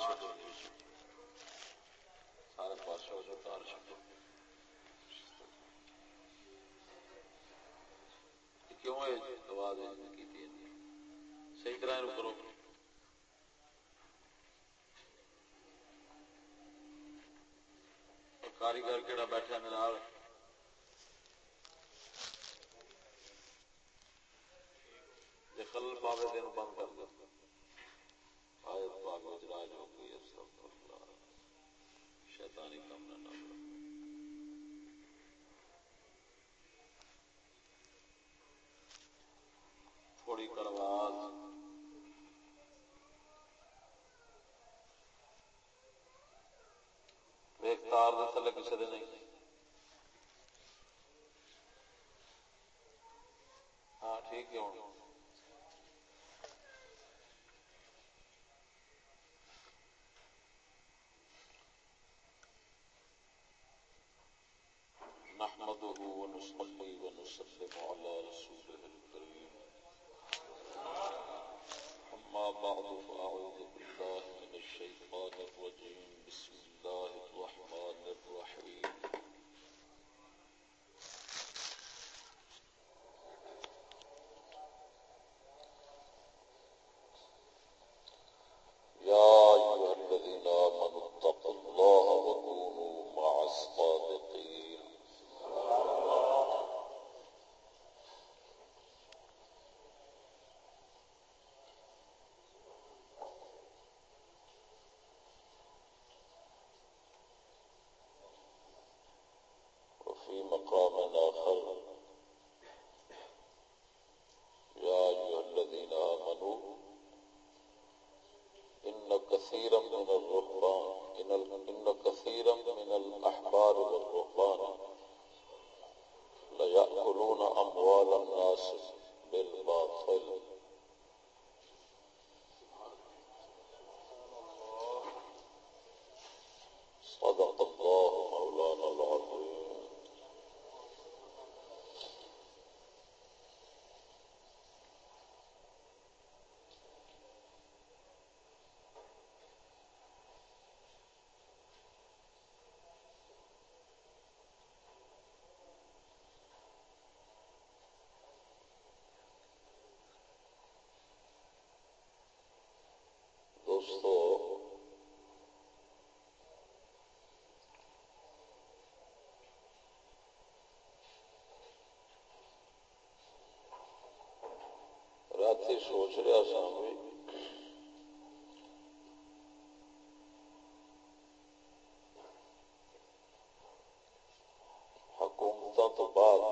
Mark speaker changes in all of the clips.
Speaker 1: چڈو سارے پاس ہو کیوں کی صحیح طرح کرو کاریگر کہڑا بیٹھا میرا خلل پاوے دن بند کر دو آیت پاک وجراج ہو گئی استغفر اللہ شیطانی کم نہ نہ تھوڑی کرواز ایک تار دے تھلے کسی دے نہیں۔ ہاں ٹھیک ہے ہوں۔ دوستو رات سوچ رہا سا بھی حکومتوں تو بعد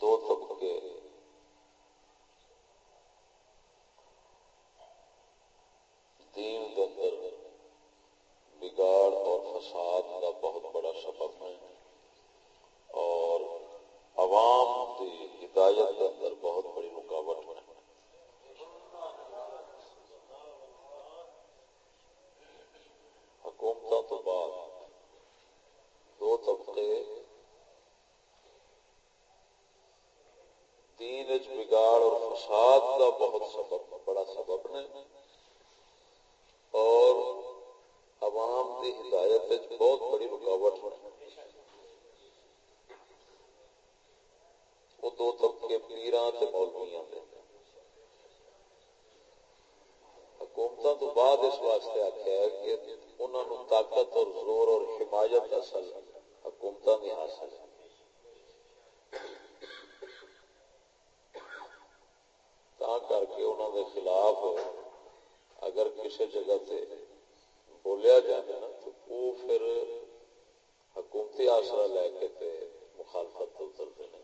Speaker 1: دو طبقے دین کے اندر بگاڑ اور فساد کا بہت بڑا سبب ہے اور عوام کی ہدایت کے اندر بہت بڑی رکاوٹ ہے حکومتوں تو بعد دو طبقے دین وچ بگاڑ اور فساد کا بہت سبب، بڑا سبب نے۔ اور عوام کی ہدایت بہت بڑی رکاوٹ ہے۔ وہ دو طبقے، پیراں تے مولویاں دے حکومتوں تو بعد اس واسطے آخیا ہے کہ انہوں نے طاقت اور زور اور حمایت اصل حکومتوں کی حاصل ہے تا کر کے انہوں کے خلاف اگر کسی جگہ سے بولیا جائے نا تو وہ پھر حکومتی آسرا لے کے تے مخالفت تو اترتے ہیں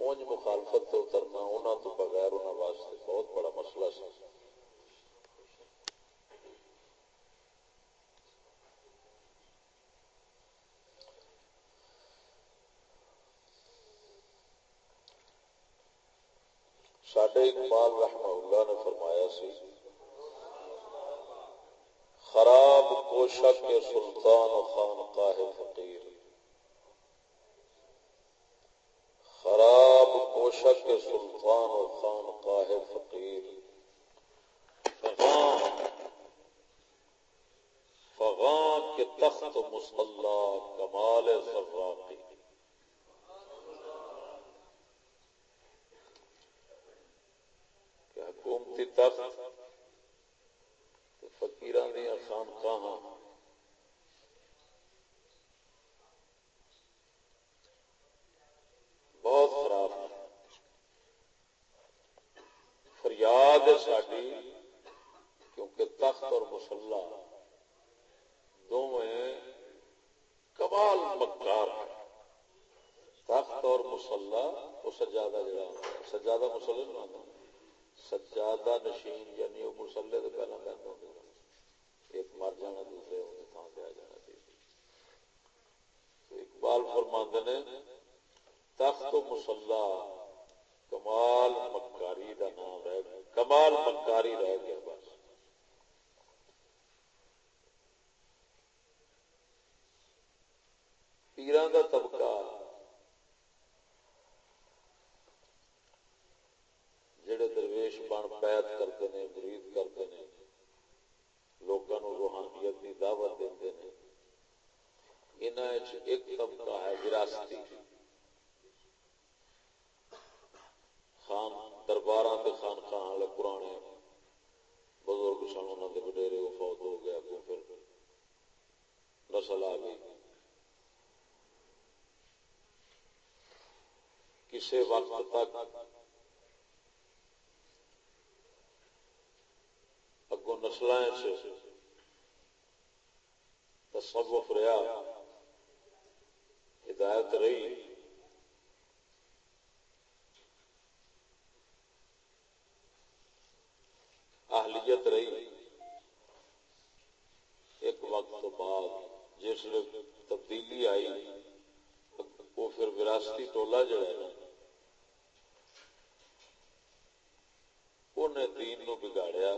Speaker 1: اونج مخالفت تو اترنا انہوں تو بغیر انہوں واسطے بہت بڑا مسئلہ سی ساڈے اقبال رحمہ اللہ نے فرمایا سی خراب کوشک کے سلطان و خانقاہ فقیر خراب کوشک کے سلطان و خان قاہ فقیر فغان فغان کے تخت مسلح کمال سراقی حکومتی تخت فقیران دیا خانقاہ بہت خراب فریاد ساری کیونکہ تخت اور مسلح دونوں کمال مکار تخت اور مسلح وہ سجادہ جڑا سجادہ مسلح نہ سجادہ نشین یعنی وہ مسلے تو پہلے بہن ہوتے ایک مر جانا، دوسرے ہونے تھان سے آ جانا۔ چاہیے اقبال فرماند نے، تخت و مسلح کمال مکاری کا نام رہ گیا کمال مکاری رہ گیا بس پیران کا طبقہ جڑے درویش بن بیت کرتے ہیں مرید کرتے ہیں لوگوں روحانیت کی دعوت دے ایک طبقہ ہے وراثتی خان دربار خان خان والے پرانے بزرگ سن انہوں نے وڈیرے وہ فوت ہو گیا کو پھر نسل آ گئی کسی وقت تک اگوں نسل تصوف رہا، ہدایت رہی۔ اہلیت رہی۔ ایک وقت تو بعد جس تبدیلی آئی، وہ پھر وراثتی ٹولا جڑا ہے انہیں دین نو بگاڑیا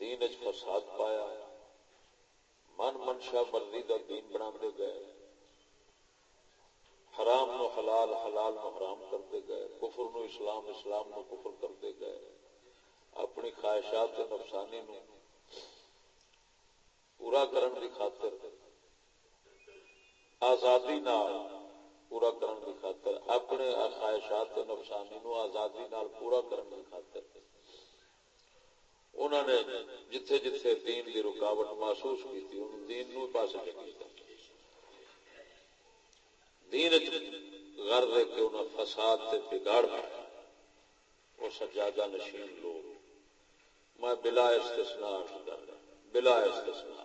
Speaker 1: دین اچ فساد پایا من منشا مرضی کا دین بنا گئے حرام نو حلال حلال نو حرام کرتے گئے کفر نو اسلام اسلام نو کفر کرتے گئے۔ اپنی خواہشات نفسانی نو پورا کرن دی خاطر، آزادی نال پورا کرن دی خاطر، اپنے خواہشات نفسانی نو آزادی نال پورا کرن دی خاطر۔ انہوں نے جتھے جتھے دین دی رکاوٹ محسوس کی تھی ان دین نو پاس کیتا دین غرض ہے کہ انہوں فساد سے بگاڑ پایا وہ سجادہ نشین لوگ۔ میں بلا استثناء بلا استثناء۔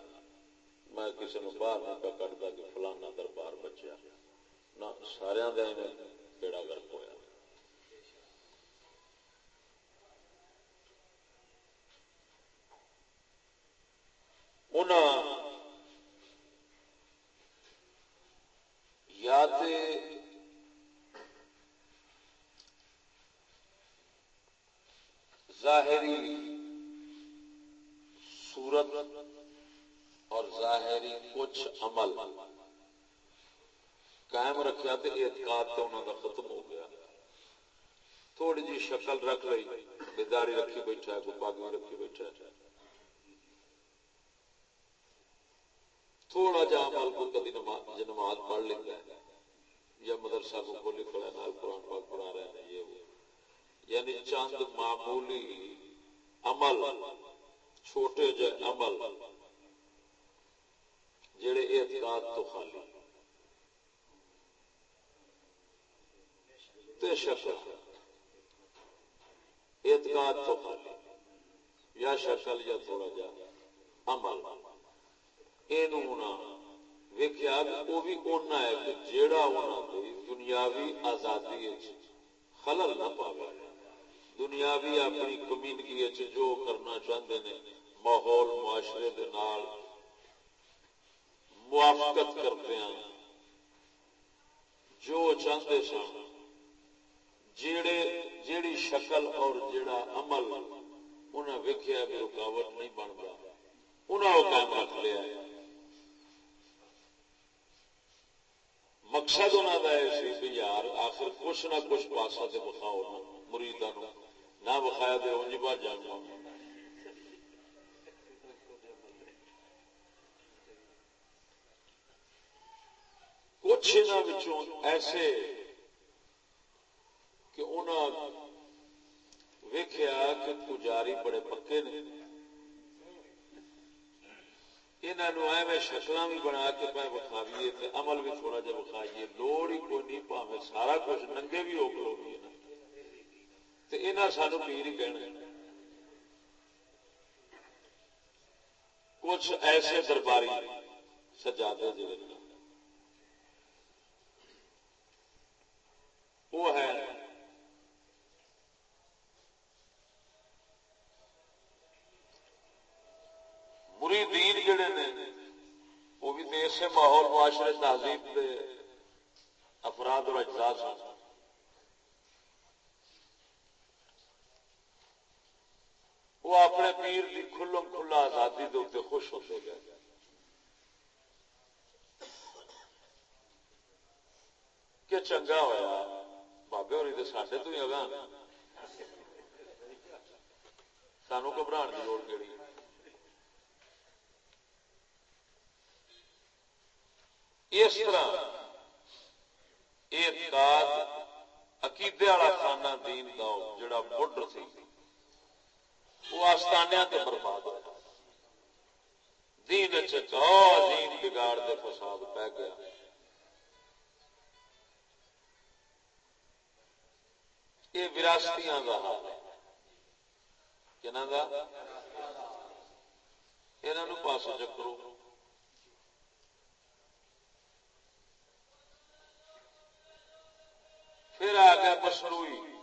Speaker 1: میں کسی نے باہر نہیں پکڑتا کہ فلانا دربار بچیا۔ نہ سارا بیڑا گرک ہوا یا ظاہری صورت اور ظاہری کچھ عمل۔ قائم رکھا تو اعتقاد تو انہوں کا ختم ہو گیا۔ تھوڑی جی شکل رکھ لی بیداری رکھی بیٹھا ہے پاگ رکھی بیٹھا ہے۔ تھوڑا جا عمل کو کدی نماز پڑھ لیتا ہے یا مدرسہ کو کھولی کھڑا نال قرآن پاک پڑھا رہے ہیں یہ وہ۔ یعنی چند معمولی عمل، چھوٹے جے عمل، جڑے اعتقاد تو خالی۔ تے شکل اعتقاد تو خالی۔ یا شکل یا تھوڑا جا عمل۔ یہ ویکیا وہ بھی اونا ہے کہ جیڑا ہونا دنیاوی آزادی خلل نہ پاوے۔ دنیاوی اپنی کمیونٹی جو کرنا چاہتے ہیں ماحول، معاشرے دے نال موافقت کرتے ہیں۔ جو چاہتے سن، جیڑے، جیڑی شکل اور جیڑا عمل انہیں ویکیا بھی رکاوٹ نہیں بنتا انہیں وہ کام رکھ لیا مقصد انہوں کا یہ سی یار، آخر کچھ نہ کچھ پاسا سے بخاؤ نہ مریداں نہ بخایا دے انج با جانا کچھ ایسے کہ انہوں ویخیا کہ پجاری بڑے پکے نے۔ انہوں شکل بھی بنا کے پہ بخاویے عمل بھی تھوڑا جا بخائیے لوڑ ہی کوئی نہیں پاوے سارا کچھ ننگے بھی اوکل ہو گئی تو یہاں سانو پیر ہی کہنا کچھ ایسے درباری سجادے جی وہ ہے مریدین جڑے نے وہ بھی دیش سے ماحول معاشرے تہذیب کے افراد اور اجزاء ہیں وہ اپنے پیر کی کھلم کھلا آزادی کے اتنے خوش ہوتے گئے۔ کہ چنگا ہوا بابے ہوئی تو سڈے تو ہی اگاں سانو گھبرا کی لوڑ کہڑی اس طرح اعتقاد عقیدے والا خانہ دین کا جڑا بڈ سی۔ وہ آستانیا تے برباد ہوا دین دین بگاڑ دے فساد پہ گیا۔ یہ وراثتیاں کا حال ہے۔ کہنا دا؟ یہ پاس چکرو۔ پھر آ گیا مصنوعی۔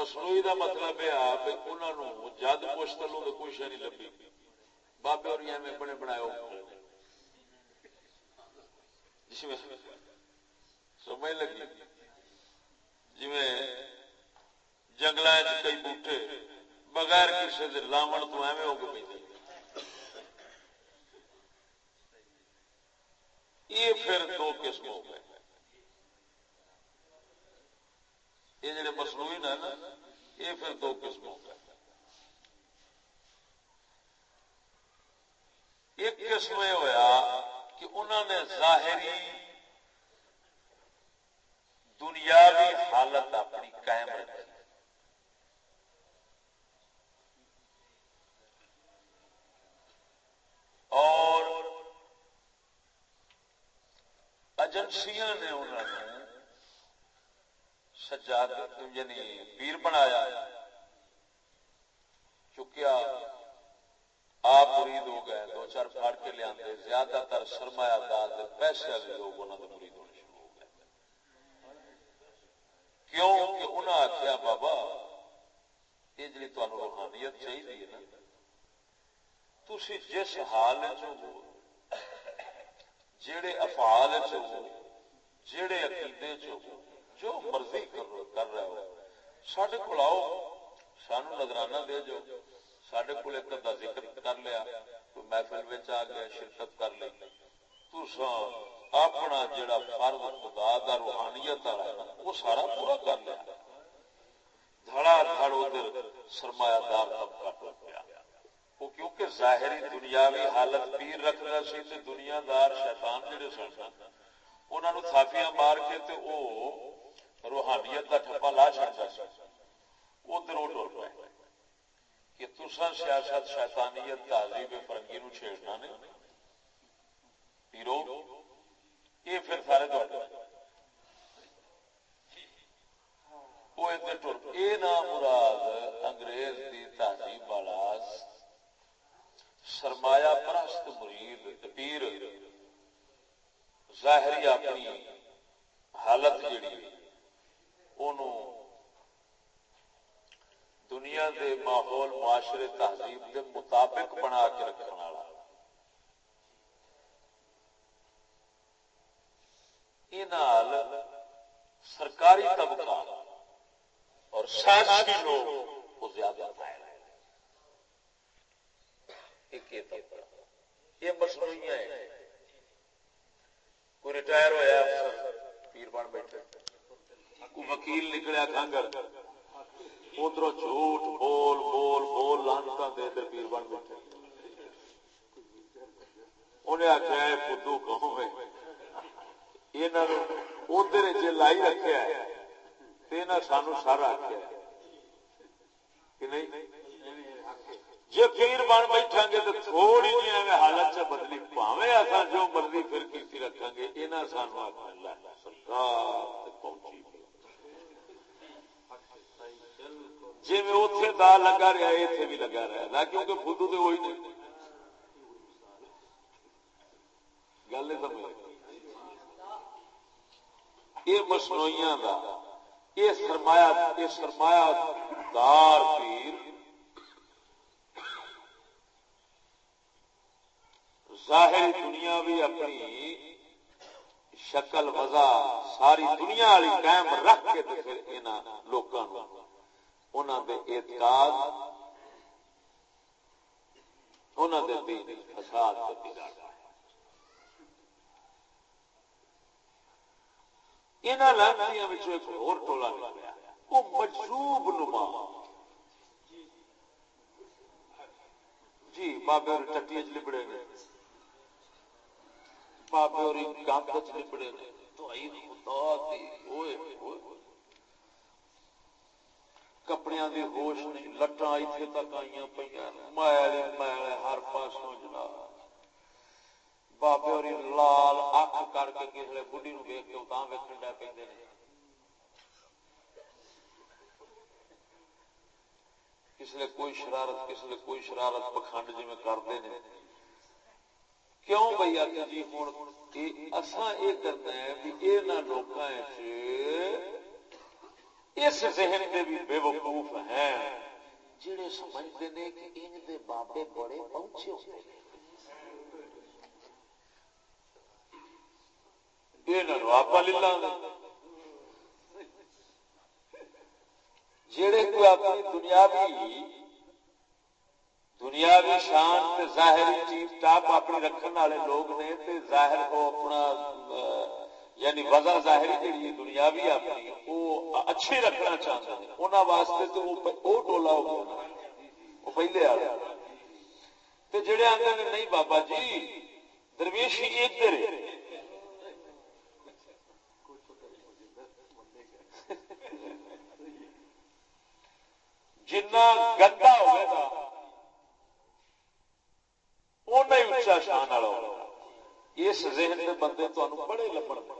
Speaker 1: مصنوعی دا مطلب یہ آ کہ انہوں جد مشتلوں تو کوئی شہ نہیں لبھی۔ بابے اور میں بنے بنائے جس میں سمجھ لگی۔ جی جنگل کئی بوٹے، بغیر کسی کے لاون تو ایویں ہو کے پہ یہ پھر دو قسم ہو گئے یہ جڑے مصنوعی نا، یہ پھر دو قسم ہو گئے ایک قسم یہ ہوا کہ انہوں نے ظاہری دنیاوی حالت اپنی قائم رکھی۔ اور ایجنسیاں نے انہوں نے سجاد یعنی پیر بنایا چکیا آپ مرید ہو گئے، دو چار پھاڑ کے لے آتے زیادہ تر سرمایہ دار پیسے والے لوگ انہوں نے مرید ہونے شروع ہو گئے۔ کیوں کہ انہوں نے آخیا بابا، یہ جی تمہیں روحانیت چاہیے نا تھی جس حال چ جڑے افعال جڑے عقیدے جو مرضی کر رہے ہو سڈے کو آؤ سان نظرانہ دے جو سڈے کو ایک ادا ذکر کر لیا، کوئی محفل آ گیا، شرکت کر لی۔ تو اپنا جڑا فرض خدا دا روحانیت والا وہ سارا پورا کر لیا۔ دھڑا دھڑ ادھر سرمایہ دار طبقہ ٹوٹ پیا وہ کیونکہ ظاہری دنیاوی حالت پیر رکھنا سی، تے دنیا دار شیطان جڑے سن انہاں نو تھاپیاں مار کے تے او روحانیت دا ٹھپا لا چھڑدا ادھر او ٹر پے۔ کہ تساں سیاست شیطانیت تہذیب فرنگی نو چھیڑنا نے۔ پیرو یہ پھر سارے دوڑ وہ ادھر ٹر اے نام مراد انگریز دی تہذیب والا سرمایہ پرست مرید پیر۔ ظاہری اپنی حالت جیڑی دنیا دے ماحول معاشرے تہذیب دے مطابق بنا کے رکھنے والا۔ سرکاری طبقہ اور سیاسی لوگ وہ زیادہ پائے یہ مصنوعیاں ہیں۔ کوئی ریٹائر ہوا افسر، پیر بن بیٹھے۔ وکیل نکلیا کانگڑ ادھر جھوٹ بول بول بول لانتا دے ادھر پیر بن بیٹھے۔ انہیں آخیا ہے فدو کہوں میں؟ ادھر جی لائی رکھا ہے تو سانو سارا آخیا کہ نہیں؟ جی پیر بن بیٹھا گے تو تھوڑی جی ایویں حالت سے بدلی پاوے اصا جو مرضی پھر کی رکھا گے یہاں سانو آخر سرکار پہنچی۔ جی میں اتنے دا لگا رہا ہے اتنے بھی لگا رہا ہے۔ کیونکہ فدو تو وہی نہیں گل سمجھ یہ مصنوئیاں دا یہ سرمایہ یہ سرمایہ دار پیر۔ ظاہر دنیا بھی اپنی شکل وزا ساری دنیا والی قائم رکھ کے پھر لوگوں انہوں دے اعتقاد انہوں دے دین فساد ایک ٹولا نکلیا۔ مجروب نما۔ جی بابے چٹی چ لبڑے نے۔ بابے اور گند چ لبڑے نے۔ تو خدا دی اوئے اوئے۔ کپڑے دی ہوش نہیں لٹاں اتنے تک آئی پہ میل میل ہر پاسوں جناب بابے اور لال اک کر کے کسی بڑھی نو ویک کے اتنا ویکن ڈے پہ کس لیے کوئی شرارت کس کوئی شرارت پکھنڈ جی میں کرتے ہیں کیوں بھائی آتے جی ہوں اصا یہ کرنا ہے بھی یہ لوگوں اس ذہن کے بھی بے وقوف ہیں۔ جڑے سمجھتے ہیں کہ ان دے بابے بڑے پہنچے ہوتے ہیں۔ جڑے کوئی اپنی دنیاوی دنیاوی شان تے ظاہری ٹاپ اپنی رکھنے والے لوگ نے تے ظاہر کو اپنا یعنی وزا ظاہری جہی دنیاوی اپنی، وہ اچھی رکھنا چاہتے ہیں انہوں واسطے تو وہ ٹولا ہو گیا۔ وہ پہلے آ گیا۔ تو جڑے آتے ہیں نہیں، بابا جی درویش ہی ادھر جنا گندا ہوگا اُنہ ہی اچا شان والا ہوگا اس ذہن کے بندے تمہیں بڑے لبن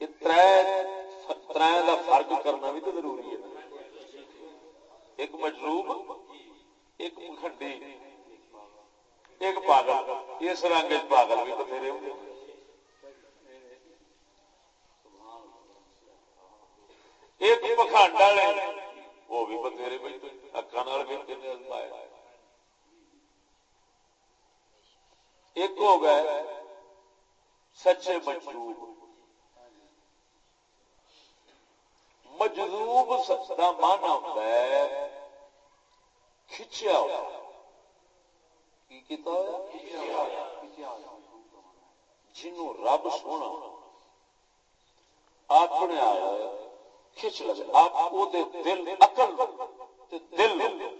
Speaker 1: کا فرق کرنا بھی تو ضروری ہے۔ ایک مجروب، ایک پکھنڈی ایک پاگل۔ اس رنگ پاگل بھی بتھیرے ہوں۔ ایک پکھانڈ والے، وہ بھی بتھیرے بھی اکھان ایک ہو گئے، سچے مجروب۔ مجروب کا مانا ہوتا ہے، کھچیا ہوا جنوں رب سونا۔ اپنے کھچ لگے آپ دل اکل دل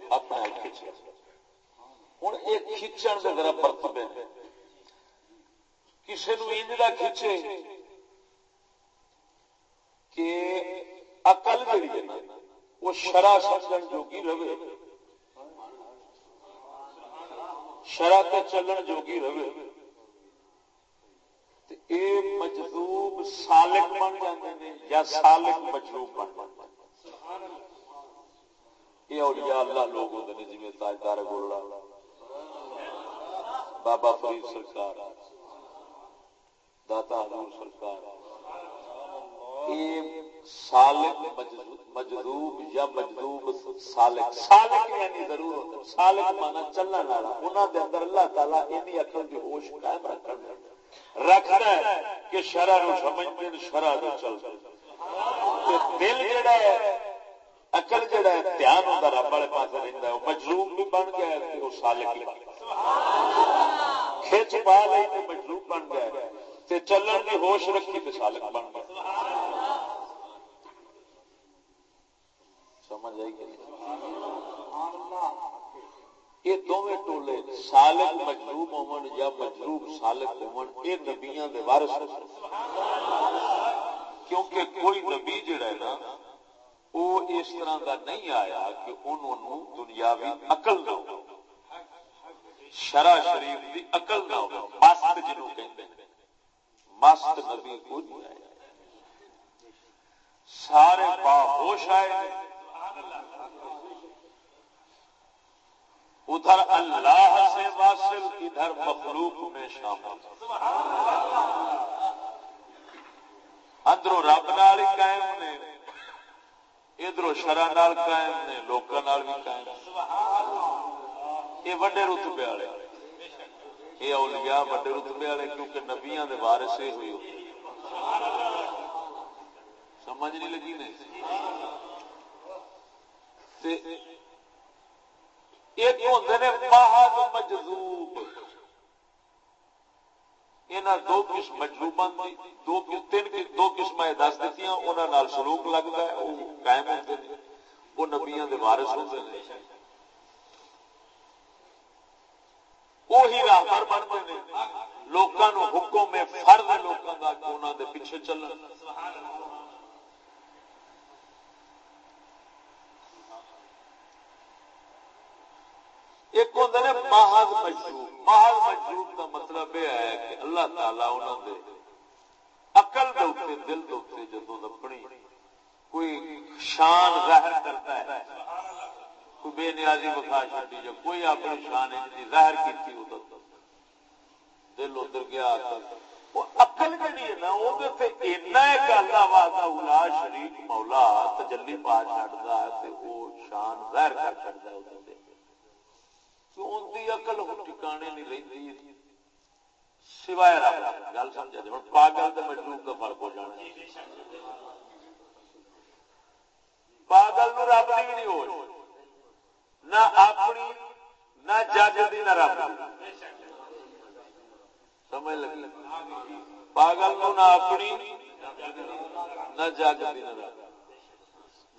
Speaker 1: اپنا کھچ لگے ہوں، یہ کھچن سے ذرا برتب ہے کسی نو انج کا کھچے کہ اقل جڑی ہے نا، وہ شرع سمجھن جوگی رہے۔ شرع تے چلن جوگی رہے۔ اے مجذوب سالک بن جاندے نے یا سالک مجذوب بن جاندے یہ اولیاء اللہ لوگ ہوندے نے، جویں تاجدار گولڑا، بابا فرید سرکار، داتا حضور سرکار۔ یہ سالک مجذوب یا مجذوب سالک. سالک یعنی ضرور ہوتا سالک مانا چلن والا. انہاں دے اندر اللہ تعالی اینی عقل دی ہوش قائم رکھن رکھدا ہے کہ شرع نو سمجھدے شرع دے چل تے دل جڑا ہے، عقل جڑا ہے، دھیان ہوندا رب والے پاسے رہندا ہے او مجذوب بھی بن گیا ہے تے او سالک بھی بن گیا کھچ پا لئی تے مجذوب بن گیا ہے۔ تے چلن دی ہوش رکھی تے سالک بن گیا سمجھ آئی کہ یہ دونوں ٹولے، سالک مجلوب ہومن یا مجلوب سالک ہومن یہ نبیاں دے وارث کیونکہ کوئی نبی جڑا ہے نا، وہ اس طرح کا نہیں آیا کہ انہوں دنیاوی عقل نہ ہو۔ شرع شریف دی عقل نہ ہو۔ مست جنوں کہندے مست نبی کو نہیں آیا۔ سارے باہوش آئے ادھر اللہ سے واصل، ادھر مخلوق میں شامل۔ ادھر رب نال قائم نے ادھر شرح نال قائم نے، لوکاں نال بھی قائم یہ وڈے رتبے والے۔ یہ اولیاء وڈے رتبے والے، کیونکہ نبیاں دے وارث ہوئی سمجھ نہیں لگی نہیں ایک ہوتے نے محض مجذوب۔ انہاں دو قسم مجذوباں دی، دو تین دو دس دتیاں انہاں نال سلوک لگدا ہے، او قائم ہوندے نے۔ او نبیاں دے وارث ہوندے نے۔ وہی راہبر بنتے ہیں لوکاں نو حکم میں فرض لوکاں دا کہ انہاں دے پیچھے چلن۔ سبحان اللہ ایک ہوتا ہے محض مجروب محض مجروب کا مطلب یہ ہے کہ اللہ تعالی انہوں دے عقل دے دل دے جدو اپنی کوئی شان ظاہر کرتا ہے، کوئی بے نیازی بخا چڑی جو کوئی اپنی شان ظاہر کی ادھر دل ادھر گیا وہ عقل جڑی ہے نا وہ اللہ واضح اولا شریف مولا تجلی پا چڑھتا ہے وہ شان ظاہر کر چڑھتا ہے تو ان کی اقل ٹھکانے نہیں رہی سوائے گل سمجھا جی پاگل تو مجلوب کا فرق ہو جانا۔ پاگل نو رب بھی نہیں ہو نہ اپنی، نہ جج دی، نہ رب سمجھ لگی؟ پاگل نو نہ اپنی، نہ جج دی، نہ رب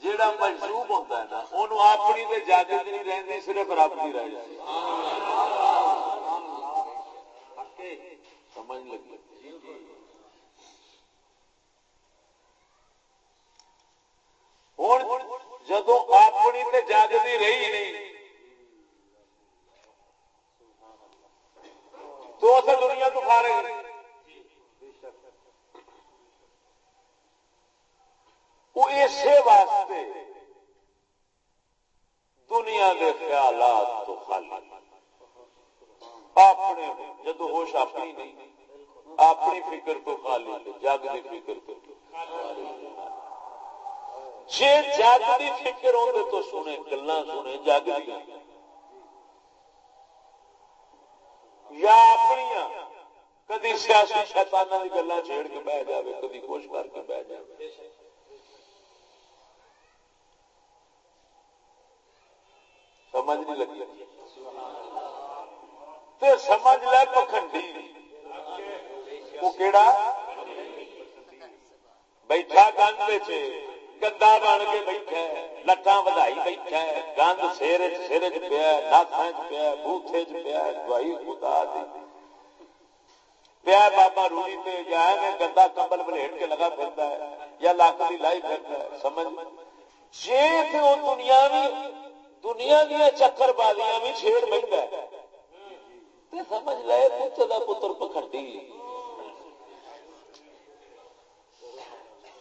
Speaker 1: جیڑا مجروب ہوتا ہے نا انہوں اپنی تے اجازت نہیں رہندی، صرف رب دی رہ جاتی سمجھ لگی۔ جدو اپنی تے جاگتی رہی نہیں، تو دنیا تو فارغ وہ اسی واسطے دنیا کے خیالات تو خالی۔ اپنے جدو ہوش اپنی نہیں، اپنی فکر تو خالی، جگ کی فکر تو۔ جی جگ کی فکر ہوتے تو سنے گلا سنے، جگ یا اپنی کدی سیاسی شیطانہ کی گلا چھیڑ کے بہ جائے کدی کوش کر کے بہ جائے سمجھ نہیں لگی۔ تے سمجھ لے پکھنڈی۔ وہ کیڑا؟ بیٹھا گند گندا بن کے بیٹھا لٹا ودائی بیٹھا گند سیر سر چ پیا ناک چ پیا بوتھے چ پیا دوائی خدا دی۔ پیا بابا روڑی تے جائے میں گندا کمبل بلیٹ کے لگا پھرتا ہے یا لاکھ دی لائی پھرتا ہے۔ سمجھ؟ جی وہ دنیا بھی دنیا دیا چکر بازیاں بھی چھیڑ بہتا ہے۔ سمجھ لے پتر کا پتر پکھنڈی۔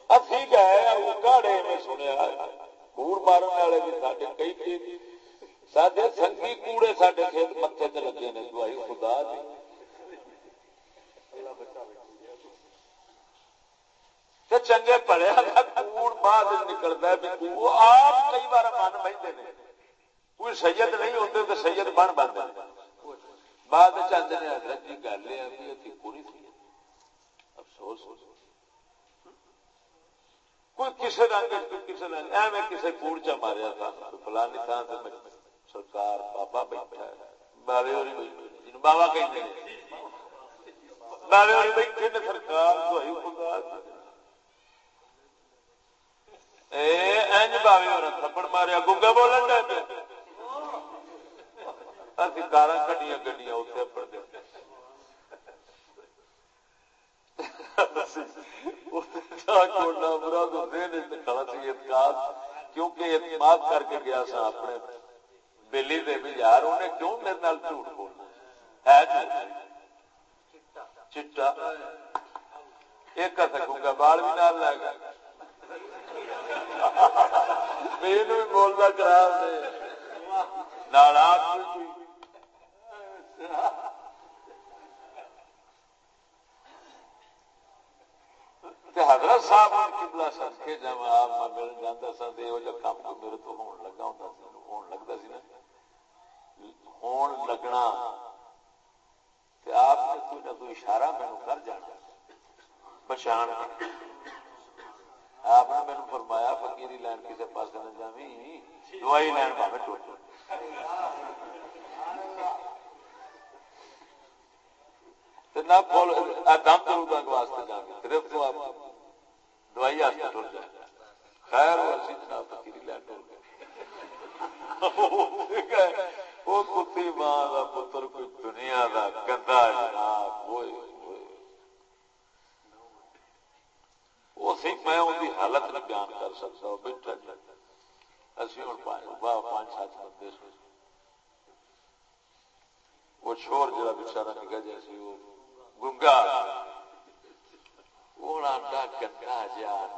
Speaker 1: ابھی گئے گاڑے میں سنیا، کوڑ مارن والے بھی سارے کئی سارے کوڑے سارے کھیت متے تے لگے نے، دوائی خدا دی۔ چنگے پڑے کوڑ بعد نکلتا ہے آپ کئی بار من بہتے ہیں کوئی سید نہیں ہوتے تو سید بن بنتے بعد چاہتے ہیں حضرت جی گل یہ پوری تھی۔ افسوس۔ کوئی کسی رنگ کسی رنگ ایویں کسی کوڑ ماریا تھا۔ فلانی تھان سے سرکار بابا بیٹھا ہے۔ بابے اور بابا کہتے ہیں۔ بابے اور بیٹھے نے سرکار خدا تھپڑ ماریا۔ گا بولن دے کار کٹیا گڈیا اتنے پڑتے کیونکہ اعتماد کر کے گیا سا اپنے بےلی دے بھی یار انہیں کیوں میرے نال جھوٹ بولنا ہے چٹا ایک سکوں گا بال بھی نال لے گا میرے بولتا خراب نہیں حضرت صاحب قبلہ سن کے جب مل جاتا سا تو یہ کام تو میرے تو ہون لگا ہوں ہون لگتا سی نا۔ ہون لگنا۔ کہ آپ نے کوئی نہ کوئی اشارہ مینو کر جانا۔ پچھان آپ نے مینو فرمایا، فقیری لین کسی پاس نہ جاوی دوائی لین پاوے ٹوٹ نہ بول دم واسطے صرف تو آپ دوائی ٹر جائے۔ خیر اسی جناب لے ٹر گئے۔ وہ کتی ماں کا پتر کوئی دنیا کا گندا جناب۔ اسی میں ان کی حالت نہیں بیان کر سکتا ہوں، بیٹھا اسی ہوں پانچ سات بندے وہ چھوڑ جڑا بچارا نکل جیسی وہ گنگا۔ گندا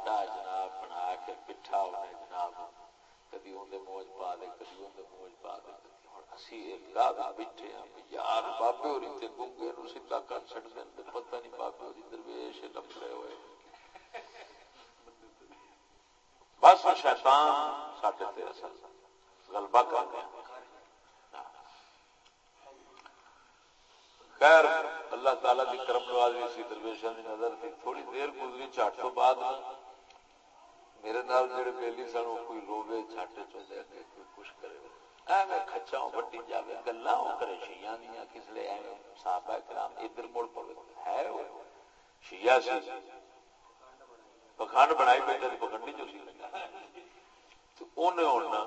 Speaker 1: جا جناب بنا کے پٹھا انہیں جناب۔ کدی اندر موج پا دے، کدی اندر موج پا دے۔ اسی بیٹھے ہاں یار بابے ہوری تے گنگے نو سیدھا کر چھڑ دین تے پتہ نہیں بابے ہوری درویش لپڑے ہوئے۔ بس شیطان ساڈے تے اثر۔ غلبہ کر گیا خیر، اللہ تعالی کی کرم نوازی سی درویشاں دی نظر تھی تھوڑی دیر گزری، چھٹ تو بعد میرے نال جڑے بیلی سن او کوئی روے چھٹ چلے اگے کوئی کچھ کرے۔ ایویں کھچاں وٹی جاوے، گلاں او کرے دیاں کس لے ایویں صحابہ کرام ادھر مڑ ہے او شیعہ سی۔ پکھانڈ بنائی بیٹھے تے پکھنڈی سی؟ اونے ہونا۔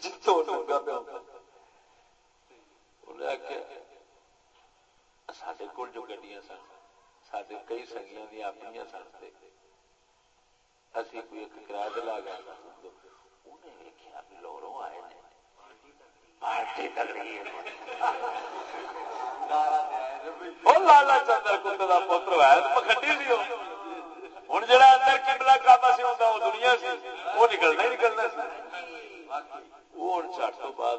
Speaker 1: جتوں پہ ہوتا سڈے کول جو گڈیاں سن سڈے کئی سنگیاں دیا اپنی سن اسی کوئی ایک کرایہ دلا گیا انہیں ویکیا بھی لوروں آئے نے۔ پارٹی رہی ہے۔ لالا چندر کند کا پتر ہے پکھنڈی سی ہوں جا اندر کملا کابا سی ہوتا وہ دنیا سی وہ نکلنا ہی نکلنا سی۔ وہ ہوں چٹ تو بعد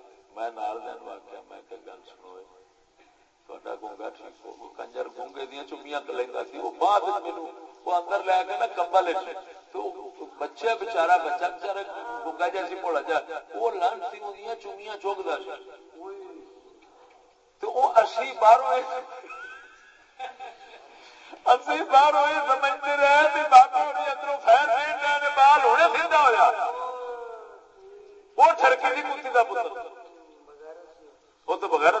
Speaker 1: میں نال دین واقعہ میں کہ گل سنو تہاڈا گونگا ٹھیک ہو کنجر گونگے دیاں چمیاں لیندا سی او بعد مینوں وہ اندر لے کے نا کمبل تو بیچارہ بچہ بیچارہ گونگا جیسی جا، وہ سی اودیاں چمیاں چوکدا سی۔ تو او اسی اسی ہوئے سمجھتے رہے بابا اندروں رہے بال ہونے سیدھا وہ دی کتی دا پتر۔ وہ تو بغیر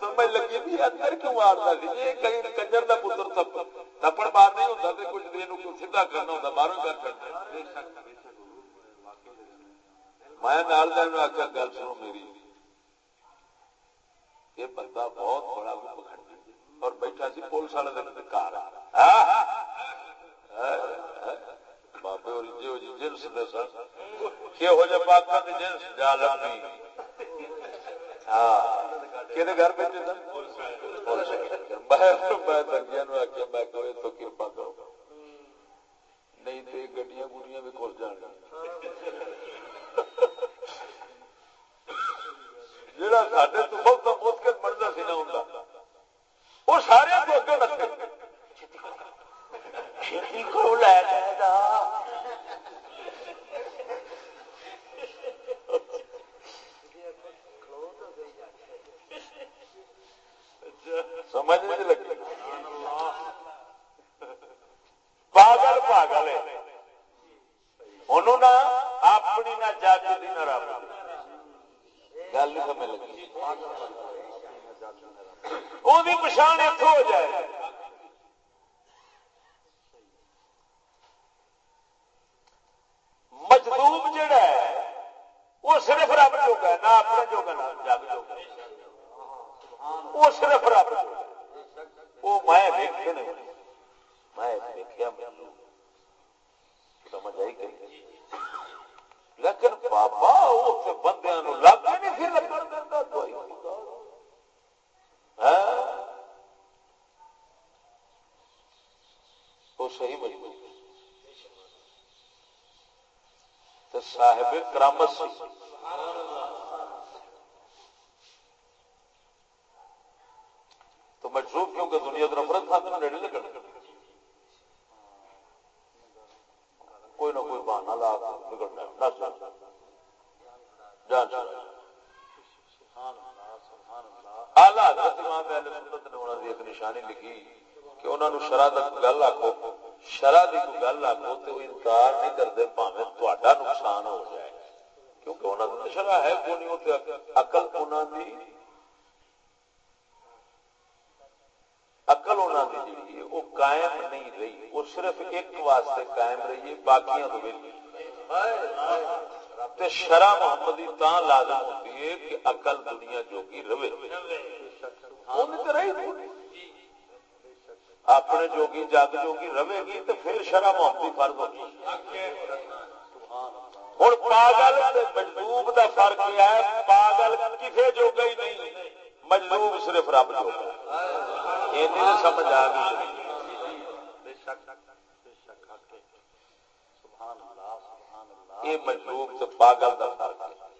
Speaker 1: سمجھ لگی بھی اندر کیوں مارتا سی کہیں کنجر کا پتر تھپڑ مار نہیں ہوتا تو کچھ سیدھا کرنا ہوتا باہروں کر کرنا میں نال آخیا گل سنو میری یہ بندہ بہت بڑا اور بیٹھا سی پولیس والے دن گھر بابے اور جنس دے سن یہ ہو جائے پاکا جنس جا لگی ہاں کہ گھر بیٹھے شرع محمدی تا لازم ہوتی ہے کہ عقل دنیا جوگی رہے۔ اپنے جوگی، جگ جوگی رہے گی تو پھر شرع محمدی فرض ہوگی ہوں پاگل مجلوب دا فرق کیا ہے، پاگل کسی جوگا ہی نہیں، مجلوب صرف رب جوگا۔ یہ سمجھ آ گئی۔ یہ مجلوب تو پاگل کا فرق ہے۔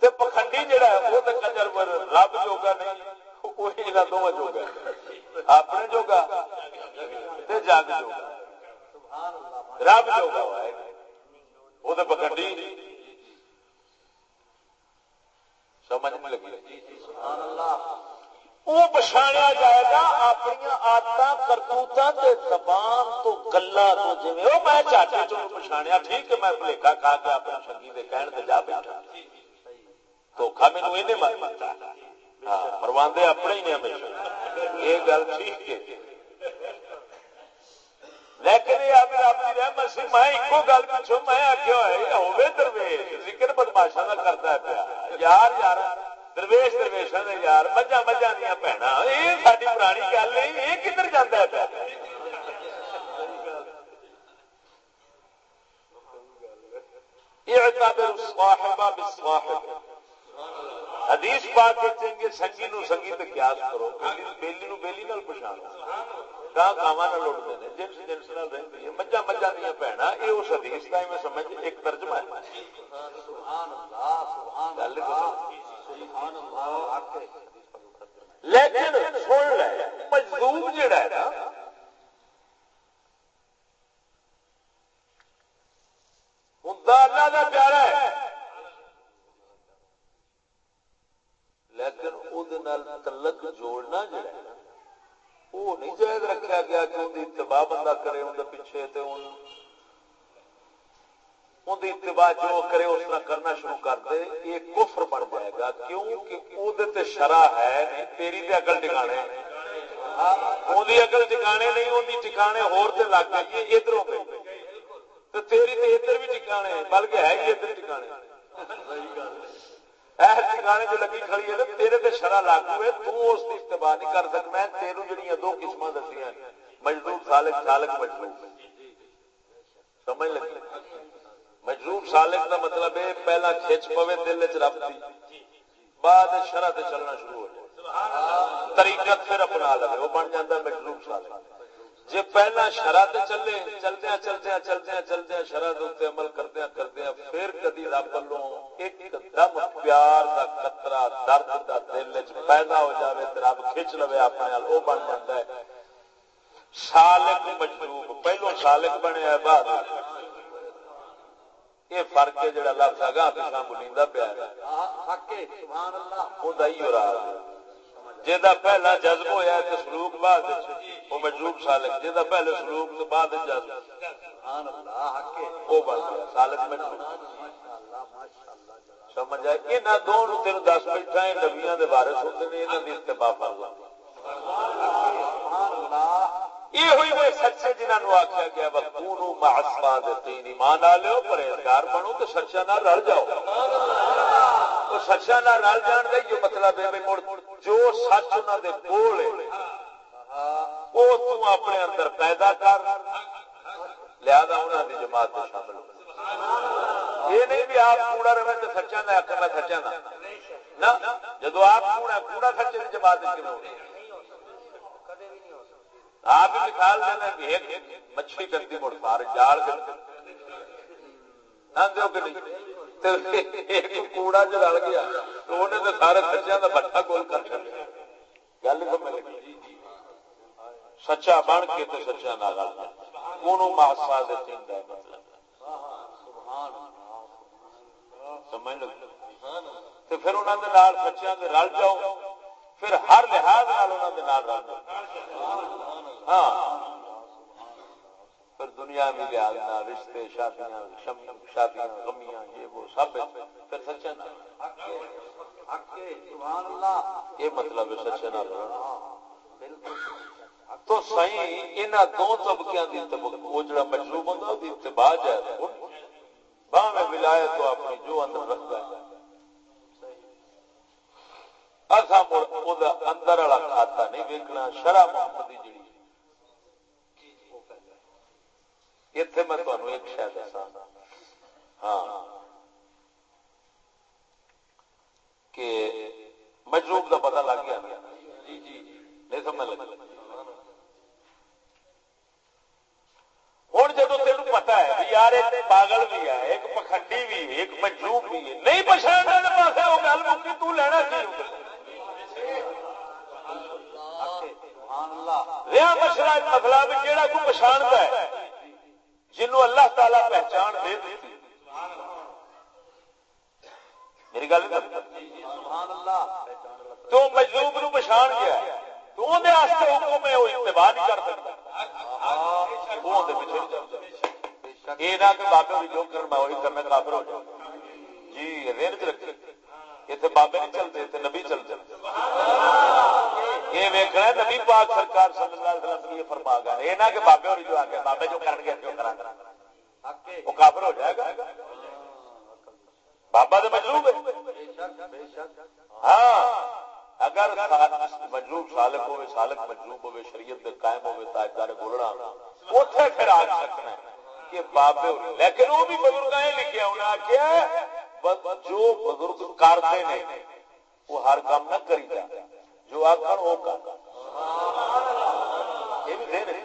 Speaker 1: تے پکھنڈی جڑا ہے، وہ تو کنجر پر رب جوگا نہیں، وہ وہی دونوں جوگا اپنے جوگا تے جگ جوگا۔ رب جوگا ہے۔ وہ تو پکھنڈی۔ سمجھ نہیں لگی۔ سبحان اللہ وہ پچھاڑیا جائے گا اپنی آدت کرتوتوں کے زبان تو گلا تو جی وہ میں چاچے چ پچھاڑیا ٹھیک ہے، میں بلیکا کھا کے اپنے سنگی کے کہن سے جا بیٹھا۔ دھوکھا مینو یہ مر ملتا ہاں پرواندے اپنے ہی نے ہمیشہ۔ یہ گل ٹھیک ہے۔ لیکن یہ اگر اپنی رحمت سی، میں ایک گل پوچھو میں آخیا ہوئے درویش، ذکر بدماشا کا کرتا ہے پیا۔ یار یار۔ درویش درویشا نے یار مجھا مجھا دیا بھن یہ ساری پرانی گل نہیں یہ کدھر جانا ہے حدیث پاک چنگے سنگی نو سنگی تے قیاس کرو بیلی نو بیلی نال پچھاڑو گاہ گاواں نال لڑتے ہیں جنس جنس نال رہندی ہے مجھا مجھا دیا اس حدیث میں سمجھ ایک ترجمہ ہے۔ سبحان اللہ سبحان اللہ۔ لیکن سن لے مجدوب جڑا ہے نا اللہ کا پیارا ہے لیکن وہ تلک جوڑنا جڑا ہے وہ نہیں جائز رکھا گیا کہ ان اتباع بندہ کرے ان پیچھے تے ان جو کرے اس طرح کرنا شروع کر دے، یہ کفر بن جائے گا۔ کیوں؟ کہ وہ شرع ہے نہیں تیری تے عقل ٹکانے۔ ہاں، اودی ٹکانے نہیں ٹکانے ہور تے لگ گئی ادھروں پہ۔ تو تیری تے ادھر بھی ٹکانے بلکہ ہے ہی ادھر ٹکانے۔ جو لگی کھڑی ہے تیرے تے شرع لاگو ہے، تو اس اتباع نہیں کر سکنا ہے۔ تیرو جڑیاں دو قسم دسی ہیں۔ مجدور سالک سالک مجدور سمجھ لگی؟ مجدور سالک کا مطلب ہے پہلا کھچ پوے دل چ رب دی۔ بعد شرع تے چلنا شروع ہو جائے۔ طریقت پھر اپنا لے وہ بن جاتا ہے سالک جی پہلا شرح چلے چلدی چلدی چلدی چلدی شرح عمل کردی کردی پھر کدی رب والوں ایک دم پیار دا قطرہ، درد دا دل وچ پیدا ہو جاوے تو رب کھچ لو اپنے وہ بن جاتا ہے۔ سالک مجروب پہلو سالک بنے بعد یہ فرق ہے جڑا لفظ اگاں پیچھے بولیندا پیا ہے۔ سبحان اللہ وہ ہی ہے۔ جہاں پہلا جذب ہوا تو سلوک بعد وہ مجروب سالک جہاں پہلے سلوک تو بعد جذب۔ وہ بن گیا سالک مجروب سمجھ آئے یہاں دونوں تین دس بیٹھا نبیا کے بارے ہوتے ہیں یہاں کی اتباع فرض یہ ہوئی وہ سچے جنہوں آخیا گیا بخون ماسپا دین ایمان آ لو پرہیزگار بنو تو سچا نہ رل جاؤ۔ تو سچا نہ رل جان کا یہ مطلب ہے جو سچ انہوں دے بول وہ تم اپنے اندر پیدا کر۔ لہذا انہوں دی جماعت میں شامل ہو۔ یہ نہیں بھی آپ کوڑا رہے تو سچا نہ آخر میں سچا نہ، جدو آپ کوڑا کوڑا سچے جماعت میں ہو؟ آپ ہی مثال دینا کہ ایک مچھلی کرتی مڑ پار جال کوڑا جو رل گیا۔ تو انہیں تو سارے سچیا کا بٹا گول کر گل سچا بن کے تو سچا نہ رل کونوں ماسا مطلب۔ سمجھ تو پھر انہوں نے سچیا رل جاؤ پھر ہر لحاظ رل ہاں۔ پھر دنیا میں لحاظ نہ رشتے شادیاں شادیاں غمیاں یہ وہ سب پھر سچے نہ یہ مطلب ہے سچے نہ تو صحیح ان دو طبقے کی وہ جڑا مجلوب ہوتا اتباع ہے۔ باہ میں تو اپنی جو اندر رکھتا ہے۔ اندر والا کھاتا نہیں ویکنا شرح محمد جی اتنے میں تمہیں ایک شاید دسا ہاں کہ مجروب کا پتا لگ گیا نہیں سمجھ لگ ہوں جب تین پتا ہے یار ایک پاگل بھی ہے ایک پکھنڈی بھی ایک مجروب بھی ہے نہیں پچھاڑ پاس وہ گل مکی تو لینا رہا مسئلہ بھی کہڑا کو پچھاڑتا ہے جنوں اللہ تعالی پہچان دے دیتی میری گل تو مجلوب نو پچھان گیا تو اندر حکم ہے وہ اتباع نہیں کر سکتا۔ وہ اندر پیچھے یہ نہ کہ بابے بھی جو کرنا وہی کرنا کافر ہو جائے جی رین چ رکھے اتنے بابے نہیں چلتے، اتنے نبی چلتے۔ یہ ویکنا نبی پاک سرکار صلی اللہ علیہ وسلم یہ فرما گا یہ نہ کہ بابے اور جو آگے بابے جو کرن گے جو کرا وہ کافر ہو جائے گا۔ بابا تو مجلوب ہے۔ ہاں اگر مجلوب سالک ہوئے سالک مجلوب ہوئے، شریعت دے قائم ہوئے، تاجدار گولڑا اتنے پھر آ سکنا ہے کہ بابے لیکن وہ بھی بزرگ لکھے انہیں آخیا جو بزرگ کرتے ہیں، وہ ہر کام نہ کری جائے جو آخر وہ کر۔ یہ بھی دے نہیں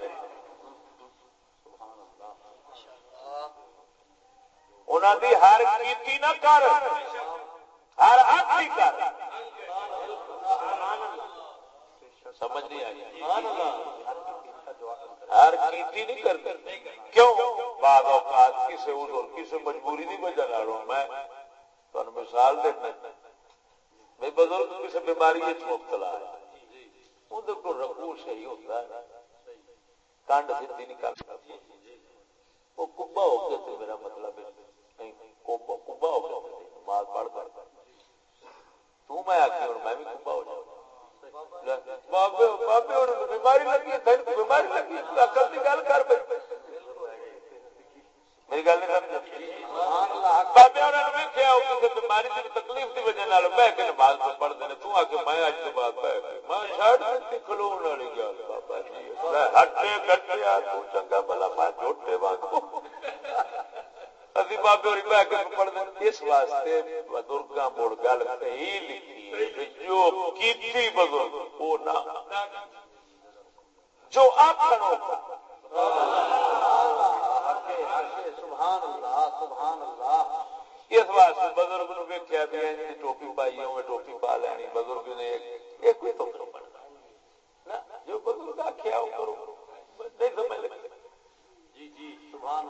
Speaker 1: انہوں دی ہر کیتی نہ کر۔ ہر ہاتھ کر۔ سمجھ نہیں آئی۔ ہر کیتی نہیں کرتے کیوں؟ بعد اوقات کسی اور کسی مجبوری نہیں وجہ میں۔ تمہیں مثال دینا۔ میں بزرگ کسی بیماری مبتلا ہے۔ اندر کو رکھو صحیح ہوتا ہے۔ کانڈ سدھی نہیں کر سکتی۔ وہ کبا ہو گیا تو میرا مطلب ہے۔ کبا ہو گیا نماز پڑھ کر۔ تو میں آخی اور میں بھی کبا ہو جاؤں۔ بابے بابے اور بیماری لگی بیماری لگی اکل کی گل کر میری گل نہیں سمجھ بابے ویکیا کسی بیماری کی تکلیف کی وجہ بہ کے نماز تو پڑھتے ہیں، تو آ کے میں اج کے بعد بہ کے میں شرٹ کھلو والی گل، بابا جی ہٹے کٹے تو چنگا بلا میں جھوٹے واگو ابھی بابے اور بہ کے پڑھتے اس واسطے بزرگاں مڑ گل صحیح لکھی جو کیتی بزرگ، وہ نہ جو سبحان اللہ سبحان اللہ اس واسطے بزرگ نو ویکیا بھی ٹوپی پائی ہوں ٹوپی پا لینی۔ بزرگ نے ایک بھی تو بننا جو بزرگ آخیا وہ کرو۔ نہیں سمجھ لگتی جی جی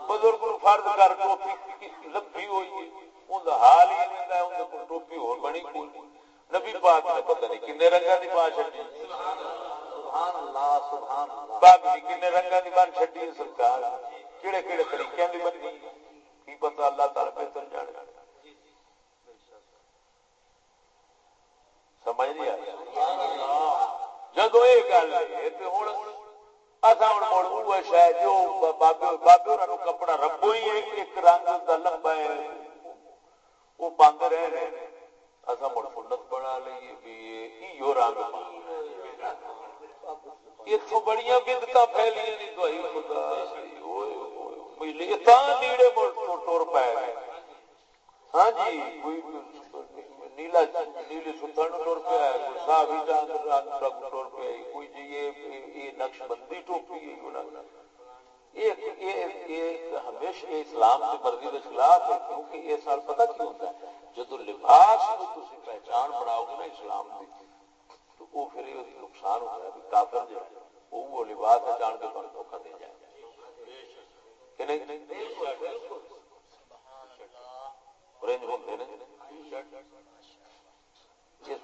Speaker 1: بزرگ نو فرض کر ٹوپی لبھی ہوئی ان حال ہی نہیں ہے ٹوپی بنی کوئی نبی پاک نے پتہ نہیں کنے رنگا دی پا چھڈی۔ سبحان اللہ سبحان اللہ۔ باغ دی کنے رنگا دی بن چھڈی سرکار۔ کیڑے کیڑے طریقے دی بنی کی پتہ اللہ تعالی بہتر جانے۔ سمجھ نہیں آیا جدو یہ گل ہے تو ہوں اصا ہوں مڑ وہ شاید جو بابے بابے انہوں کپڑا ربو ہی ایک رنگ کا لمبا ہے۔ وہ بند رہے ہیں۔ اصا مڑ سنت بنا لیے بھی رنگ اتو بڑی بدت پھیلی خدا نیڑے ٹور پائے ہاں جی نیلا نیلی ٹور پہ کوئی رنگ ٹور پہ کوئی جی یہ نقش بندی ٹوپی ہمیشہ اسلام کی مرضی کے خلاف ہے، کیونکہ یہ سال پتہ کیوں ہوتا ہے؟ جدو لباس کو پہچان بناؤ گے نا اسلام کی تو وہ پھر نقصان ہوتا ہے کافر جو وہ لباس پہچان کے تمہیں دھوکہ دے جائے۔ یعنی کہ نہیں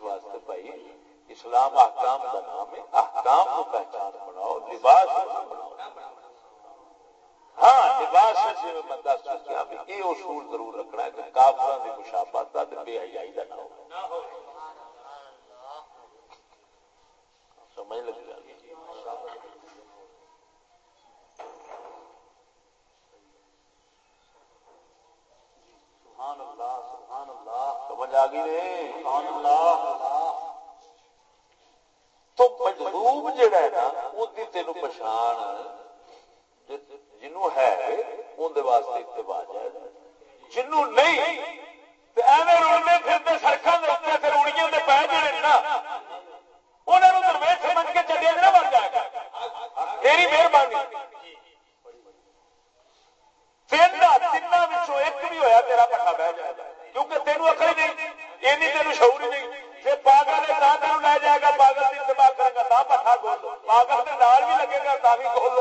Speaker 1: واسطے بھائی اسلام احکام کا نام ہے، احکام کو پہچان بناؤ، لباس ہاں لباس سے بندہ سوچا یہ اصول ضرور رکھنا ہے کہ کافر کی مشابت کا بے حیائی کا نہ ہو۔ سمجھ لگ جائے سبحان اللہ سبحان اللہ سمجھ آ گئی سبحان اللہ. تو مجلوب جڑا ہے نا وہ تین پچھان جنوں ہے اندر واسطے اتباع جائے جنوں نہیں ایویں روڑیاں جڑے نا درویش سمجھ کے چلے نہ بن جائے۔ تیری مہربانی۔ بھی ہویا، تیرا پٹا بہ جائے گا۔ کیونکہ تینوں اکڑ نہیں یہ تینوں شعور ہی نہیں۔ جی پاگل ہے تین لے جائے گا پاگل کی اتباع کرے گا پٹھا کھول پاگل کے نال بھی لگے گا تا بھی کھول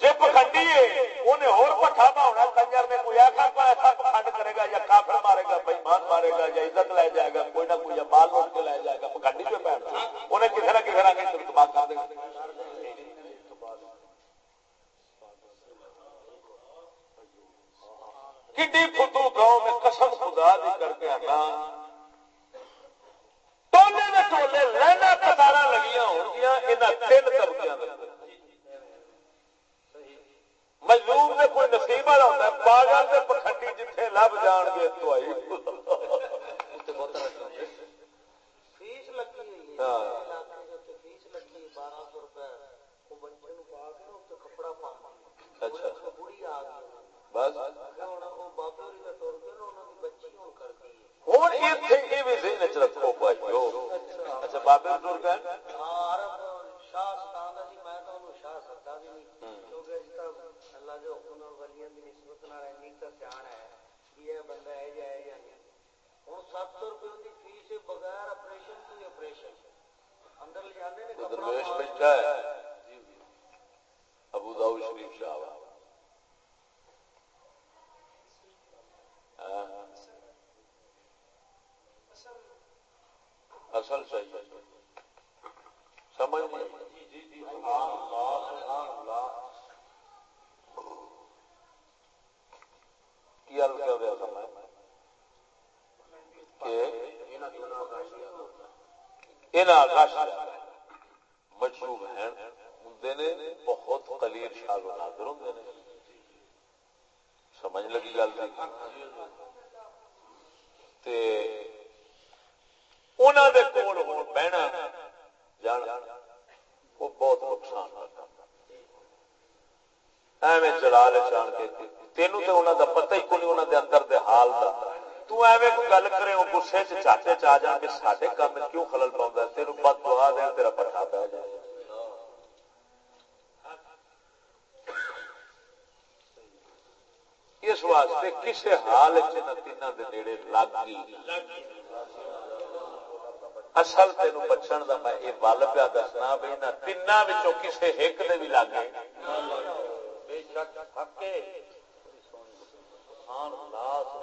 Speaker 1: جی پکھنڈی ہے انہیں ہور پٹھا ہونا کنجر نے کوئی ایسا ایسا پکھنڈ کرے گا یا کافر مارے گا بےمان مارے گا یا عزت لے جائے گا کوئی نہ کوئی مال لوٹ کے لے جائے گا پکھنڈی پہ بیٹھ انہیں کسی نہ کسی رنگ اتباع کر دے گا کڈی فتو گاؤں میں قسم خدا دی کر کے آنا ٹولے نے ٹولے لینا قطار لگیاں ہوں گیا انہاں تین طبقیاں مجلوب نے کوئی نصیب والا ہوتا ہے پاگل سے پکھٹی جتھے لب جان گے تو آئی فیس لگی ہاں اچھا بس ہوں یہ بھی ذہن چ رکھو بھائی اچھا بابے ٹور گئے اللہ جو حکم ولیاں دی نسبت نال اینی تے جان ہے کہ یہ بندہ ہے جائے یا نہیں ہن 700 روپے دی فیس بغیر آپریشن تو آپریشن اندر لے جاندے نے درویش بیٹھا ہے ابو داؤد شریف شاہ اصل صحیح سمجھ جی جی جی سبحان اللہ سبحان اللہ مشروب ہیں۔ ہوں بہت کلیل شال نادر ہوں سمجھ سمجھ لگی گل بہنا جان، وہ بہت نقصان ایویں چلا لے جان کے تینوں تو انہوں کا پتہ ہی کون انہوں دے اندر دے حال دا۔ تو ایویں کوئی گل کرے غصے چ چاچے چ آ جان کے سارے کام کیوں خلل پاؤں تینوں بد دعا دے تیرا پٹھا پہ جائے۔ اس واسطے کسی حال تین نیڑے لگ گئی اصل تین بچن کا میں یہ ول پیا دسنا بھی تین کسی ایک دے بھی لگ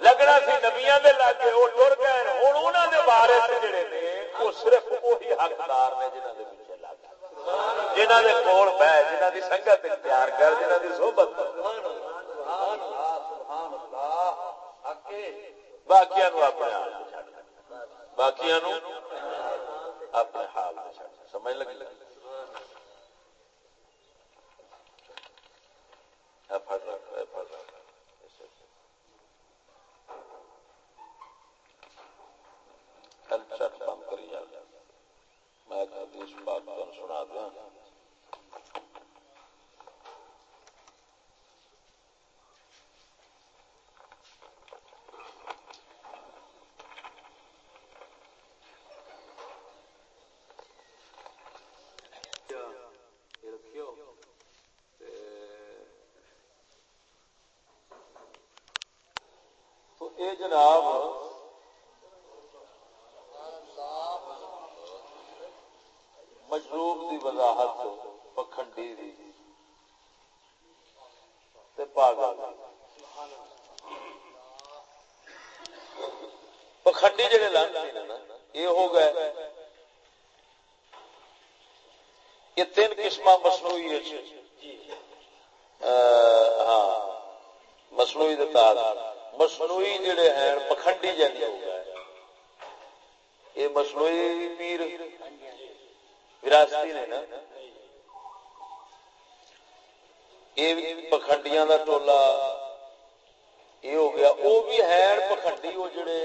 Speaker 1: لگنا سی نبیا دے لاگے وہ ٹر گئے۔ ہوں انہوں دے بارے جڑے نے، وہ صرف وہی حقدار نے جنہوں دے پیچھے لگ جنہ دے کول بہ جنہ دی سنگت اختیار کر جنہ دی صحبت باقی اپنے باقی اپنے حال سمجھ لگی چٹ بند کری میں سنا دیا جناب مشروب کی وضاحت پکھنڈی پکھنڈی جڑے نا یہ ہو گئے یہ تین قسم مصنوعی ہاں مصنوعی مصنوعی جڑے ہیں پکھنڈی جی ہو گئے یہ مصنوعی پیر وراثتی نے نا یہ پکھنڈیاں دا ٹولا یہ ہو گیا وہ بھی ہے پکھنڈی وہ جڑے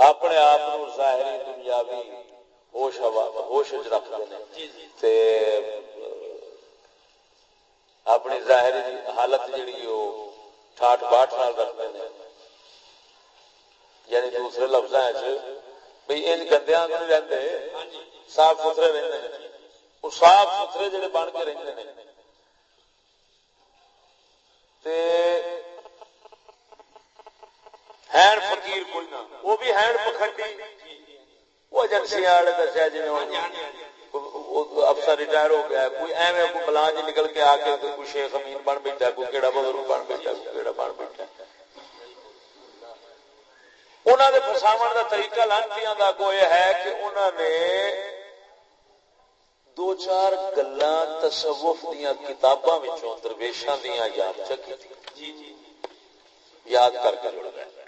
Speaker 1: اپنے آپ ظاہری دنیاوی ہوش ہوش رکھتے ہیں اپنی ظاہری حالت جڑی وہ ٹھاٹ باٹ نال رکھتے ہیں یعنی دوسرے لفظ بھائی نہیں رہتے صاف ستھرے رہتے ہیں وہ صاف ستھرے جڑے بن کے رہتے ہیں فقیر کوئی نہ وہ بھی پکھنڈی وہ والے دسیا جی افسر ریٹائر ہو گیا کوئی ایویں کوئی نکل کے آ کے کوئی شیخ امین بن بیٹھا کوئی کیڑا بزرگ بن بیٹھا کوئی کیڑا بن بیٹھا انہوں نے فساو کا طریقہ لانچیاں کا کوئی ہے کہ انہوں نے دو چار گلا تصوف دیا کتاباں درویشاں دیا یاد چکی یاد کر کے جڑ گئے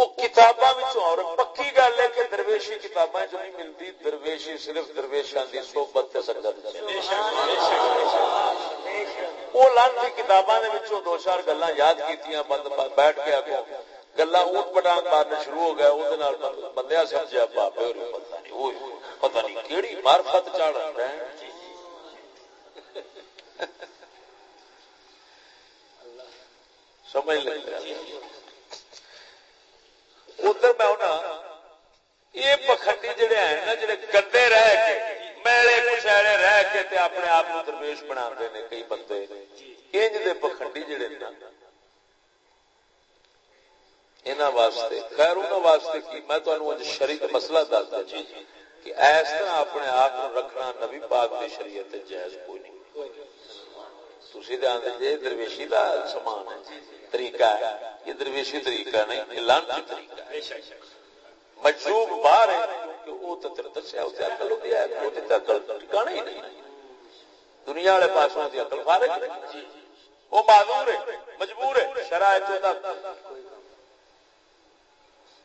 Speaker 1: وہ کتاباں اور پکی گل ہے کہ درویشی کتاباں جو نہیں ملتی، درویشی صرف درویشاں دی صحبت تے سنگت وہ لانتی کتاباں دے وچوں دو چار گلاں یاد کیتیاں، بند بیٹھ کے اگوں گلاں اوٹ پٹان مارنے شروع ہو گئے اودے نال بندیا سمجھیا، بابے پتہ نہیں وہ پتہ نہیں کیڑی معرفت رہا ہے۔ سمجھ لگ ادھر میں ہونا یہ پکھنڈی جڑے ہیں نا، جڑے گندے رہ کے، میلے کچھڑے رہ کے تے اپنے آپ کو درویش بنا نے کئی بندے۔ انج دے پکھنڈی جڑے نا، انہاں واسطے، خیر انہاں واسطے کی؟ میں تانوں اج شریعت مسئلہ دسدا جی کہ اس طرح اپنے آپ کو رکھنا نبی پاک دی شریعت جائز کوئی نہیں۔ تسی دے آندے جے درویشی دا سامان ہے طریقہ ہے یہ درویشی طریقہ نہیں یہ لانتی طریقہ ہے مجروب باہر ہے کہ دسیا عقل ہے عقل ٹھکانا ہی نہیں دنیا والے پاسوں کی عقل فارغ معذور ہے مجبور ہے شرائط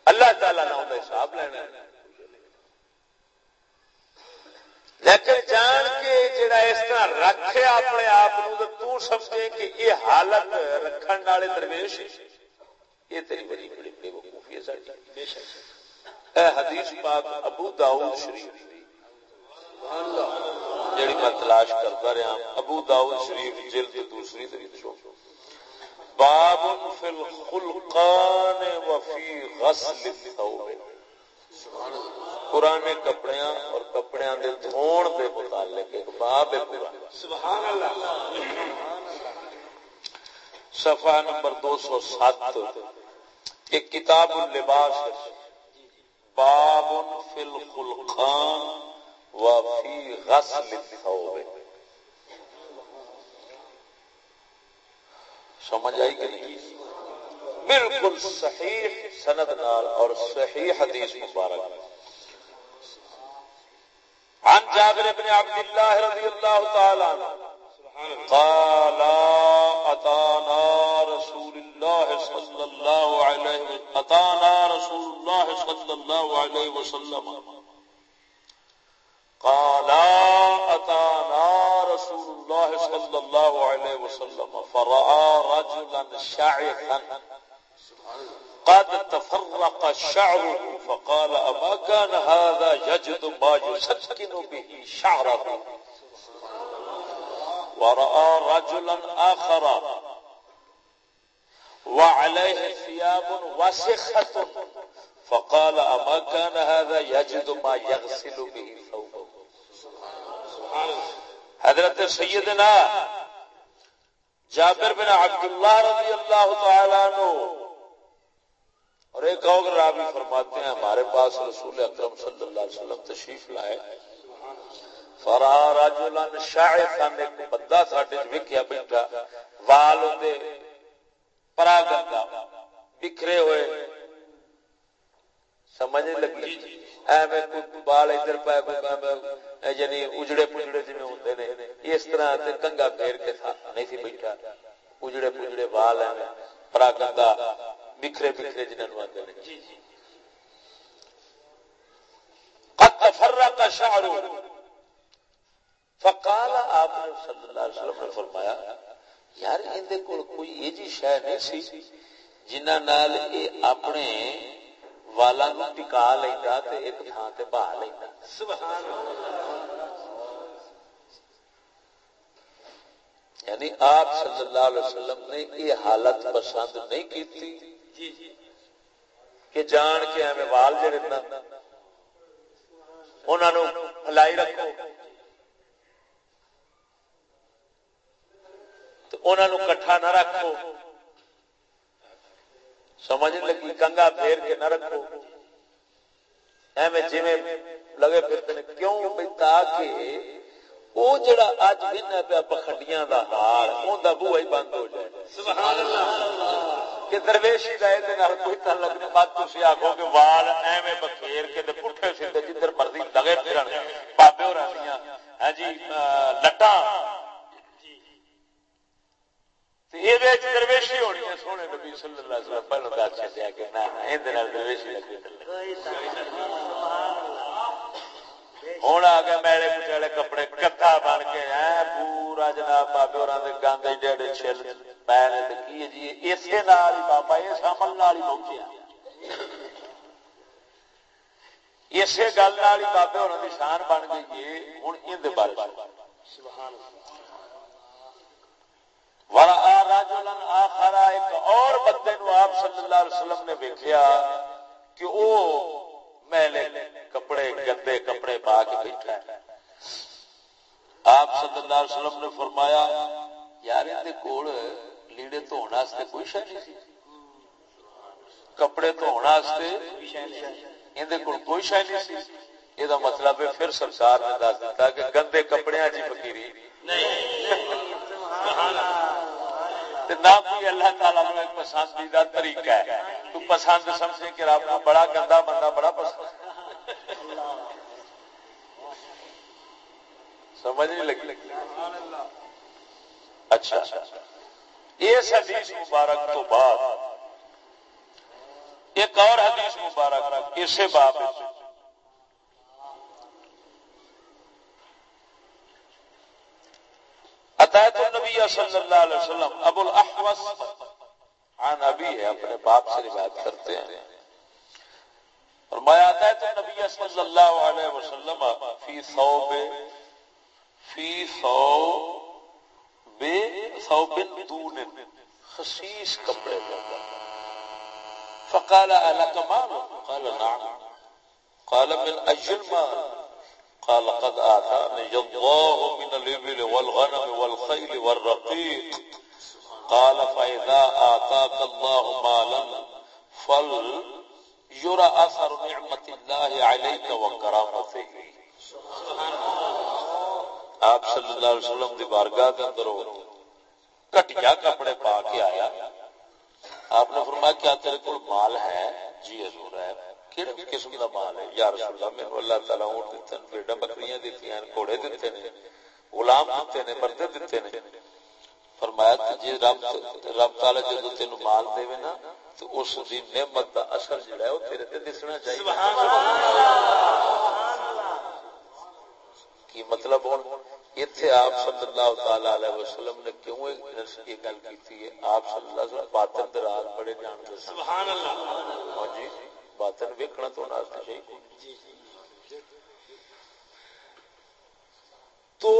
Speaker 1: اللہ تعالیٰ نہ ہوتا حساب لینا ہے لیکن جان کے جڑا اس طرح رکھے اپنے آپ تو سمجھے کہ یہ حالت رکھنے والے درویش یہ تیری بڑی بڑی بے وقوفی ہے اے حدیث پاک ابو داؤد شریف جڑی میں تلاش کرتا رہا ابو داؤد شریف جلد دوسری باب فی الخلقان وفی غسل الثوب۔ پرانے کپڑے اور کپڑے دے دھون دے متعلق ایک باب ہے پورا۔ سبحان اللہ صفحہ نمبر دو سو سات۔ ایک کتاب اللباس باب فی الخلقان وفی غسل الثوب۔ سمجھ آئی کہ نہیں؟ بالکل صحیح سند نال اور صحیح حدیث مبارک. عن جابر بن عبد الله رضي الله تعالى عنه قال اتانا رسول الله صلى الله عليه اتانا رسول الله صلى الله عليه وسلم. قال اتانا رسول الله صلى الله عليه وسلم. فراى رجلا شعثا قد تفرق شعره فقال أما كان هذا يجد ما يسكن به شعره ورأى رجلا آخر وعليه ثياب وسخة فقال أما كان هذا يجد ما يغسل به ثوبه حضرت سیدنا جابر بن عبداللہ رضی اللہ تعالیٰ عنہ اور ایک اور راوی فرماتے ہیں، ہمارے پاس رسول اکرم صلی اللہ علیہ وسلم تشریف لائے۔ فرا رجلن ایک بندہ ساڈے ویکھیا بیٹھا، وال دے پرا گندا بکھرے ہوئے۔ سمجھ لگی۔ ایویں کوئی بال ادھر پے کوئی یعنی اجڑے پجڑے جی جویں ہوندے نے۔ اس طرح تے کنگا پھیر کے ساتھ نہیں سی بیٹھا۔ اجڑے پجڑے وال ہیں پرا گندا بکھرے بکھرے جنہوں آتے ہیں جی، جی۔ قد تفرق شعر فقال آپ صلی اللہ علیہ وسلم نے فرمایا یار اندے کول کوئی یہ جی شے نہیں سی جنہاں نال اے اپنے والا نو ٹکا لیندا تے ایک تھاں تے بہا لیندا سبحان اللہ یعنی آپ صلی اللہ علیہ وسلم نے یہ حالت پسند نہیں کی تھی جی، جی۔ کہ جان کے ہمیں وال جڑے نا انہوں ہلائی رکھو۔ تو انہوں کٹھا نہ رکھو۔ سمجھ لگی، کنگا پھیر کے نہ رکھو۔ ایویں جی لگے پھر کیوں؟ بھائی تاکہ وہ جڑا اج وینا پیا پکھنڈیاں دا حال، اوندا بوہا ہی بند ہو جائے۔ سبحان اللہ۔ کہ درویشی دا اے نال کوئی تعلق نہیں بات تسی آکھو کہ وال ایویں بکھیر کے تے پٹھے سیدھے جدھر مرضی لگے پھرن۔ بابے ہوراں دیاں ہاں جی لٹاں۔ یہ درویشی ہونی ہے۔ سونے نبی صلی اللہ علیہ وسلم پہلے دس چلیا کہ نہ اندر درویشی لگے ہوں آ گیا میلے کچے کپڑے کتا بن کے پورا جناب بابے اور گند ڈیڈے چل پے کی جی اسی نال بابا اس عمل نال ہی پہنچیا اسی گل نال ہی بابے اور شان بن گئی ہے ہوں یہ بارے آخر ایک اور بندے نو آپ صلی اللہ علیہ وسلم نے ویکیا کہ وہ میلے کپڑے گندے کپڑے پا کے بیٹھا ہے۔ آپ صلی اللہ علیہ وسلم نے فرمایا، یار یہ کول لیڑے دھونے واسطے کوئی شہ نہیں سی۔ کپڑے دھونے واسطے اندر کول کوئی شہ نہیں سی۔ یہ مطلب ہے پھر سرکار نے دس دیتا کہ گندے کپڑے جی فکیری نہ کوئی اللہ تعالیٰ ایک پسندیدہ طریقہ ہے۔ تو پسند سمجھے کہ رب کو بڑا گندا بندہ بڑا پسند سمجھ نہیں لگی؟ اچھا۔ اس حدیث مبارک تو بعد، ایک اور حدیث مبارک اسے باب اتایت النبی صلی اللہ علیہ وسلم، ابو الاحوص عن ابی ہے، اپنے باپ سے روایت کرتے ہیں۔ اور فرمایا اتایت النبی صلی اللہ علیہ وسلم، فی ثوب فی ثوب ثوب دون، خصیص کپڑے کے اندر۔ فقال الک مال قال، نعم۔ قال من اجل مال۔ قال قد آتاني الله من الإبل والغنم والخيل والرقيق. قال فإذا آتاك الله مالا فل يرى أثر نعمة الله عليك وكرامته. آپ صلی اللہ علیہ وسلم دی بارگاہ کے اندر کٹیا کپڑے پا کے آیا۔ آپ نے فرمایا کیا تیرے کو مال ہے؟ جی حضور ہے۔ کہڑے قسم کا مال ہے۔ یا رسول اللہ، میرے اللہ تعالی اونٹ دیتے ہیں بھیڑا بکریاں دیتی ہیں، گھوڑے دیتے ہیں، غلام دیتے ہیں، مردے دیتے ہیں۔ فرمایا کہ جی رب رب تعالی جدو تینوں مال دے نا، تو اس دی نعمت دا اثر جڑا ہے، وہ تیرے تے دسنا چاہیے۔ سبحان اللہ کی مطلب ہن ایتھے آپ صلی اللہ تعالی علیہ وسلم نے کیوں یہ گل کیتی ہے آپ صلی اللہ علیہ وسلم باطن دراز، بڑے جان دے سبحان اللہ ہاں جی۔ باطن ویکھنا تو نہ تو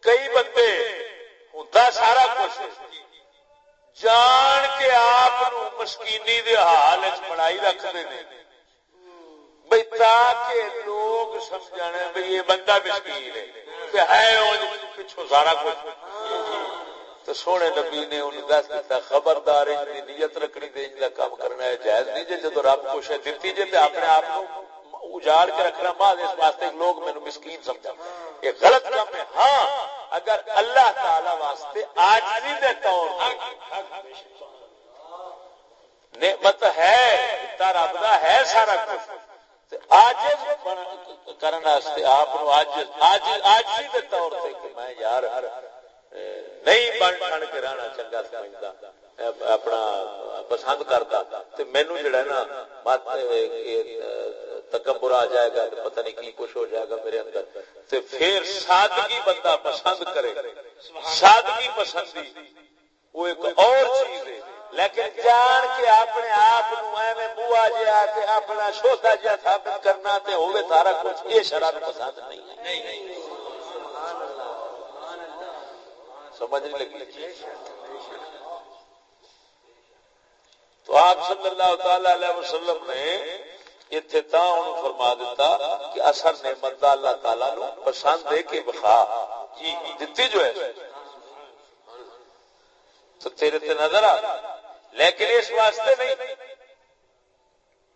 Speaker 1: کئی بندے ہوتا سارا کچھ جان کے آپ مسکینی دے حال بڑائی رکھتے ہیں بھائی تاکہ لوگ سمجھ بھائی یہ بندہ مسکین ہے۔ ہے پچھو سارا کچھ۔ تو سونے نبی نے ان دس دیتا خبردار نیت رکھنی دے ان کام کرنا ہے، جائز نہیں جی جدو رب کچھ ہے دیتی جی اپنے آپ اجاڑ کے رکھنا، بعد اس واسطے لوگ میرے مسکین سمجھا۔ یہ غلط کام ہے۔ ہاں اگر اللہ تعالی واسطے آج نہیں دیتا نعمت ہے رب کا ہے سارا کچھ آج کرنے آپ آج آج ہی طور سے کہ میں یار نہیں بن بن کے رہنا چنگا سمجھتا، اپنا پسند کرتا۔ تو مینو جڑا نا، مت تکبر آ جائے گا پتہ نہیں کی کچھ ہو جائے گا میرے اندر۔ تو پھر سادگی بندہ پسند کرے۔ سادگی پسندی، وہ ایک اور چیز ہے۔ لیکن جان کے اپنے آپ بوا جا کے اپنا چھوٹا جہا ثابت کرنا ہوئے سارا کچھ یہ شراب پسند نہیں ہے۔ سمجھ نہیں لگی تو آپ صلی اللہ تعالی علیہ وسلم نے اتنے تا فرما دیتا کہ اثر نعمت دا اللہ تعالی نو پسند ہے کہ بخا جی، دیتی جو ہے۔ تو تیرے تے نظر آ۔ لیکن اس واسطے نہیں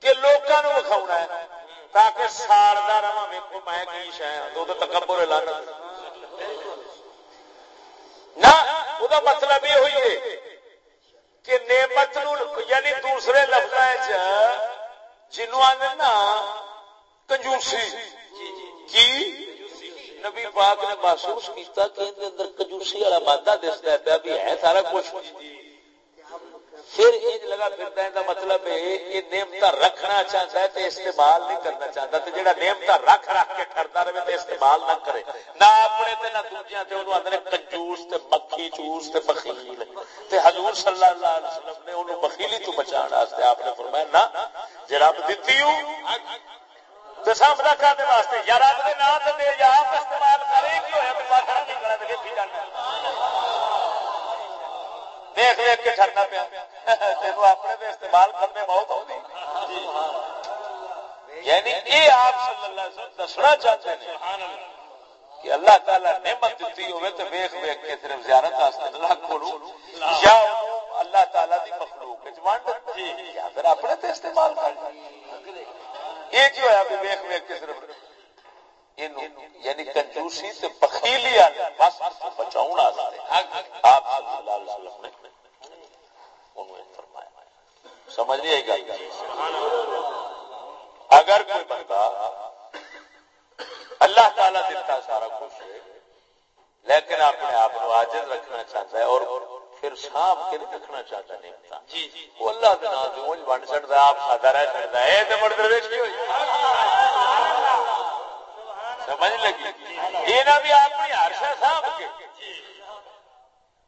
Speaker 1: کہ لوگوں نو بکھاؤنا ہے، تاکہ سال کا رہا ویکو میں کی شاید تو تکبر لانا نہ وہ مطلب یہ ہوئی ہے کہ نعمت یعنی دوسرے لفظ جنو آدھے نا، کنجوسی۔ کی؟ نبی پاک نے محسوس کیا کہ اندر کنجوسی والا مادہ دستا ہے پیا بھی ہے، سارا کچھ۔ پھر یہ لگا پھرتا ہے مطلب ہے، یہ نعمت رکھنا چاہتا ہے تو استعمال نہیں کرنا چاہتا۔ تو جہاں نعمت رکھ رکھ کے کرتا رہے تو استعمال نہ کرے۔ نہ اپنے تے، نہ دوجیاں تے، انہوں آدھے کنجوس تے مکھی چوس تے بخیل۔ تے حضور صلی اللہ علیہ وسلم نے انہوں بخیلی تو بچان واسطے آپ نے فرمایا، نہ جی رب دیتی ہوں تو سامنا کرنے واسطے۔ یا رب دے نام تے دے، یا آپ استعمال کرے کی ہویا تو باہر نہیں کرنا تے لکھی جانا دیکھ دیکھ کے ٹرنا پیا تین اپنے استعمال کرنے بہت ہوتی یعنی یہ آپ صلی اللہ علیہ وسلم دسنا چاہتے ہیں کہ اللہ تعالی نعمت دیتی ہوئے تو ویخ ویخ کے صرف زیارت اللہ کھولو یا اللہ تعالی دی مخلوق ونڈ یا پھر اپنے تے استعمال کر یہ کی ہوا بھی ویخ ویخ کے صرف یعنی کنجوسی سے بخیلی بس بچاؤ آپ صلی اللہ علیہ وسلم نے سمجھ نہیں آئی گل۔ اگر کوئی بندہ اللہ تعالی دیتا سارا کچھ لیکن اپنے آپ کو آجز رکھنا چاہتا ہے اور پھر سانپ کے نہیں رکھنا چاہتا نہیں وہ اللہ کے نام سے بن چڑھتا ہے آپ سادہ رہ چڑھتا ہے۔ تو بڑھ درویش کی ہوئی؟ سمجھ لگی؟ یہ نہ بھی اپنی ہر شہ سانپ کے۔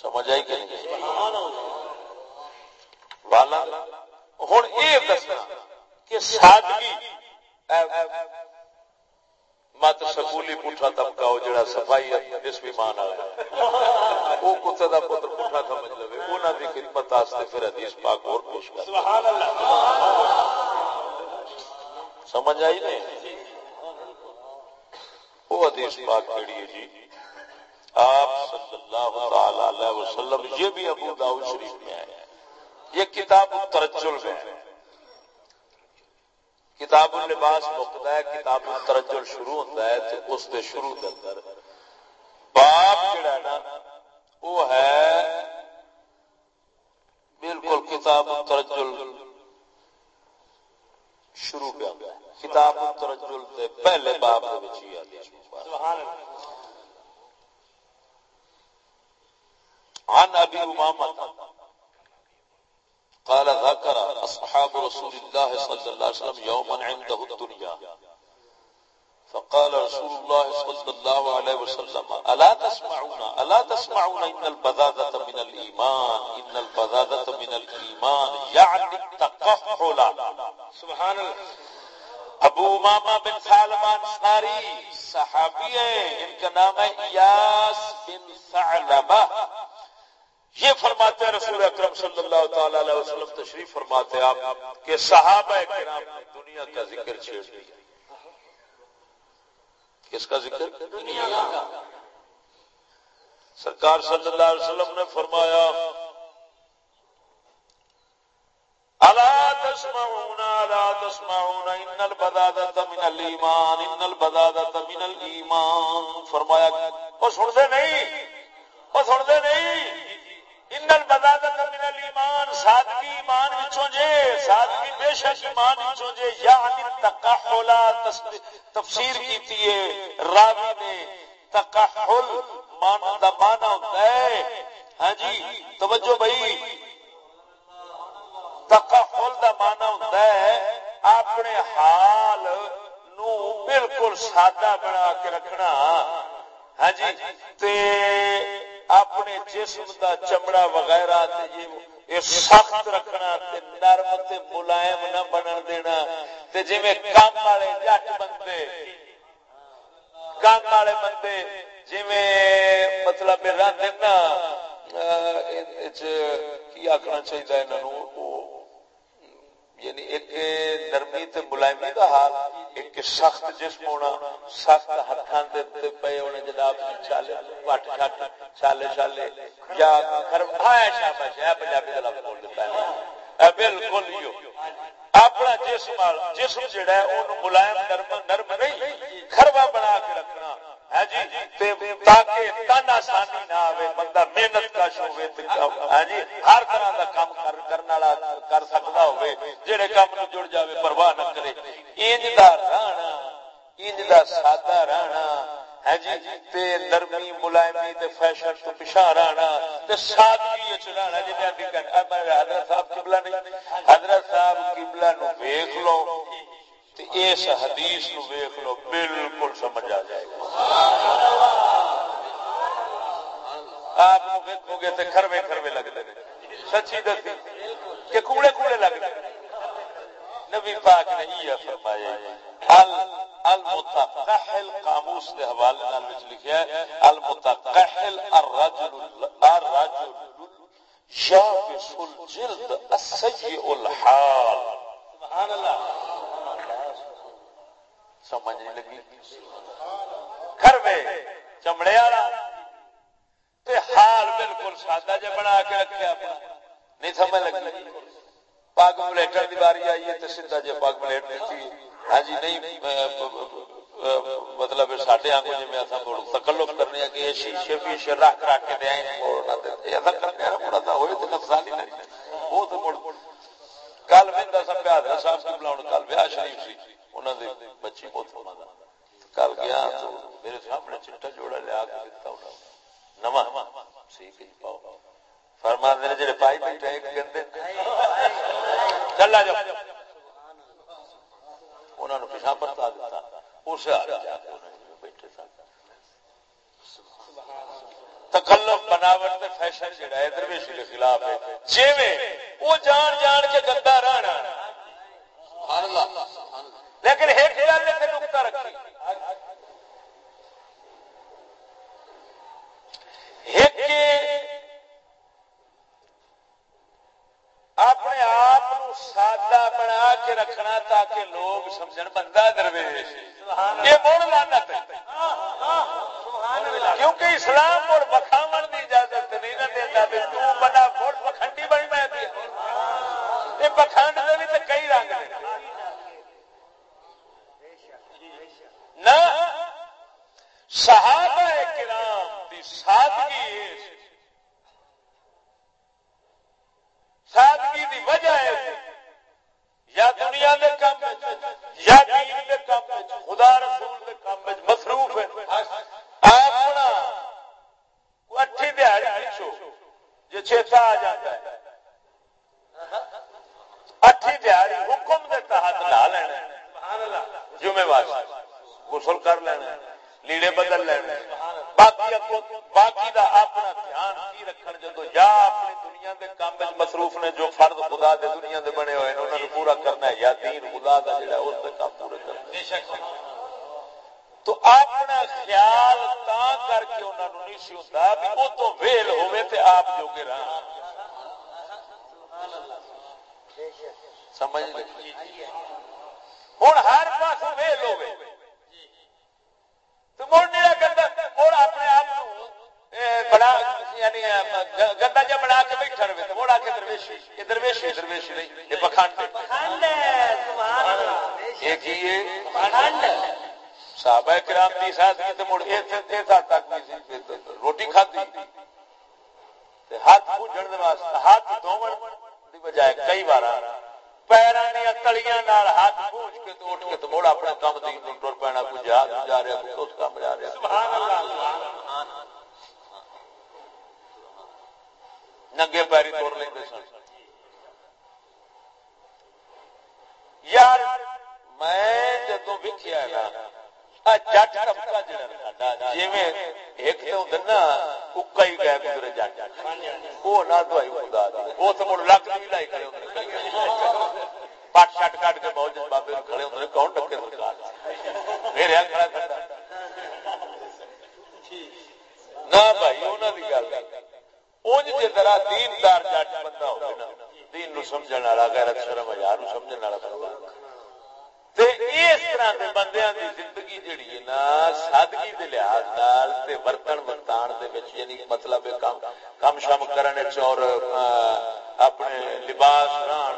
Speaker 1: سمجھ آئی کہ والا ہوں یہ دسنا کہ سادگی مت سکولی پوٹھا طبقہ ہو جڑا صفائی اس بھی مان والا وہ کتے کا پتر پوٹھا سمجھ لو انہوں کی خدمت پھر حدیث پاک اور پیش کر۔ سمجھ آئی نہیں؟ وہ حدیث پاک کہڑی ہے جی؟ آپ صلی اللہ تعالی علیہ وسلم، یہ بھی ابو داؤد شریف میں ہے۔ یہ کتاب ترجل میں ہے۔ کتاب اللباس مقتا ہے، کتاب ترجل شروع ہوتا ہے، تو اس کے شروع کے اندر باپ جڑا نا، وہ ہے بالکل کتاب ترجل شروع پہ کتاب ترجل پہلے باپ سبحان اللہ۔ عن ابي امامه قال ذكر اصحاب رسول الله صلى الله عليه وسلم يوما عنده الدنيا فقال رسول الله صلى الله عليه وسلم الا تسمعون الا تسمعون ان البذاذه من الايمان ان البذاذه من الايمان يعني التقحل سبحان الله ابو امامہ بن سالمان ساری صحابی ہیں ان کا نام ہے ایاس بن ثعلبہ یہ فرماتے ہیں رسول اکرم صلی اللہ تعالی علیہ وسلم تشریف فرماتے ہیں آپ کہ صحابہ کرام نے دنیا کا ذکر چھیڑ دیا۔ کس کا ذکر؟ دنیا کا۔ سرکار صلی اللہ علیہ وسلم نے فرمایا، الا تسمعون الا تسمعون، ان البدادۃ من الايمان ان البدادۃ من الايمان فرمایا، وہ سن دے نہیں، وہ سن دے نہیں۔ انل بدادت من الایمان سادگی ایمان وچوں جے، سادگی بے شک ایمان وچوں جے یعنی تقحل تفسیر کیتی ہے، راوی نے تقحل مان دا معنی ہے۔ ہاں جی توجہ بھائی۔ تقحل دا معنی ہوندا ہے، اپنے حال نو بالکل سادہ بنا کے رکھنا۔ ہاں جی تے اپنے جسم دا چمڑا وغیرہ یہ سخت رکھنا تے نرم تے ملائم نہ بنن دینا۔ تے جی کام والے جٹ بندے کام والے بندے جی مطلب رہتے نا کی آخنا چاہیے یعنی ایک نرمی تے ملائمی دا حال۔ ایک سخت جسم ہونا سخت ہاتھاں دے پے ہونے جناب چالے پٹ چھٹ چالے چالے یا گھر آیا شاباش ہے پنجابی دا لفظ بول دیتا ہے بالکل ہی اپنا جسم جسم جڑا ہے اونوں ملائم نرم نرم نہیں خروا بنا کے رکھنا ہے جی؟ تاکہ تن آسانی نہ بندہ محنت ہوے جی؟ ہر طرح دا کام والا کر ہوے جڑے کام جڑ جاوے پرواہ نہ کرے۔ انج دا رہنا انج دا سادہ رہنا ہے جی؟ تے نرمی، ملائمی تے فیشن تو پیچھے رہنا تے سادگی وچ رہنا جے میں حضرت صاحب قبلہ نہیں، حضرت صاحب قبلہ نو دیکھ لو۔ اس حدیث نو ویخ لو، بالکل سمجھ آ جائے گا آپ ویکو گے تو کھروے کھروے لگتے ہیں سچی دسی کہ کوڑے کوڑے لگتے ہیں نبی پاک نے یہ فرمایا ال المتقحل قاموس کے حوالے نال وچ لکھیا ہے، المتقحل الرجل الرجل شافس الجلد السيء الحال۔ سبحان اللہ۔ سمجھ نہیں لگی چمڑے والا۔ حال بالکل سادہ جہ بنا کے رکھا نہیں سمجھ لگی۔ پگ ملیٹر کی باری آئی ہے تو سیدا جی پگ ملیٹ دیتی ہاں جی نہیں مطلب سڈے آگے جی اصا تکلف کرنے کہ یہ شیشے پیشے رکھ رکھ کے دیا ایسا کرنے تھوڑا سا ہوئے تو نقصان ہی نہیں۔ وہ تو مڑ کل میں سب بہادر صاحب سے بلاؤ کل بیاہ شریف سی۔ انہوں نے بچی کل گیا تو میرے سامنے چٹا جوڑا لیا کے دیتا نواں ٹھیک ہے پاؤ فرما جڑے پائی بیٹھے ایک گندے چلا انہوں نے پرتا دیتا اس بیٹھے تکلف بناوٹ فیشن جڑا ہے درویشی کے خلاف ہے وہ جان جان کے گندا رہنا لیکن ایک گل نے نقطہ رکھی اپنے آپ سادہ بنا کے رکھنا تاکہ لوگ سمجھ بندہ درویش۔ یہ مڑ لانت کیونکہ اسلام مڑ بخاو کی اجازت نہیں نہ دیتا بھی تو بنا مڑ پکھنڈی بڑی میں یہ پکھنڈ کے بھی تو کئی رنگ نہ صحابہ کرام کی سادگی سادگی دی وجہ ہے یا دنیا دے کام یا دین دے کام خدا رسول دے کام مصروف ہے۔ اپنا اٹھی دیہڑی پچھو جی چیتا آ جاتا ہے۔ اٹھی دیہڑی حکم دے تحت لا لینا۔ جمعے واسطے۔ غسل کر لینا۔ لیڑے بدل لینا باقی دا اپنا دھیان کی رکھن جدو یا اپنی دنیا دے کام مصروف نے جو فرد خدا دے دنیا دے بنے ہوئے انہوں نے پورا کرنا ہے یا دین خدا دا جڑا اس دے کام پورے کرنا تو اپنا خیال تا کر کے انہوں نے نہیں سی ہوتا بھی وہ تو ویل ہوئے تے آپ جو کے رہا سمجھ لگی ہوں ہر پاس ویل ہوئے تو مڑ نہیں کرتا مڑ اپنے بڑا یعنی گندا جا بنا کے بیٹھا رہے تو مڑ آ کے درویشی یہ درویشی درویشی نہیں یہ پکھانڈ صحابہ کرام دی ساتھ کی مڑ تک روٹی کھاتی ہاتھ پوجن واسطے ہاتھ دھوڑ دی بجائے کئی بار پیروں دیا تلیاں ہاتھ پوچھ کے تو اٹھ کے تو مڑ اپنے کام دی ٹر پینا کوئی جہاز جا رہا کوئی اس کام جا رہا ننگے پیری توڑ لیں سن۔ یار، میں جدو ویکیا جٹ جی ایک تو ہوں نا اکا ہی گئے گزرے جٹ۔ وہ نہ دوائی خدا دی۔ وہ تو مڑ لک بھی لائی کھڑے ہوتے پٹ شٹ کٹ کے بہت بابے کھڑے ہوتے کون ٹکے سرکار میرے ہاں کھڑا کھڑا۔ نہ بھائی انہوں کی گل۔ اونج دیندار جٹ بندہ نا، دین نو سمجھن والا، غیرت شرم حیا نو سمجھن والا بندہ۔ تے اس طرح دے بندیاں دی زندگی جڑی ہے نا، سادگی دے لحاظ نال تے ورتان دے وچ یعنی مطلب کم کم کرن وچ اور اپنے لباس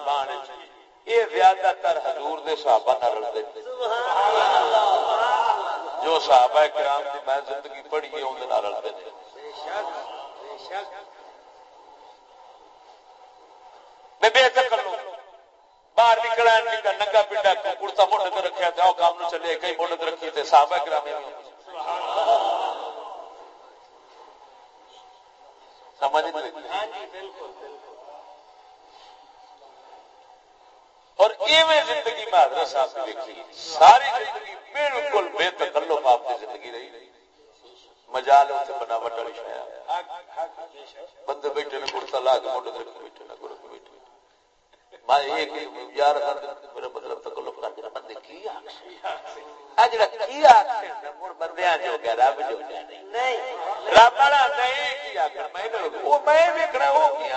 Speaker 1: وچ۔ یہ زیادہ تر حضور دے صحابہ نال رلدے۔ سبحان اللہ جو صحابہ کرام دی میں زندگی پڑھی ہے، اون دے نال رلدے۔ بے شک بے تکلو باہر نکلا ننگا پنڈا موڈے کام چلے۔ کئی موڈے رکھی تھے صحابہ کرام سمجھ اور ایویں زندگی میں حضرت صاحب کی دیکھی ساری زندگی بالکل بے تکلف آپ کی زندگی رہی۔ مجال اتنے بناوٹ والی شاید بندے بیٹھے نے کڑتا لا کے موڈے رکھ بیٹھے نہ گڑ بیٹھے یار میرا مطلب تکلف کر دینا بندے کی اج کی بندے جو گیا رب جو رب والا نہیں کی آخر میں وہ میں دیکھنا وہ کی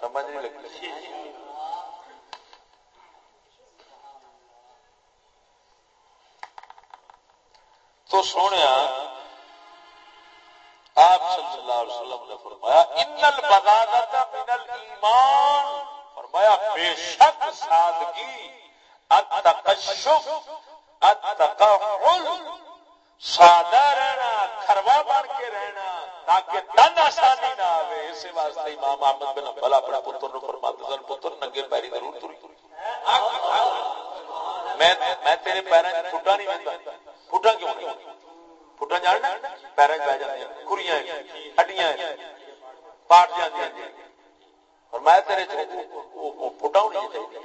Speaker 1: سمجھ نہیں لگی تو سونے آپ صلی اللہ علیہ وسلم نے فرمایا، ان البغاضت من الایمان فرمایا، بے شک سادگی، التقشف سادہ رہنا، کھروا بن کے رہنا، تاکہ تن آسانی نہ واسطے امام احمد بن حنبل اپنے پتر نو فرماتے سن، پتر، ننگے پیری ضرور تری۔ میں میں تیرے پیراں نہیں ویندا۔ پھٹا کیوں نہیں پھٹا جاننا پیراں وچ بہ جاندیاں کھریاں ہڈیاں پاٹ جاندیاں اور میں تیرے پھٹا نہیں چاہیے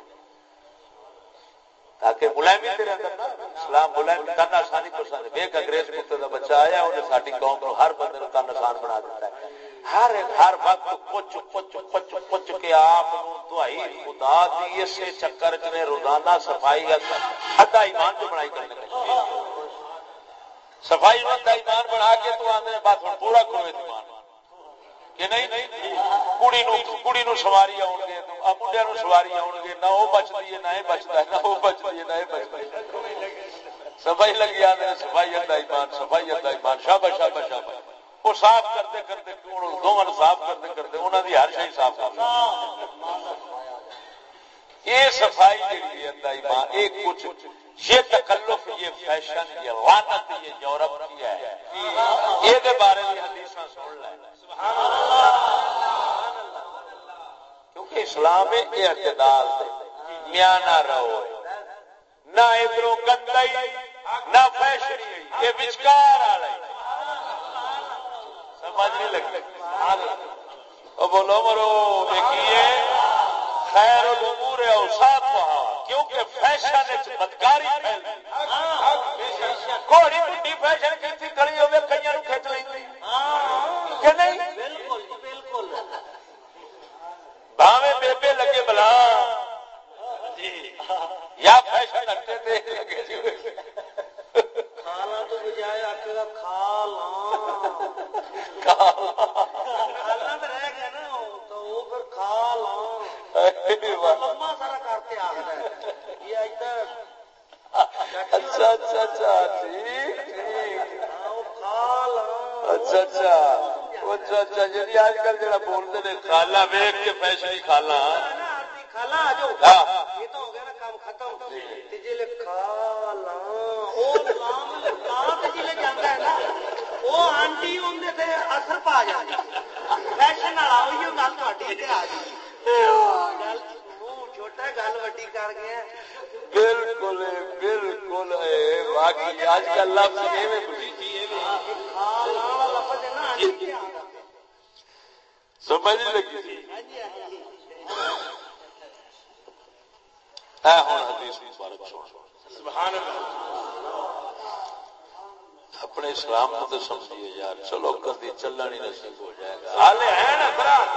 Speaker 1: تاکہ غلامی تیرے اندر نا اسلام غلامی کرنا آسانی پسند ہے ایک انگریز کتے دا بچہ آیا انہیں ساری قوم کو ہر بندے کا نشان بنا دیتا ہے ہر ہر وقت پچ پچ پچ پچ کے آپ دعائی خدا دی اسے چکر چ روزانہ صفائی حدا ایمان جو بنائی کرنے کا صفائی بندہ ایمان بنا کے تو آنے بات پورا کرو ایمان۔ کہ نہیں؟ کڑی نو کڑی نو سواری آؤ گے منڈیا نو سواری آؤ گے، نہ وہ بچتی ہے، نہ یہ بچتا ہے، نہ وہ بچتی ہے، نہ یہ بچتا ہے۔ صفائی لگی آدھے صفائی ادا ایمان، صفائی ادا ایمان۔ شابا شابا شابا وہ صاف کرتے کرتے دونوں صاف کرتے کرتے انہوں ہر شہر صاف کر یہ صفائی جی ہے ایمان کچھ یہ تکلف، یہ فیشن، یہ وانت یہ یورپ کی ہے۔ یہ بارے میں حدیث سن لیں۔ کیونکہ اسلام اعتدال میاں نہ رہو۔ نہ ادھر گندائی نہ فیشن یہ بچکار والے سمجھ نہیں لگتی۔ بولو مرو، دیکھیے، خیر الامور اوساط وہاں۔ کیونکہ فیشن بدکاری گھوڑی بڈی فیشن کی کڑی ہوگی کئی کھچ لیں کہ نہیں؟ بالکل بھاوے بیبے لگے بلا۔ یا فیشن دے لگے کھانا تو بجائے کھالا کھالا تو رہ گیا نا۔ پھر کھالا لمبا سارا کرتے آ یہ ادھر اچھا اچھا اچھا ٹھیک ٹھیک اچھا اچھا اچھا اچھا جی آج کل جڑا بولتے ہیں کھالا ویگ کے ہی کھالا کھالا جاؤ یہ تو ہو گیا نا کام ختم جی کھالا جانا ہے نا وہ آنٹی اندر اثر پا جاتی فیشن والا وہی گل تھی آ جائے چھوٹا گل وڈی کر گیا بالکل بالکل باقی آج کل لفظ سمجھ لگی اپنے اسلام کو تو سمجھیے یار چلو کدی چلنا نہیں نصیب ہو جائے گا۔ حال ہے نا اثرات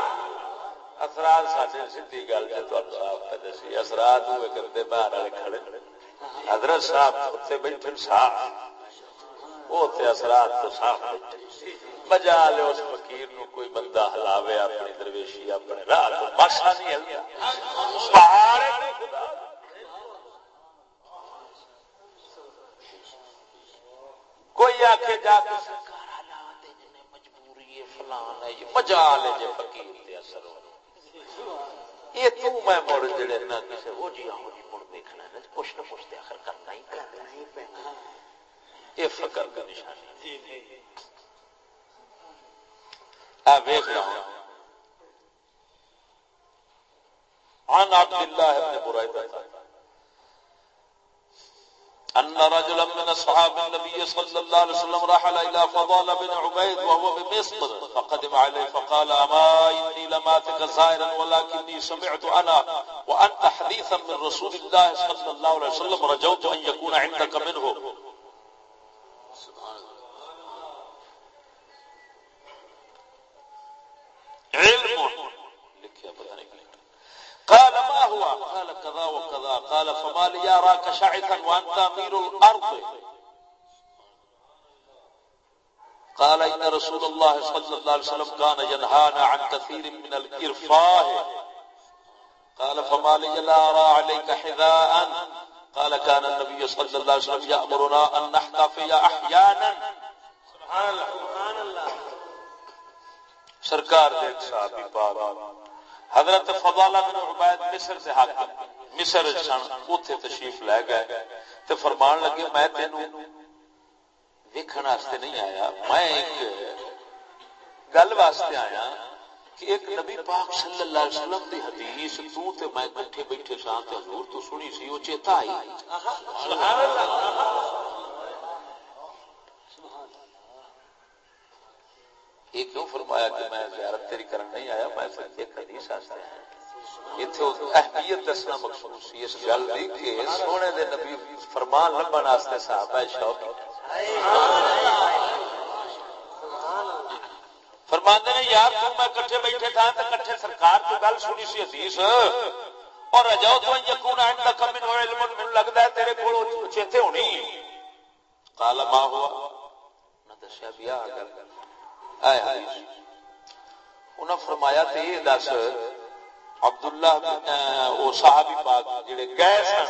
Speaker 1: اثرات سارے سی گل صاف دسی اثرات ہوئے کرتے باہر والے کھڑے۔ حضرت صاحب اتنے بیٹھے صاف وہ اثرات تو صاف بیٹھے مجا لے اس فقیر نو کوئی بندہ ہلاوے اپنی درویشی اپنے راہ تو ماسا نہیں ہلیا پہاڑ کوئی آ کے جا کے مجبوری فلان ہے یہ مجا لے جے فقیر تے اثر ہو یہ تو میں مڑ جڑے نہ کسے وہ جی آؤ جی مڑ دیکھنا ہے کچھ نہ کچھ آخر کرنا ہی کرنا ہی پینا یہ فکر کا نشانی عن عبد الله بن بريدة أن رجلا من أصحاب النبي صلى الله عليه وسلم رحل إلى فضال بن عبيد وهو بمصر، فقدم عليه فقال، أما إني لماتك زائرا، ولكني سمعت أنا وأنت حديثا من رسول الله صلى الله عليه وسلم، رجوت أن يكون عندك منه. سبحان الله. قال كذا وكذا. قال فما لي يراك شعثا وانت امير الارض قال ان رسول الله صلى الله عليه وسلم كان ينهانا عن كثير من الارفاه قال فما لي لا ارى عليك حذاء؟ قال كان النبي صلى الله عليه وسلم يأمرنا ان نحتفي احيانا سبحان الله. سبحان الله سرکار دے صحابی پاک حضرت فضالہ بن عبید مصر سے حاکم، مصر سن اتنے تشریف لے گئے تے فرمان لگے، میں تینوں ویکھن واسطے نہیں آیا، میں ایک گل واسطے آیا کہ ایک نبی پاک صلی اللہ علیہ وسلم دی حدیث، تو تے میں کٹھے بیٹھے سان تے حضور تو سنی سی او چیتا آئی۔ سبحان اللہ۔ یہ کیوں فرمایا کہ میں زیارت تیری کرن نہیں آیا؟ میں صرف ایک حدیث واسطے ایتھے اہمیت دسنا مقصود سی اس گل دی کہ سونے دے نبی فرمان لبن واسطے صحابہ شوق فرماندے نے یار تو میں کٹھے بیٹھے تھا تے کٹھے سرکار تو گل سنی سی حدیث۔ اور رجاؤ تو یکون عند کم من علم من لگدا ہے تیرے کول چیتے ہونی۔ قال، ما ہوا؟ نہ دسیا بیا گل۔ اے انہاں فرمایا تے یہ دس، عبداللہ او صحابی پاک جڑے گئے سن۔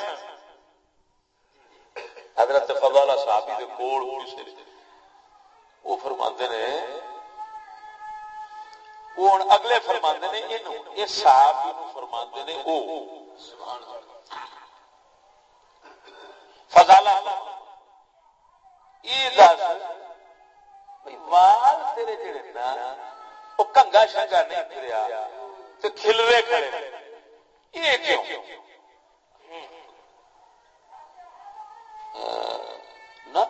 Speaker 1: حضرت فضالہ صحابی دے کول کسے وہ فرماندے نے، وہ ہن اگلے فرماندے نے اینو یہ صحابی نو فرماندے نے او۔ سبحان اللہ فضالہ یہ دس۔ وال تیرے جڑے نا وہ کنگا شنگا نہیں پھریا تو کھلرے کھڑے۔ یہ کیوں؟ نہ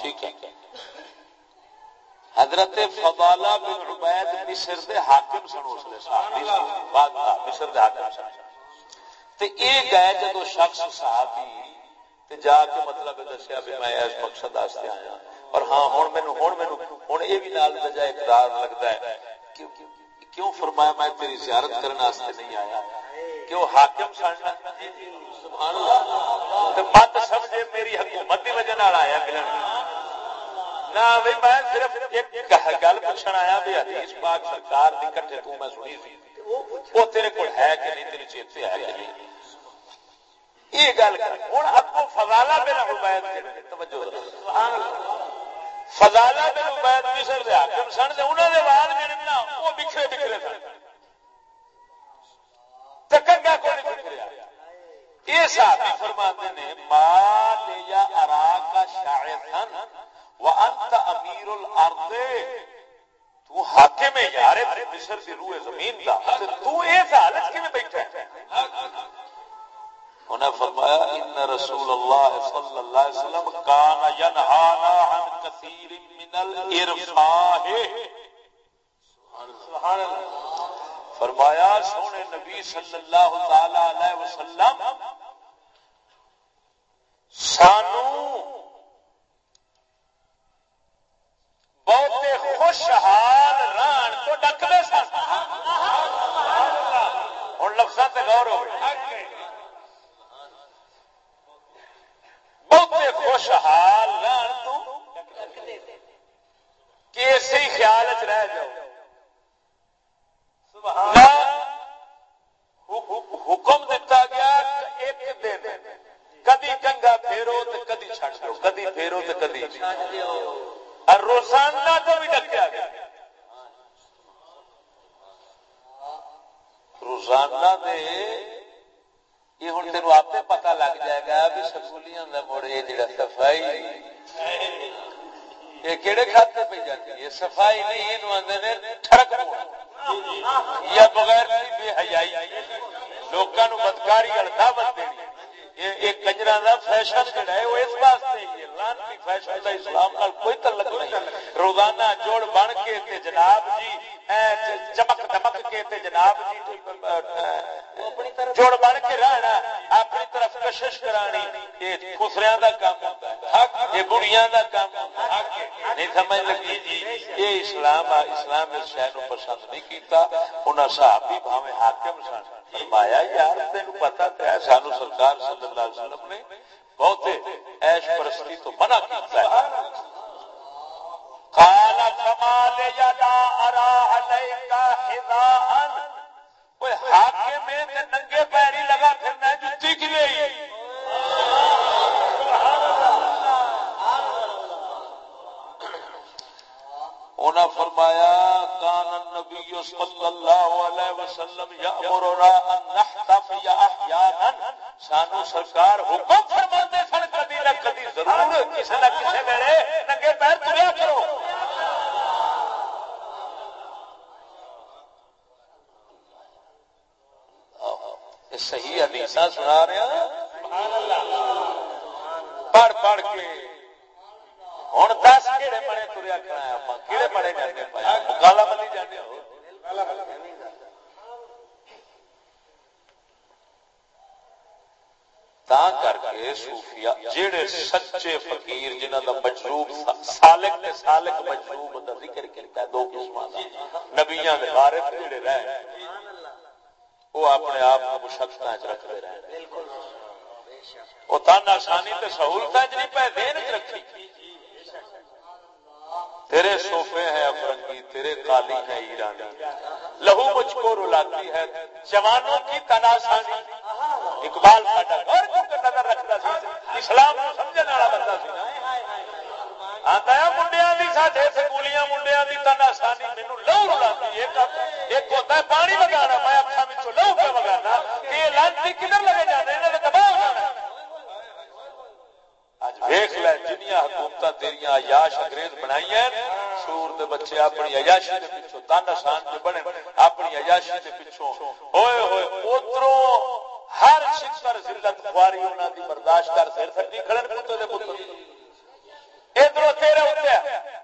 Speaker 1: ٹھیک ہے۔ حضرت فضالہ بن عبید مصر دے حاکم سن، اس نے صاحب مصر دے حاکم سن۔ تے اے گئے جدو شخص صحابی، تے جا کے مطلب دسیا بھی میں اس مقصد واسطے آیا۔ اور ہاں ہن مینوں ہن مینوں ہن اے بھی نال بجائے اقرار لگدا ہے کیوں فرمایا میں تیری زیارت کرنے واسطے نہیں آیا؟ کہ وہ حاکم سن۔ سبحان اللہ۔ تے مت سمجھے میری حکومت دی وجہ نال آیا ملن۔ نہ بھئی میں صرف ایک گل پوچھن آیا بھی حدیث پاک سرکار دی کٹھے تو میں سنی سی۔ وہ تیرے کو ہے کہ نہیں، تیرے چیتے ہے کہ نہیں؟ یہ گل کر ہوں ابو فضالہ بن عبید توجہ فضالہ بن عبید مصر دے حاکم سن تے انہاں دے بعد میرے نا وہ بکھرے بکھرے سن۔ تکنگا کو نہیں بکھریا یہ صحابی فرماتے نے، ما لیا اراکا شاعثن وانت امیر الارض۔ تو حاکم ہے یار مصر دی روح زمین دا تو اس حالت کیویں بیٹھا ہے؟ انہیں فرمایا، ان رسول اللہ صلی اللہ علیہ وسلم کان ینہانا عن کثیر من الارفاہ. سبحان اللہ فرمایا، سونے نبی صلی اللہ تعالی علیہ وسلم، سانو بہتے خوشحال ران تو ڈکتے سن ہوں لفظ غور ہو بہتے خوشحال ران تو کہ اسی خیال چ رہ جاؤ حکم دیتا گیا ایک دن کدی کنگا پھیرو تو کدی چھڑ دو کدی پھیرو تو کدی اور روزانہ تو بھی ڈکیا گیا روزانہ دے یہ ہوں تین آپ پتا لگ جائے گا بھی سکولیاں کا مڑ یہ جڑا صفائی یہ کہڑے کھاتے پہ جاتی ہے صفائی نہیں یہ آدھے ٹھڑک یا بغیر بے حیائی لوگوں بدکاری دعوت دینی ایک کنجرا کا فیشن جڑا ہے وہ اس واسطے لانتی فیشن کا اسلام نال کوئی تعلق نہیں روزانہ جوڑ بن کے تے جناب جی چمک دمک کے تے جناب جی جوڑ بن کے رہنا اپنی طرف کشش کرانی یہ خسریاں دا کام یہ بڑیاں دا کام نہیں سمجھ لگی یہ اسلام اسلام اس شہر پسند نہیں کیتا، انہاں صحابی بھاویں حاکم سن۔ فرمایا، یار تین پتہ تے سانو سرکار صلی اللہ علیہ وسلم نے سالک مجلوب دا ذکر کیا دو قسم کا نبیاں دے بارے جڑے رہے وہ اپنے آپ کو مشقت رکھتے رہے وہ تان آسانی تے سہولت نہیں پہ دین رکھی۔ تیرے صوفے ہیں افرنگی تیرے قالی ہے ایرانی۔ لہو مجھ کو رلاتی ہے جوانوں کی تناسانی اقبال ساڈا گھر کو نظر رکھتا سی؟ اسلام کو سمجھنے والا بندہ سی۔ آتا ہے منڈیا کی ساڈے سکولیاں منڈیا کی تناسانی مینو لہو رلاتی ایک ہوتا ہے پانی مگانا میں اکھا میں لہو پہ مگانا یہ لانتی کدھر لگے جانے انہوں نے دباؤ جانا ویخ لے جنیا حکومت تیریا عیاش انگریز بنائی ہیں سور دے بچے اپنی عیاشی دے پیچھوں تن آسان بنے اپنی عیاشی دے پیچھوں ہوئے ہوئے ادھروں ہر شکر ذلت خواری انہاں دی برداشت کر سر سکتی کھڑن پتر دے پتر ادھروں تیرے ہوتے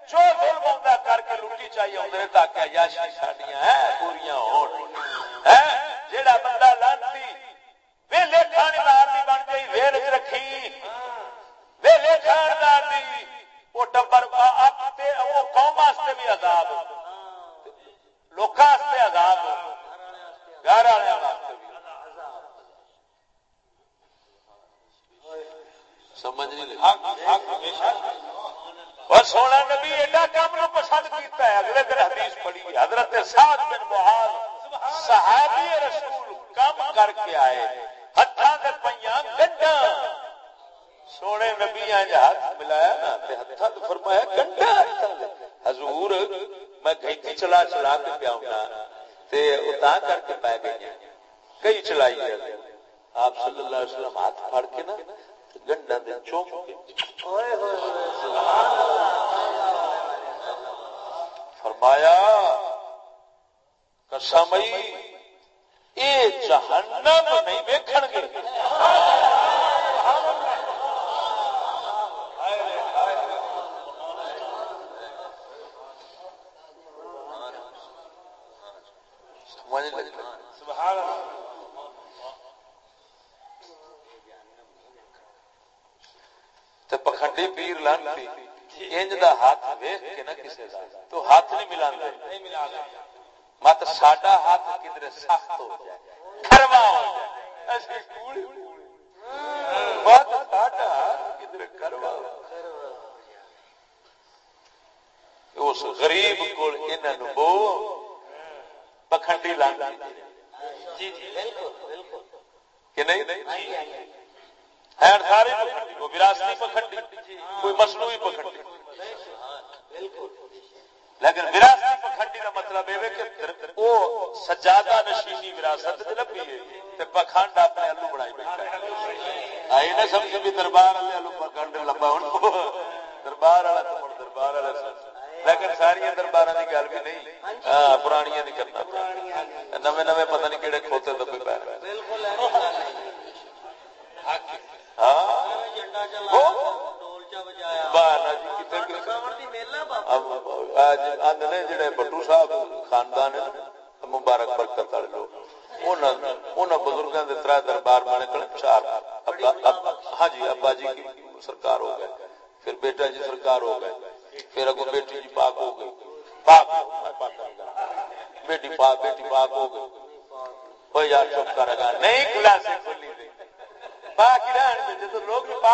Speaker 1: جو ظلم ہوندا کر کے لوٹی چاہیے ہوندے تاکہ عیاشی ساڈیاں ہیں، پوریاں ہون۔ ہیں؟ جیڑا بندہ لانتی، ویلے بن گئی، ویل رکھی۔ ویلے وہ ٹبر وہ قوم واسطے بھی عذاب۔ لوکاں واسطے عذاب گھر والے واسطے بھی سمجھ نہیں اور سونا نبی ایڈا کام نو پسند کیتا ہے اگلے دن حدیث پڑھی حضرت سعد بن معاذ صحابی رسول کم کر کے آئے۔ ہتھاں دے پئیاں گڈاں سونے نبی ہاتھ ملایا نا فرمایا گنڈا حضور، میں گھنٹی چلا چلا کے پیا ہونا۔ کر کے پی گئی کئی چلائی ہے۔ آپ صلی اللہ علیہ وسلم ہاتھ پھڑ کے نا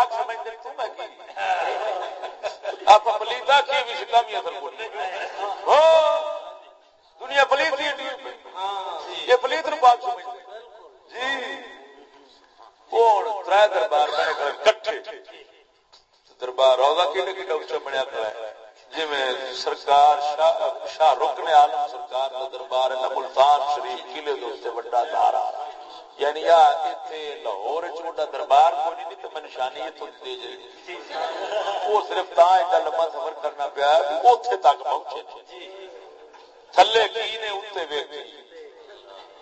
Speaker 1: جب تھلے کی نے اتنے ویک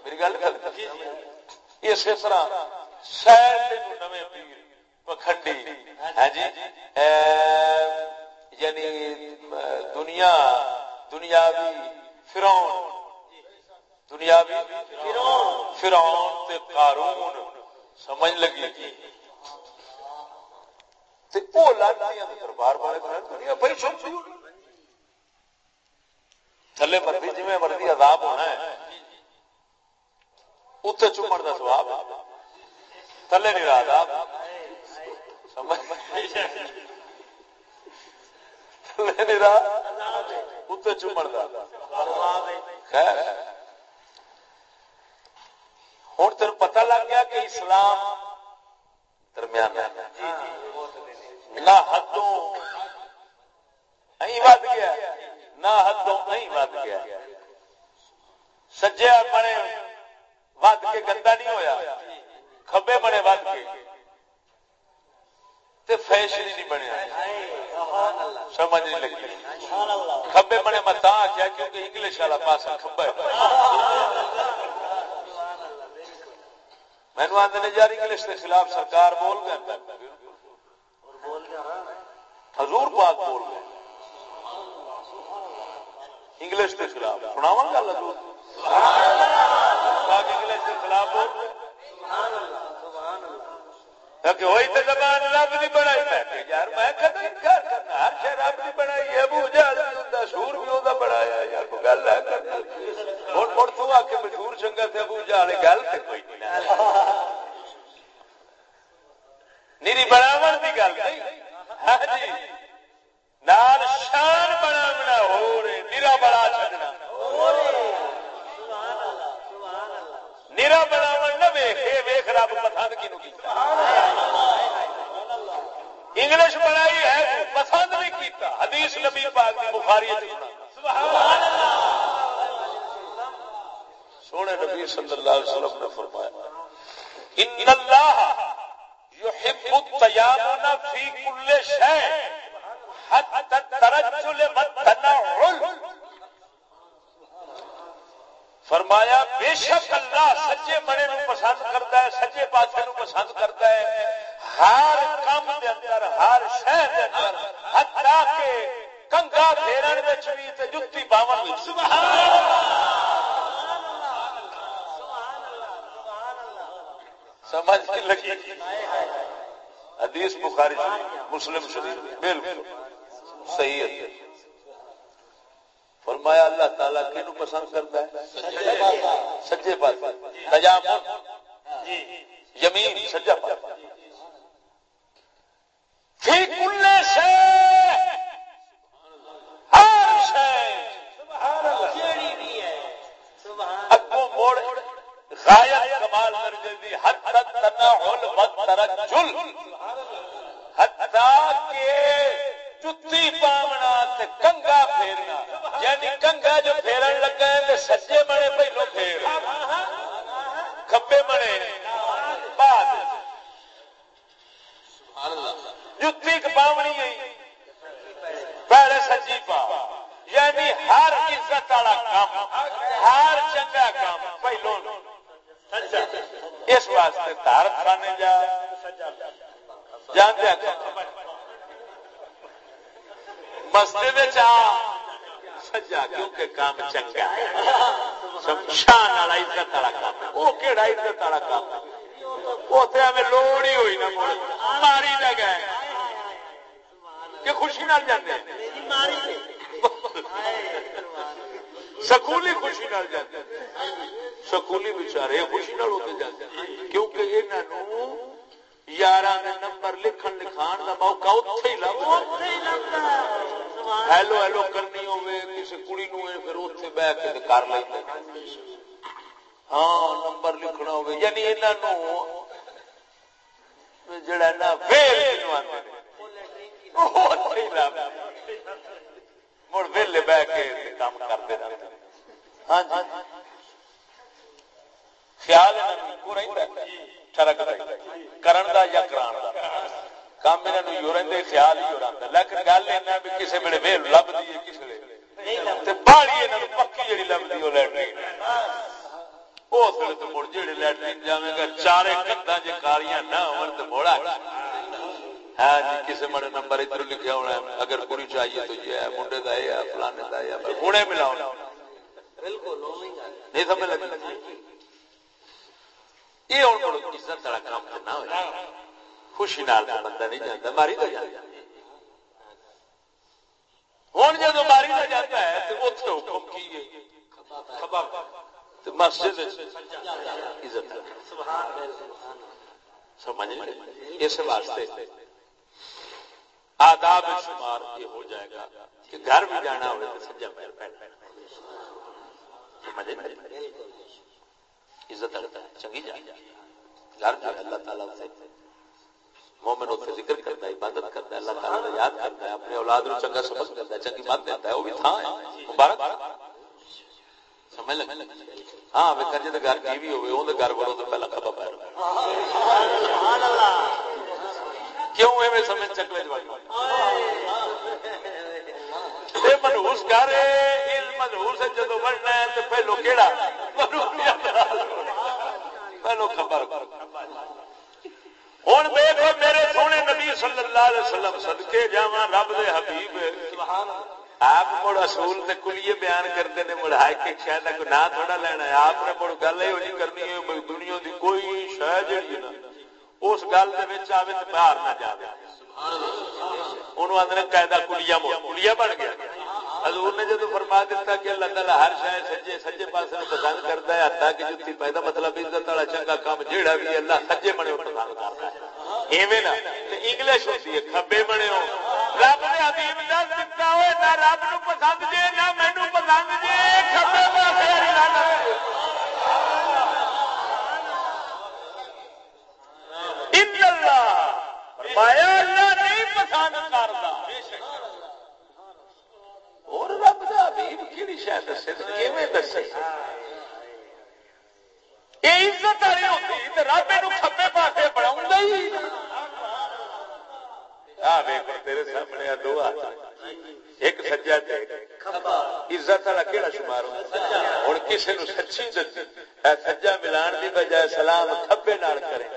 Speaker 1: میری گل اسی طرح شہر نویں پیر پکھنڈی ہے جی یعنی دنیا دنیاوی فرعون دنیاوی فرعون تے قارون سمجھ لگی تھی تے او لانتیاں دربار والے بنا دنیا بھائی چھوڑ تھلے مرضی جی مرضی عذاب ہونا ہے اتنے چمڑ کا سواب تھلے نہیں رہا عذاب۔ نہیں اتنے چمڑ کا خیر۔ ہوں تین پتہ لگ گیا کہ اسلام درمیان نہ حدوں۔ ود گیا۔ نہ حدوں ود گیا۔ سجے بنے ود کے گندا نہیں ہویا۔ کبے بنے ود کے۔ فیشن نہیں بنیا۔ سمجھ نہیں لگی۔ کبے بنے میں تا کیا کیونکہ انگلش والا پاسا مینو آدھے یار انگلش کے خلاف سرکار بول گئے حضور پاک بول گئے انگلش کے خلاف۔ سناوا گل انگلش کے خلاف۔ تو زبان رب بنائی۔ یار، میں انکار کرنا، ہر رب بنائی ہے۔ ابو جہل سور بھی بنایا یار گل ہے؟ مڑ تو آ کے مشہور چنگا تھے ابو جہل گل تو کوئی نیری بناو کی گل ہاں جی نال شان بنا ہو رہے نیرا بڑا چڑنا نیرا بناو نہ ویخ ویخ رب پسند کی؟ انگلش بنائی ہے پسند نہیں کیتا، حدیث نبی پاک کی بخاری سونے نبی صلی اللہ علیہ وسلم نے فرمایا، ان اللہ يحب التيامن في كل شيء حتى الترجل والتنعل. فرمایا بے شک اللہ سچے بڑے نو پسند کرتا ہے سچے پاسے نو پسند کرتا ہے ہر کام دے اندر ہر شہر دے اندر حتی کہ کنگا پھیرن وچ بھی تے جُتی باون وچ سبحان اللہ! سمجھ لگی؟ حدیث بخاری مسلم شریف بالکل صحیح ہے۔ فرمایا اللہ تعالیٰ کینو پسند کرتا ہے؟ سجے پاس تجامل یمین۔ سجا پاس فی کل شے۔ ہر شے۔ اگوں موڑ۔ غایت کمال درجے دی۔ حد تک تناحل و ترجل۔ حتی کہ جتی پامنا کنگا پھیرنا۔ یعنی کنگا جو پھیرن لگا ہے سچے بنے پہلو پھیر۔ کبے بنے۔ بعد۔ جتی پامنی گئی پہلے سچی پا۔ یعنی ہر عزت والا کام۔ ہر چنگا کام۔ پہلو۔ اس واسطے تارت کھانے جا۔ جانتے مسجد سجا، کیونکہ کام چنگا ہے۔ شان والا عزت والا کام وہ کہڑا عزت والا کام اتنے ہمیں لوڑ ہی ہوئی نا ماری نہ گئے۔ کہ خوشی نال جاتے سکولی خوشی نال جاتے سکولی بچارے خوشی نال ہوتے جاتے کیونکہ انہوں یار نمبر لکھن لکھان کا موقع ہی لگتا ہیلو ہیلو کرنی ہوے کسی کڑی نو پھر اتنے بہ کے کر لیں ہاں نمبر لکھنا ہوے یعنی جڑا نا مڑ ویلے بہ کے کام کرتے رہتے ہاں جی۔ خیال کرن دا یا کران دا کام انہوں یو رہتے خیال ہی رہتا لیکن گل یہ بھی کسی ویلے ویل لبھی ہے کسی ویلے باڑی انہوں پکی جی لبھی وہ لٹرین اس ویلے تو مڑ جہے لٹرین جائے گا چارے کندا جی کالیاں نہ ہو تو موڑا ہاں جی کسی مڑے نمبر ادھر لکھا ہونا ہے اگر پوری چاہیے تو یہ ہے منڈے یہ ہے فلانے یہ ہے ہوں ملا ہونا نہیں سمجھ لگی یہ ہوں عزت والا کام کرنا ہوا خوشی نال بندہ نہیں جاتا ماری تو جاتا ہوں جب ماری کا جاتا ہے تو اتنے حکم کی مسجد عزت سمجھ اس واسطے آداب شمار یہ ہو جائے گا کہ گھر بھی جانا ہوئے تو سجا پیر پہن عزت رکھتا ہے چنگی جائے گھر جو اللہ تعالیٰ سے مومن اتنے ذکر کرتا ہے عبادت کرتا ہے اللہ تعالیٰ یاد کرتا ہے اپنے اولاد نو چنگا سبق کرتا ہے چنگی بات دیتا ہے وہ بھی تھا ہے۔ مبارک۔ سمجھ لگ ہاں میں کرجے گھر ہوئے وہ گھر بڑھو تو پہلا کھپا پیر کیوں ایویں سمجھ چکلے منہوس کر منہوس جدو بڑھنا ہے تو پہلو کہڑا پہلو خبر۔ ہوں دیکھو میرے سونے نبی صلی اللہ علیہ وسلم صدقے جا رب دے حبیب۔ آپ مڑ اصول تے کلیے بیان کرتے ہیں مڑ ہائی کہ شاید کوئی نہ تھوڑا لینا ہے۔ آپ نے مڑ گل یہ جی کرنی ہے دنیا دی کوئی شاید جڑی نا، اس گل کے آئے تو باہر نہ جائے انہوں آدھے قاعدہ کلیا کلیا بن گیا۔ حضور نے جب فرما دیتا کہ اللہ تعالیٰ ہر شاید سجے سجے پاس پسند کرتا ہے حتا کہ جتی پیدا مطلب عزت والا چنگا کام جیڑا بھی اللہ سجے بنے پسند کرتا ہے۔ ایویں نا انگلش ہوتی ہے، کھبے بنے ہو۔ رب نے حبیب دس دیتا ہوئے، نہ رب نو پسند جے، نہ مینو پسند جے، کھبے پاسے فرمایا، اللہ نہیں پسند کرتا اور رب دا حبیب کیڑی شاید دسے کیویں دسے عزت والی تو رب کھبے پاسے ہی تیرے سامنے دو ہاتھ۔ ایک سجا عزت والا کہڑا شمار ہوں کسی نو سچی سجا ملان کی بجائے سلام کھبے نال کرے۔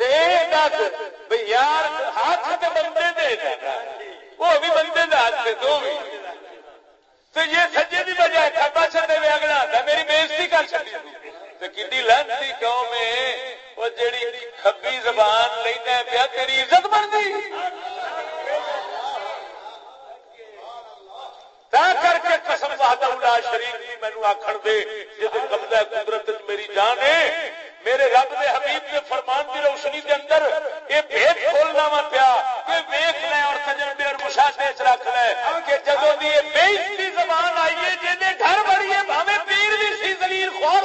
Speaker 1: یار ہاتھ بندے دے وہ بھی بندے ہاتھ دو بھی۔ تو یہ سجے کی بجائے کھبا چلے ہوئے اگلا آتا میری بےزتی کر چکی تو کنی لانتی قوم ہے وہ جیڑی کھبی زبان لینا پیا، تیری عزت بن گئی کر کے قسم وحدہ شریف مینو آخر دے جس قبضہ قدرت میری جان ہے۔ میرے رب دے حبیب دے فرمان دی روشنی دے اندر یہ بھید کھولنا وا پیا کہ ویکھ لے اور تجربے اور مشاہدے چ رکھ لے۔ کہ جدوں دی یہ بے عزتی زبان آئی ہے جے گھر بڑی ہے بھاوے پیر بھی سی ذلیل خور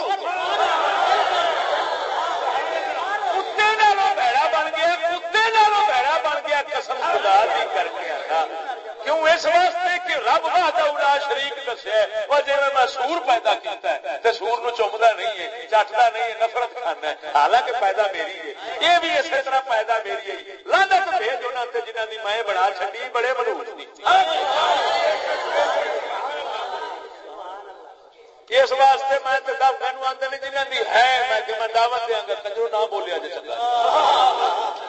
Speaker 1: کتے نالوں بھڑا بن گیا کتے نالوں بھڑا بن گیا قسم خدا دی کر کے آتا کیوں اس واسطے کہ رب ادا شریک دسے وہ جی میں سور پیدا کیتا ہے تو سور نو چومتا نہیں ہے چٹتا نہیں ہے، نفرت کھانا ہے۔ حالانکہ پیدا میری ہے۔ یہ بھی اسی طرح پیدا میری ہے۔ لانت بھیج ہونا جنہ کی میں بڑا چڈی بڑے منوج اس واسطے میں مینو آدھے جنہیں کی ہے، میں کہ میں دعوت دیا گا کنجرو نہ بولیا جی چنگا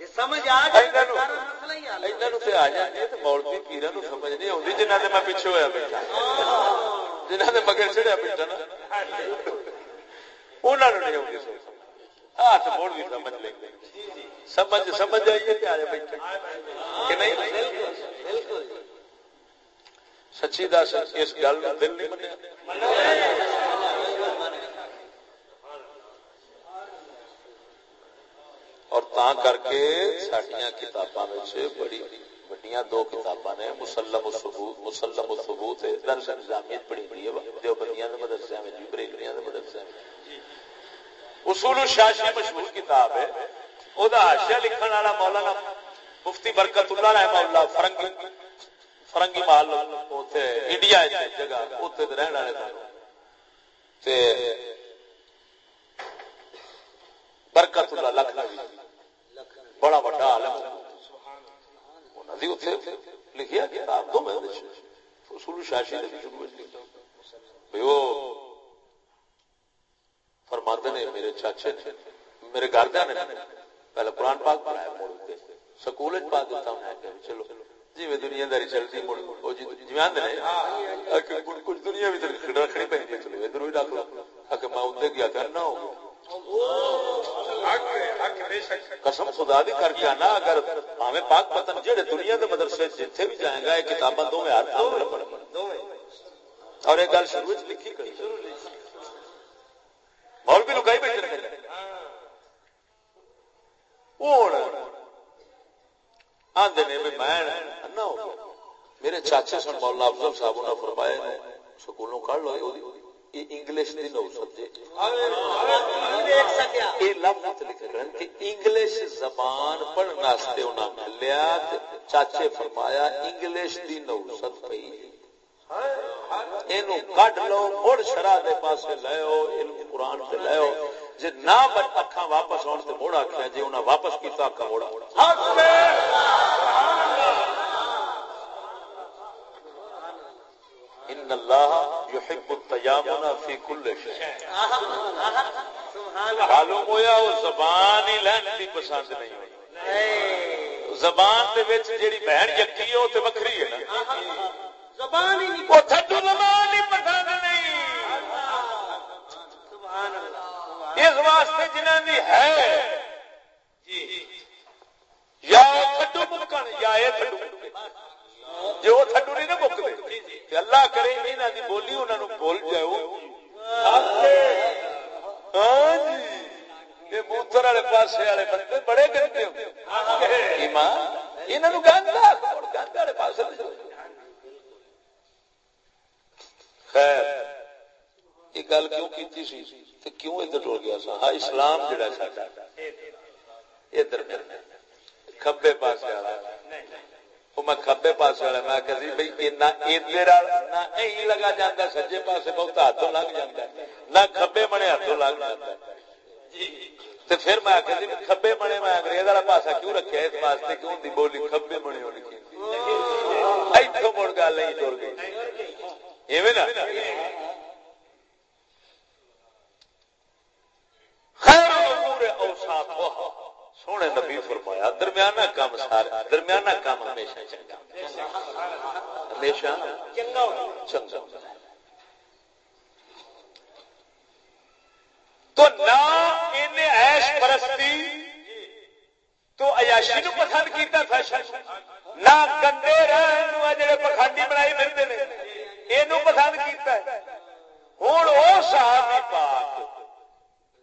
Speaker 1: سمجھ آ مولوی پیران سمجھ نہیں آتی جنہ میں پیچھے ہوا بیٹھا۔ جنہ نے مگر چڑیا بیٹھا نا۔ انہوں نے نہیں آتی ہاتھ موڑ بھی سمجھ لیں سمجھ سمجھ آئیے کہ آیا بیٹھے کہ نہیں؟ سچی دس اس گل دل نہیں منیا۔ کر کے سڈیا کتاباں بڑی دو کتاباں نے مسلم الثبوت مسلم الثبوت درس نظامیت بڑی بڑی ہے دے مدرسے میں دے مدرسے اصول الشاشی مشہور کتاب ہے او دا حاشیہ لکھن والا مولانا مفتی برکت اللہ رحمہ اللہ فرنگی فرنگی محل اوتھے انڈیا جگہ اوتھے رہن والے تے برکت اللہ لکھنوی بڑا بڑا عالم لکھیا کتاب تو میں اصول شاشی فرماتے نے میرے چاچے نے، میرے گھردیا نے پہلے قرآن پاک پڑھایا موڑ کے، سکول پا دیتا ہوں چلو جی میں دنیا داری چلتی مڑ، وہ جی جی کچھ دنیا بھی رکھنی پہ چلو ادھر بھی رکھ لو۔ میں ادھر گیا کرنا ہو قسم خدا دی کر کے آنا، اگر ہمیں پاک پتن جہے دنیا کے مدرسے جتنے بھی جائیں گا، یہ کتاباں دو اور ایک گل شروع لکھی مول بھی لکائی بیٹھے رکھے اوڑ آدھے نے میں میں نہ ہو میرے چاچے سن مولا افضل صاحب نے فرمایا سکولوں کڑ لو انگلش دی نو سبجیکٹ یہ لفظ کہ انگلش زبان پڑھنے واسطے انہاں کھلیا چاچے فرمایا انگلش دی نو سب پئی اینو کڈ لو مڑ شرع دے پاسے علم قرآن تے لےو جے نہ اکھاں واپس اون تے موڑ آکھیا جے انہاں واپس کیتا اکھاں موڑا سبحان اللہ ان اللہ یحب التیامن فی کل شیء معلوم ہویا وہ زبان ہی لہن دی پسند نہیں ہوئی. زبان دے وچ جیڑی بہن یکی ہے او تے وکھری ہے نا. زبان ہی نہیں او تھڈو زبان ہی پسند نہیں. سبحان اللہ اس واسطے جنہاں دی ہے. جی یا تھڈو مکن یا اے تھڈو جی وہ تھڈو نہیں نا مکتے اللہ کرے یہاں کی بولی انہوں نے بول جاؤ ہاں جی موتر والے والے بندے بڑے گندے خیر یہ گل کیوں کیوں ادھر گیا سا ہاں اسلام جڑا سا ادھر کبے پاس والا میں کبے پاس والا میں کہ بھائی ادھر لگا جاتا سجے پاسے بہت ہاتھوں لگ جاتا نہ کبے بنے ہاتھوں لگ جاتا تو پھر میں آخر جی کبے بنے میں انگریز والا پاسا کیوں رکھا اس واسطے کیوں دی بولی کبے بنے ہو لکھی اتوں مڑ گل نہیں ٹر گئی خیر سونے نبی فرمایا، درمیانہ کام سارا درمیانہ کام ہمیشہ چنگا۔ ہمیشہ چنگا چنگا تو نہ ایش پرستی تو عیاشی نو پسند کیتا فیشن۔ نہ گندے رہن جڑے پکھانڈی بنائی ملتے ہیں یہ پسند کیتا ہے۔ ہوں وہ صحابی پاک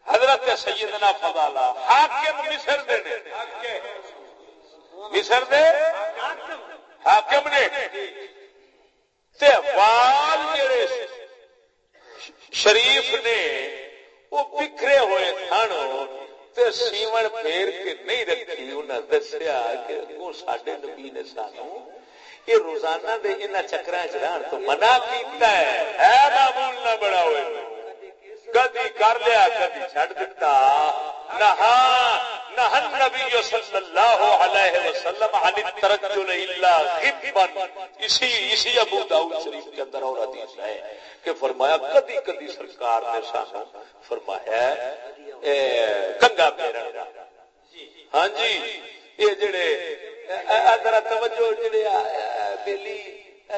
Speaker 1: حضرت سیدنا فضالا حاکم مصر دے نے۔ مصر دے؟ حاکم نے۔ تے وال جڑے شریف نے، وہ بکھرے ہوئے تھن، تے سیون پھیر کے نہیں رکھی، انہاں دسیا کہ وہ ساڈے نبی نے سانو یہ روزانہ دے انہاں چکراں چ رہن تو منع کیتا ہے۔ اے معمول نہ بڑا ہوئے کدی کر لیا، کدی چڈ دتا۔ نہ نبی صلی اللہ علیہ وسلم عن الترجل الا غبا اسی اسی ابو داؤد شریف کے اندر اور حدیث ہے کہ فرمایا، کدی کدی سرکار نے سانو فرمایا، اے کنگا پھیرن دا۔ ہاں جی یہ جڑے ذرا توجہ، جڑے بیلی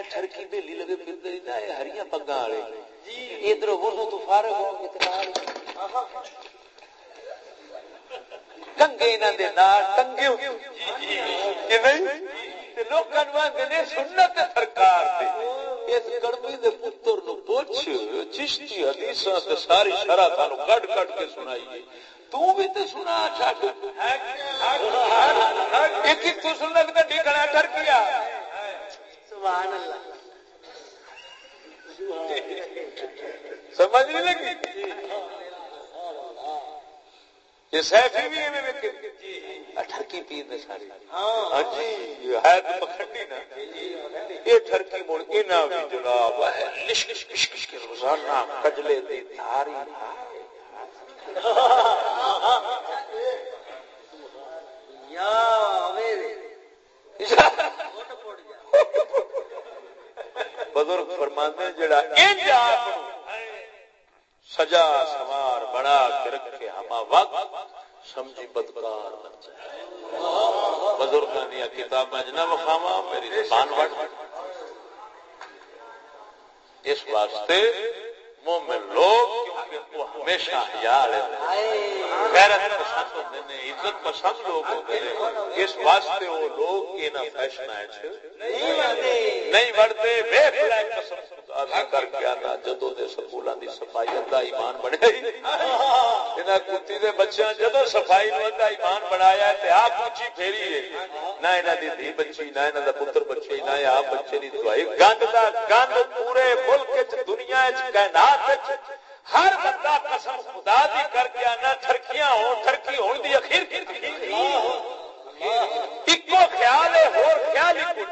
Speaker 1: ٹھرکی بیلی لگے پھردے نا ہریاں پگاں والے۔ ادھر وضو تو فارغ ہو کنگے انہوں دے نال ٹنگے کہ نہیں لوکاں نو آندے نے سنت سرکار تے اس گڑبی دے پتر نو پوچھ چشتی حدیثاں تے ساری شرع تانوں کڈ کڈ کے سنائی تو بھی تو سنا چھٹ ایک تو سن لگتا ٹھیکنا ڈر کیا۔ سبحان اللہ۔ سمجھ نہیں لگی؟ یہ سیفی بھی ہے ٹھرکی پی دے ساری ہاں جی ہے تو مکھنڈی نا۔ یہ ٹھرکی مڑ کے نہ بھی جناب ہے۔ لش لش لش لش کے روزانہ کجلے دی دھاری۔ بزرگ فرماندے جڑا انج آپ سجا سوار بنا کے رکھے، ہما وقت سمجھی بدکار بن جائے۔ بزرگ دیا کتاب جنا وفاوا میری زبان وٹ اس واسطے مومن لوگ کیونکہ وہ ہمیشہ حیال غیرت پسند ہوتے ہیں، عزت پسند لوگ ہوتے ہیں۔ اس واسطے وہ لوگ یہ نہ فیشن نہیں بڑھتے بے فلائے قسم کر کے آنا جدو دے سکولوں دی صفائی ادا ایمان بنے انہاں کتی دے بچیاں جدو صفائی ادا ایمان بنایا تے آپ اونچی پھیری ہے نہ انہاں دی دھی بچی نہ انہاں دا پتر بچی نہ آپ بچے دی دعائی۔ گند دا گند پورے ملک وچ دنیا وچ کائنات وچ۔ ہر بندہ قسم خدا دی کر کے آنا ٹھرکیاں ہون ٹھرکی ہون دی اخیر۔ کی اکو خیال ہے ہور خیال ہی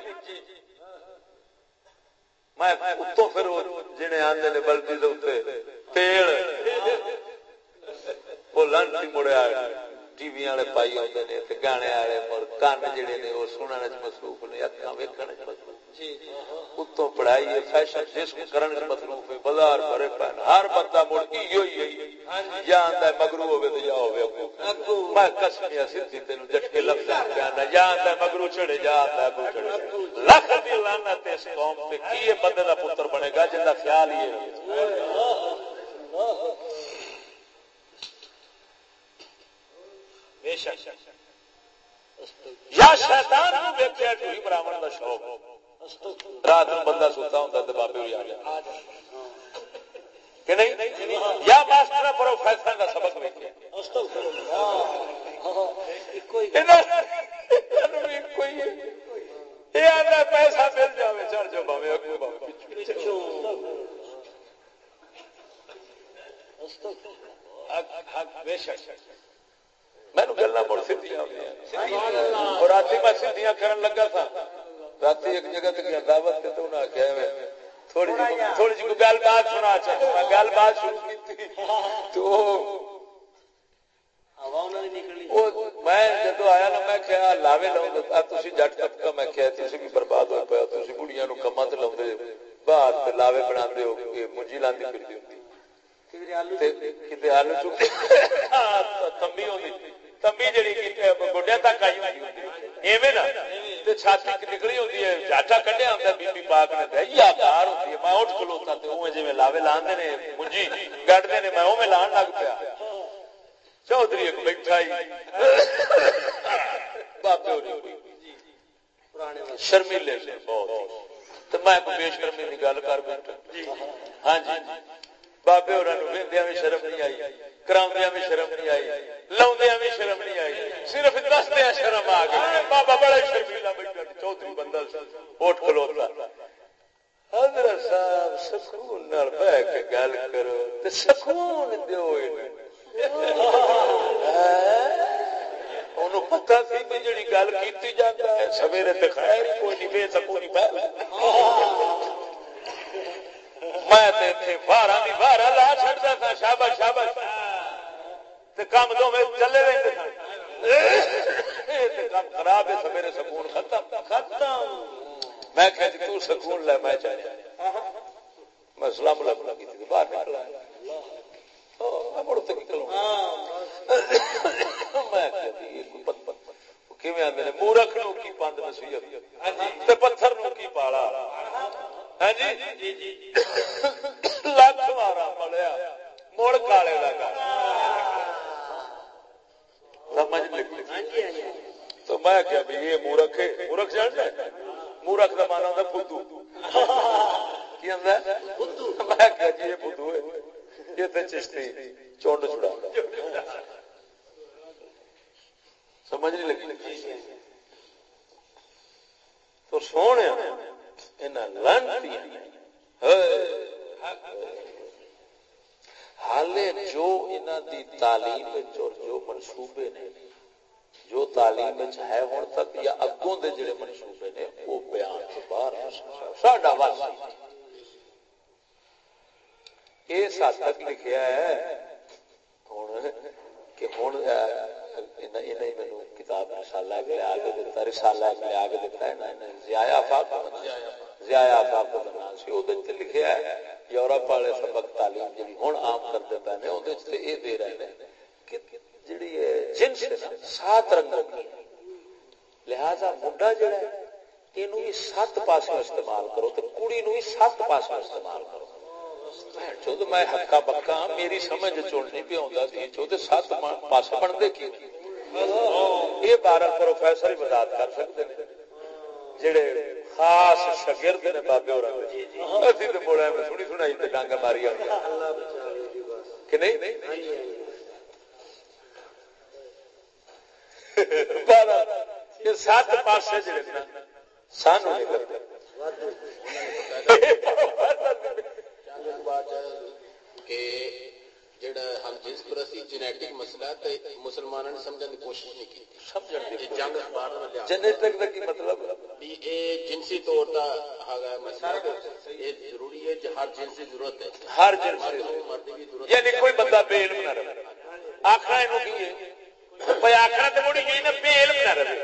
Speaker 1: میں اتوں پھر جنے آتے نے بلدی پیڑ وہ لنچ مڑیا ٹی وی والے پائی آتے نے گانے والے اور کن جڑے نے وہ سننے مصروف نے اکھاں ویکھنے مصروف اتوں پڑھائی ہے فیشن جس کو کرن مصروف ہے بازار بھرے پن ہر بندہ مڑ کی یو ہی یا آندا ہے مگرو ہوے تے یا ہوے ابو میں قسم سیدھی تینو جھٹکے لفظ کہنا یا آندا ہے مگرو چھڑے جا آندا ہے ابو چھڑے لاکھ دی لعنت اس قوم تے کی بندے دا پتر بنے گا جندا خیال ہی ہے یا شیطان نو ویکھیا ٹوئی براہمن دا شوق۔ رات نو بندہ سوتا ہوندا تے بابے ہوئی آ جائے کہ نہیں؟ یا ماسٹر پروفیسر دا سبق ویکھیا۔ استغفر اللہ یہ آدھا پیسہ مل جائے چڑھ جاؤ باوے اگو باوے پیچھے بے شک۔ مینو گلا مڑ سیدیاں اور رات میں سیدیاں کرن لگا تھا۔ رات ایک جگہ تے گیا دعوت تے تو انہاں کہیا تھوڑی جی تھوڑی جی گل بات سنا چاہ میں گل بات شروع کی تو میں جدو آیا نا میں کیا لاوے لاؤں تھی جٹ طبقہ میں کیا تھی بھی برباد ہو پایا تھی بڑیاں نو کما تے لاؤ باہر لاوے بنا ہو منجی لاندی پھرتی ہوتی آلو چک تمبی ہوتی تمبی جڑی گوڈیا تک آئی ایویں نا؟ چھاتی نکلی ہوتی ہے چاچا کڈیا ہوتا بی بی پاک نے یا کار ہوتی ہے۔ میں اٹھ کھلوتا تے اوے جویں لاوے لاندے نے منجی گڈدے نے میں اوے لان لگ پیا۔ چودھری ایک بیٹھا بابے شرمیلے سے بہت۔ تو میں بے شرمی کی گل کر بیٹھا۔ ہاں جی۔ بابے اور بھی شرم نہیں آئی کراؤدیا بھی شرم نہیں آئی لاؤدیا بھی شرم نہیں آئی صرف دسدیا شرم آ گئی بابا بڑا شرمیلا بیٹھا چودھری بندہ اٹھ کھلوتا حضرت صاحب سکون بہ کے گل کرو سکون دو پتا سی بھی جی گل کی جاتا ہے سویرے خیر کوئی نہیں بے سکونی میں بارہ بھی بارہ لا چڑتا تھا شابش شابش کام دو میں چلے رہتے کام خراب ہے سویرے سکون ختم۔ ختم۔ میں کہ جی، تو سکون لے، میں چاہیے میں سلام اللہ کی باہر نکلا جی، مورخ نو کی پند نصیحت؟ پتھر نو کی پالا؟ لکھ مارا پڑیا۔ مڑ کالے لگا سمجھ تو میں کیا بھائی یہ مورخ ہے۔ مورخ جان جائے مورخ کا مانا ہوتا بدھو۔ کی میں کیا جی یہ بدھو ہے۔ یہ تو چشتی۔ چونڈ چھڑا۔ سمجھ نہیں لگی تو سونے۔ حالے جو دی تعلیم اور جو منصوبے نے، جو تعلیم ہے ہوں تک یا اگوں دے جڑے منصوبے نے، وہ بیان تو باہر ساڈا واسی اس حد تک لکھیا ہے ہوں کہ ہوں کتاب رسالہ لیا کے دیتا رسالہ لیا کے دیتا ہے آفاق آفاق نام سی وہ لکھیا ہے، یورپ والے سبق تعلیم جی ہوں عام کر دیتا ہے وہ یہ دے رہے ہیں کہ جڑی جنس سات رنگوں کی لہذا منڈا جڑا ہے یہ سات پاسوں استعمال کرو تو کڑی نو سات پاسوں استعمال کرو۔ میں ہکا بکا میری سمجھ چڑنی پہ آتا سی چوتے سات پاس بنتے کی یہ بارہ پروفیسر وضاحت کر سکتے ہیں جڑے خاص شگرد نے بابے اور اسی تو بولا میں سنی سنائی تے ڈانگا ماری کہ نہیں یہ سات پاسے جڑے سانو نہیں کرتے
Speaker 2: کہ جڑا ہم جنس پرستی جینیٹک مسئلہ تے مسلمانوں نے سمجھن دی کوشش نہیں کی۔
Speaker 1: سمجھن دی
Speaker 2: جنگ اخبار میں لیا۔
Speaker 1: جینیٹک دا کی مطلب؟
Speaker 2: بھی اے جنسی طور دا ہاگا مسئلہ۔ اے ضروری ہے کہ ہر جنس دی ضرورت ہے۔
Speaker 1: ہر جنس دی ضرورت یعنی کوئی بندہ بے علم نہ رہے۔ آکھنا اینو کی ہے؟ بھئی آکھنا تے مڑی گئی نا بے علم نہ رہے۔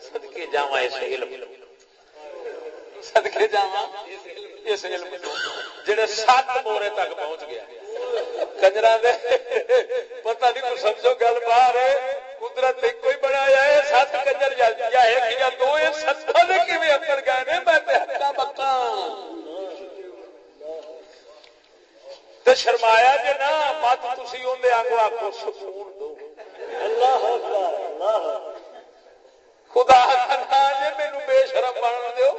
Speaker 1: صدقے جاواں اس علم۔ صدقے جاواں۔ اس علم اس علم جڑے سات مورے تک پہنچ گیا۔ کنجرا دے پتہ نہیں کچھ سمجھو گل باہر قدرت ایک کوئی بنایا ہے، سات کنجر یا ایک یا دو، یہ ستا دے کیویں اندر گئے نے؟ میں تے ہکا بکا تے شرمایا جے نا مت تسی اوندے آنگو آکو سکون دو۔ اللہ اکبر اللہ۔ خدا جی مینو بے شرم بن دو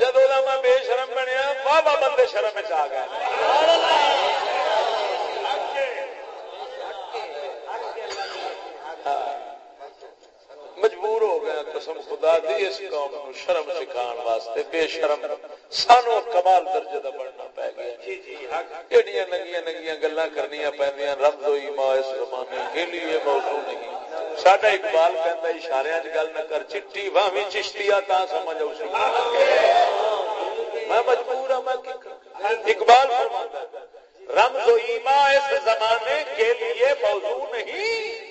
Speaker 1: جدو میں بے شرم بنیا واہ بندے شرم آ گئے۔ مجبور ہو گیا قسم خدا دی، اس قوم نو شرم سکھان واسطے بے شرم۔ سانو کمال درجے دا بننا پی گیا۔ ایڈیاں ننگیاں ننگیاں گلاں کرنیاں پیندیاں رمز و ایما اس زمانے کے لیے موضوع نہیں۔ ساڈا اقبال کہندا اشاریاں وچ گل نہ کر چٹی واویں چشتیا تا سمجھ او سی میں مجبور ہوں میں اقبال فرماتا رمز و ایما اس زمانے کے لیے موضوع نہیں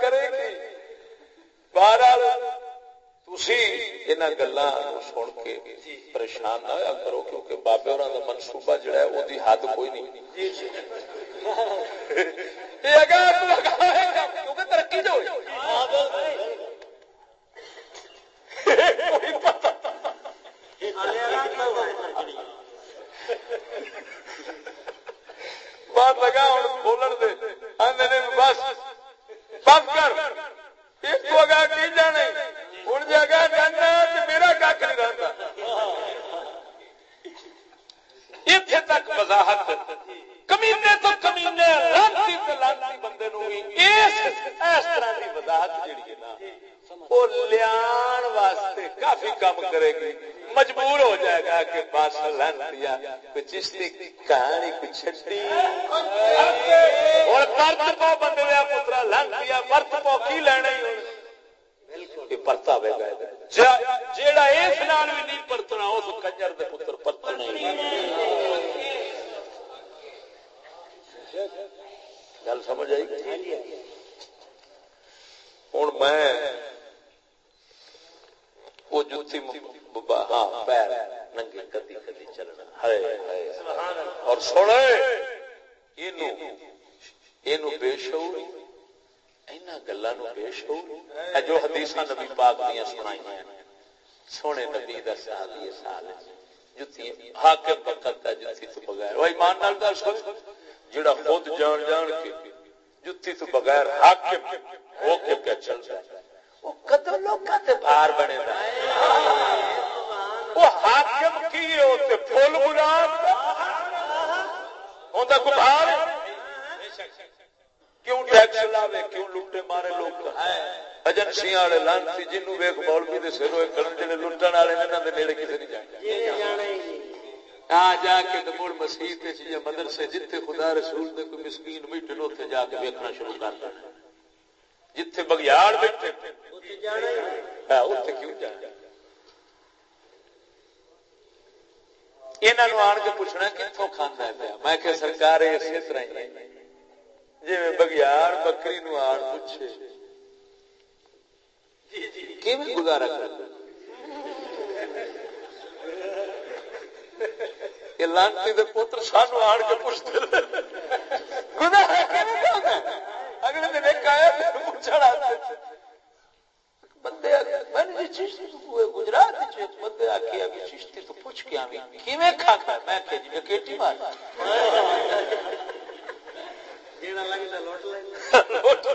Speaker 1: کرے گی۔ بہرحال گلا سن کے پریشان نہ ہوا کرو کیونکہ بابے اور منصوبہ جڑا ہے وہ حد کوئی نہیں۔ ترقی جو بات لگا ہوں کھولن دے۔ آدھے بس بند کر۔ ایک کو اگا کی جانے؟ ہوں جگہ جی جانا میرا کھ نہیں رہتا۔ اتنے تک وضاحت، کمینے تو کمینے لانتی لانتی بندے اس طرح کی وضاحت جیڑی ہے نا۔ وہ لیا واسطے کافی کام کرے گی۔ مجبور ہو جائے گا کہ بس لن دیا کوئی کہانی، کوئی چھٹی۔ اور پرت پو بندے دیا پترا، لن دیا پرت پو کی لینا ہی؟ پرتا گا۔ جیڑا اس نال بھی نہیں پرتنا، اس کنجر دے پتر پرتنا گل سمجھ آئی؟ ہوں میں وہ جتی ہاں پیر ننگے کدی کدی چلنا۔ اور سونے بے شعور گلا بے شعور جو حدیث نبی پاک دیا سنائی سونے نبی دا سال یہ سال جتی حاکم ہے جتی تو بغیر۔ وہ ایمان نال جڑا خود جان جان کے جتی تو بغیر حاکم ہو کے چل جائے وہ کدو لوکاں تے بھار بنے دا وہ حاکم کی ہو تے پھول گلاب ہوندا کو بھار کیوں ٹیکس لاوے کیوں لوٹے مارے لوگ؟ ایجنسیاں والے لانتی جنوں ویکھ مولوی دے سر ہوئے کڑن جڑے لٹن والے انہاں دے نیڑے کسے نہیں جانے۔ آ جا کے تے مول مسجد تے یا مدرسے جتھے خدا رسول دے کوئی مسکین بیٹھے اوتھے جا کے ویکھنا شروع کر دینا۔ جتھے بگیاڑ بیٹھے اوتھے جانا اوتھے کیوں جانا انہاں آن کے پوچھنا کتوں کھانا ہے میں کہ سرکار اسی طرح ہی جی بگیاڑ بکری نو آن پوچھے گزارا کر لانتی پوتر سانو آن کے پوچھتے اگلے دن ایک آیا بندے گجرات بندے آخیا چشتی تو پوچھ کے آئی کھا کھا میں جی کیٹی مار۔ لوٹ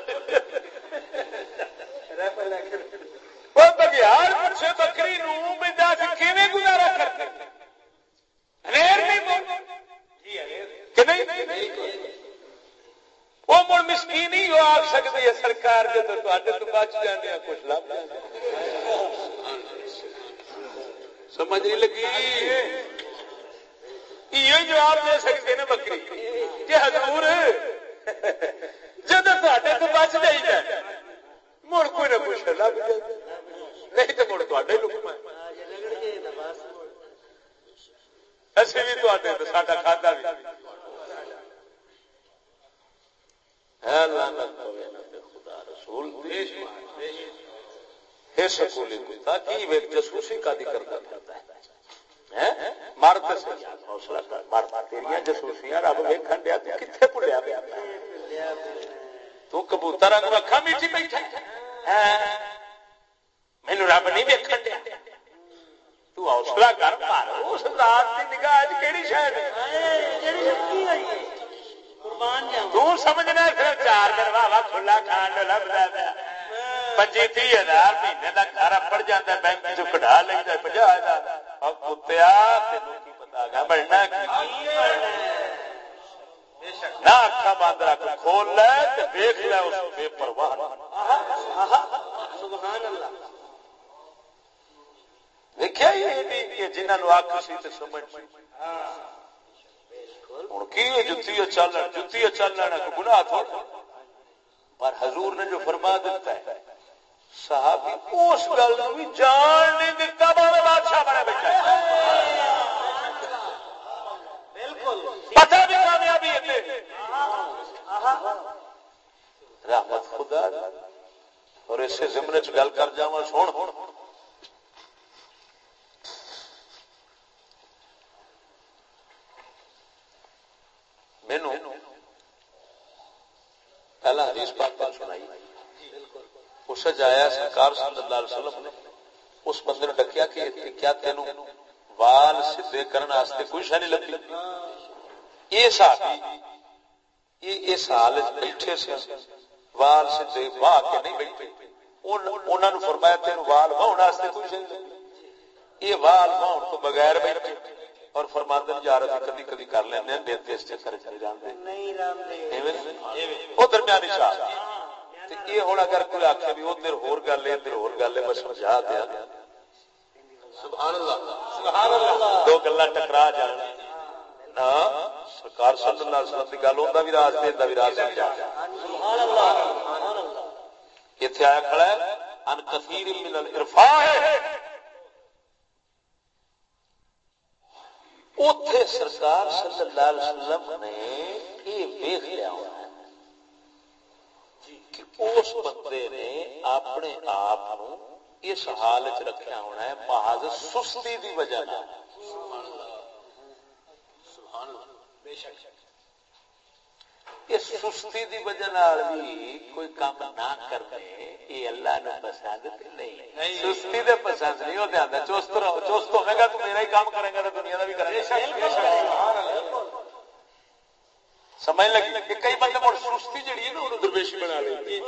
Speaker 1: بگیار پوچھے بکری نو دس کی گزارا کرتے وہ مڑ مسکین ہی وہ آ سکتی ہے سرکار کے تو بچ جانے کچھ لب سمجھ نہیں لگی؟ یہ جواب دے سکتے ہیں بکری، کہ حضور جب تو بچ جائی جائے، مڑ کوئی نہ کچھ لب جائے۔ نہیں تو مڑ تے لکم اسی بھی تے ساڈا کھادا بھی جسوسی کا کرتا ہے۔ مرد حوصلہ مرد تیریا جسوسیاں رب ویکن دیا کتنے پڑیا پیا تو کبوتر اکھا میٹھی بیٹھا مینو رب نہیں ویکن دیا حوصلہ کر پار اس رات کی نگاہ کہڑی شاید سمجھنا پھر چار دن واہ کھلا کھان لگتا پیا۔ پچی تی ہزار مہینے کا گھر پڑ جاتا بینک چ کٹا لینا پنجا ہزار۔ کتیا پتا بننا نہ اکھا بند رکھ کھول لے دیکھ لے اس بے پرواہ سبحان اللہ۔ دیکھا ہی جنہوں آخ سی سمجھ ہوں کی جتی چل جتی چل لینا گنا تھوڑا۔ پر حضور نے جو فرما دیتا ہے صحابی اس گل بھی جان نہیں دیتا بادشاہ بڑا بیٹھا پتہ بھی کامیابی ہے رحمت خدا۔ اور اسے زمنے چ گل کر جا سن۔ مینو پہلا حدیث پاک پاک سنائی جایا سرکار صلی اللہ علیہ وسلم نے اس بندے نے ڈکیا کہ کیا تینو وال سیدھے کرنے واسطے کوئی شے نہیں لگی یہ صحابی یہ اس حال بیٹھے سے وال سیدھے واہ کے نہیں بیٹھے۔ انہاں فرمایا تینو وال واہن واسطے کوئی شے نہیں یہ وال واہن تو بغیر بیٹھے اور فرماندن جا رہے کدی کدی کر لینے نیت اس چکر چلے جاندے او درمیانی شاہ۔ یہ ہن اگر کوئی آکھے بھی ادھر ہور گل ہے ادھر ہور گل ہے میں سمجھا دیا۔ سبحان اللہ۔ سبحان اللہ۔ دو گلاں ٹکرا جان۔ سرکار صلی اللہ علیہ وسلم گل بھی بھی سمجھا۔ سبحان اللہ۔ آیا کھڑا ہے؟ ان کثیر من الارفاء اتے سرکار صلی اللہ علیہ وسلم نے یہ ویخ لیا ہونا کہ اس بندے نے اپنے آپ اس حال چ رکھا ہونا ہے محض سستی دی وجہ اس سستی دی وجہ بھی کوئی کام نہ کرنے یہ اللہ نے پسند نہیں سستی دے پسند نہیں ہوتے چوست رہو چوست ہوئے گا تو میرا ہی کام کرے گا تو دنیا کا بھی کرے گا سمجھ لگی کہ کئی بندے مڑ سستی جڑی ہے نا انہوں درویشی بنا لے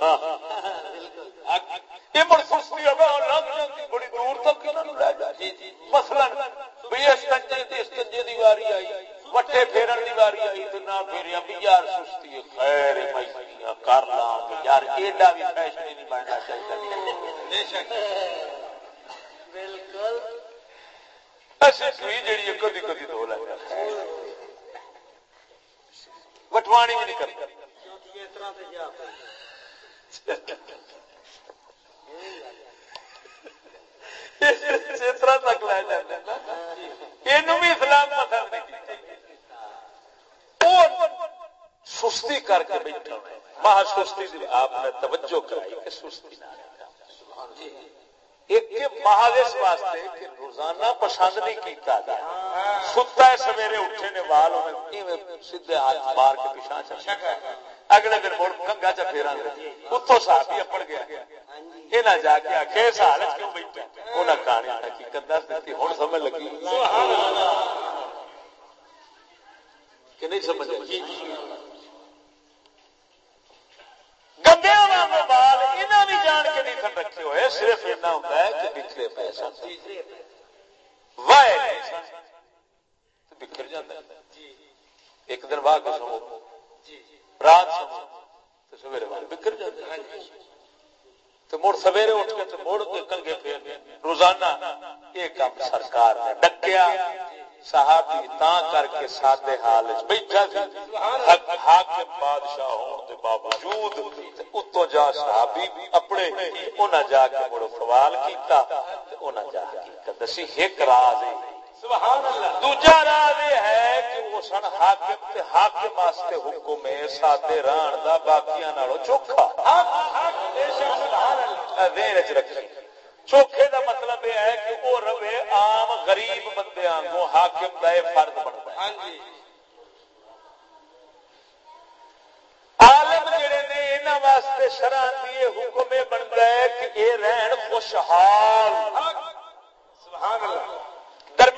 Speaker 1: ہاں۔ یہ مڑ سستی ہوگا بڑی دور تک مسئلہ بھی اس کنجے اس کنجے دی واری آئی وٹے پھیرن دی واری آئی تو نہ پھیریا۔ بھی یار سستی خیر میں کر لا یار ایڈا بھی فیشن نہیں بننا چاہیے۔ بالکل۔ جڑی کدی کدی دو لگا وٹوانی بھی نہیں کرتا۔ چیترا تک لے جاتے یہ بھی اسلام پسند نہیں سستی کر کے بیٹھا مہا سستی آپ نے توجہ کرائی کہ سستی نہ ایک مہادیش واسطے کہ روزانہ پسند نہیں کیتا ستا ہے سویرے اٹھے نے وال سیدھے ہاتھ مار کے پیچھا اگلے دن مڑ کنگا پھیرا اتو صاحب ہی اپڑ گیا۔ یہ نہ جا کے اس حالت کیوں بیٹھا انہیں کہانی حقیقت دس دیتی ہوں سمجھ لگی کہ نہیں سمجھ گندے بال یہاں بھی جان کے نہیں سن رکھے ہوئے صرف اتنا ہوتا ہے کہ بکھرے پے سن بکھر جاتا ایک دن بعد سو رات سو۔ سویرے بعد بکھر جاتا تو مڑ سویرے اٹھ کے مڑ کنگے پھیر روزانہ یہ کام سرکار نے ڈکیا۔ صحابی تا کر کے سادے حال بیٹھا سی۔ حاکم بادشاہ ہون دے باوجود اتو جا صحابی اپنے انہاں جا کے بڑو سوال کیتا تے انہاں جا کے دسی۔ ایک راز ہے۔ دوجا راز یہ ہے کہ وہ سن حاکم تے حاکم واسطے حکم ہے سادے ران دا باقیاں نالوں چوکھا۔ دین وچ رکھی چوکھے دا مطلب یہ ہے کہ وہ روے عام غریب بندے آنگو حاکم دا یہ فرد بنتا ہے۔ ہاں جی۔ عالم جڑے نے انہاں واسطے شرع دی حکم بنتا ہے کہ اے رہن خوشحال۔ سبحان اللہ۔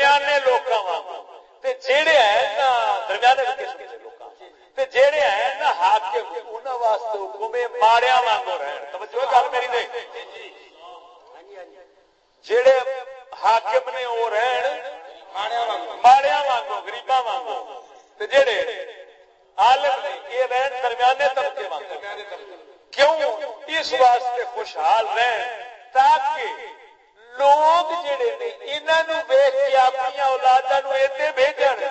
Speaker 1: درمیانے لوکاں وانگو تے جڑے ہیں نا درمیانے قسم دے لوکاں تے جڑے ہیں نا حاکم انہاں واسطے حکم ماڑیاں وانگو رہن توجہ گل میری نہیں جڑے حاکم نے وہ رہن ماڑیا وانگو گریبا وانگو جڑے عالم نے یہ رہن درمیانے طبقے وانگو کیوں اس واسطے خوشحال رہن تاکہ لوگ جڑے نے انہاں نو ویکھ کے اپنی اولاداں نو ایتھے بھیجن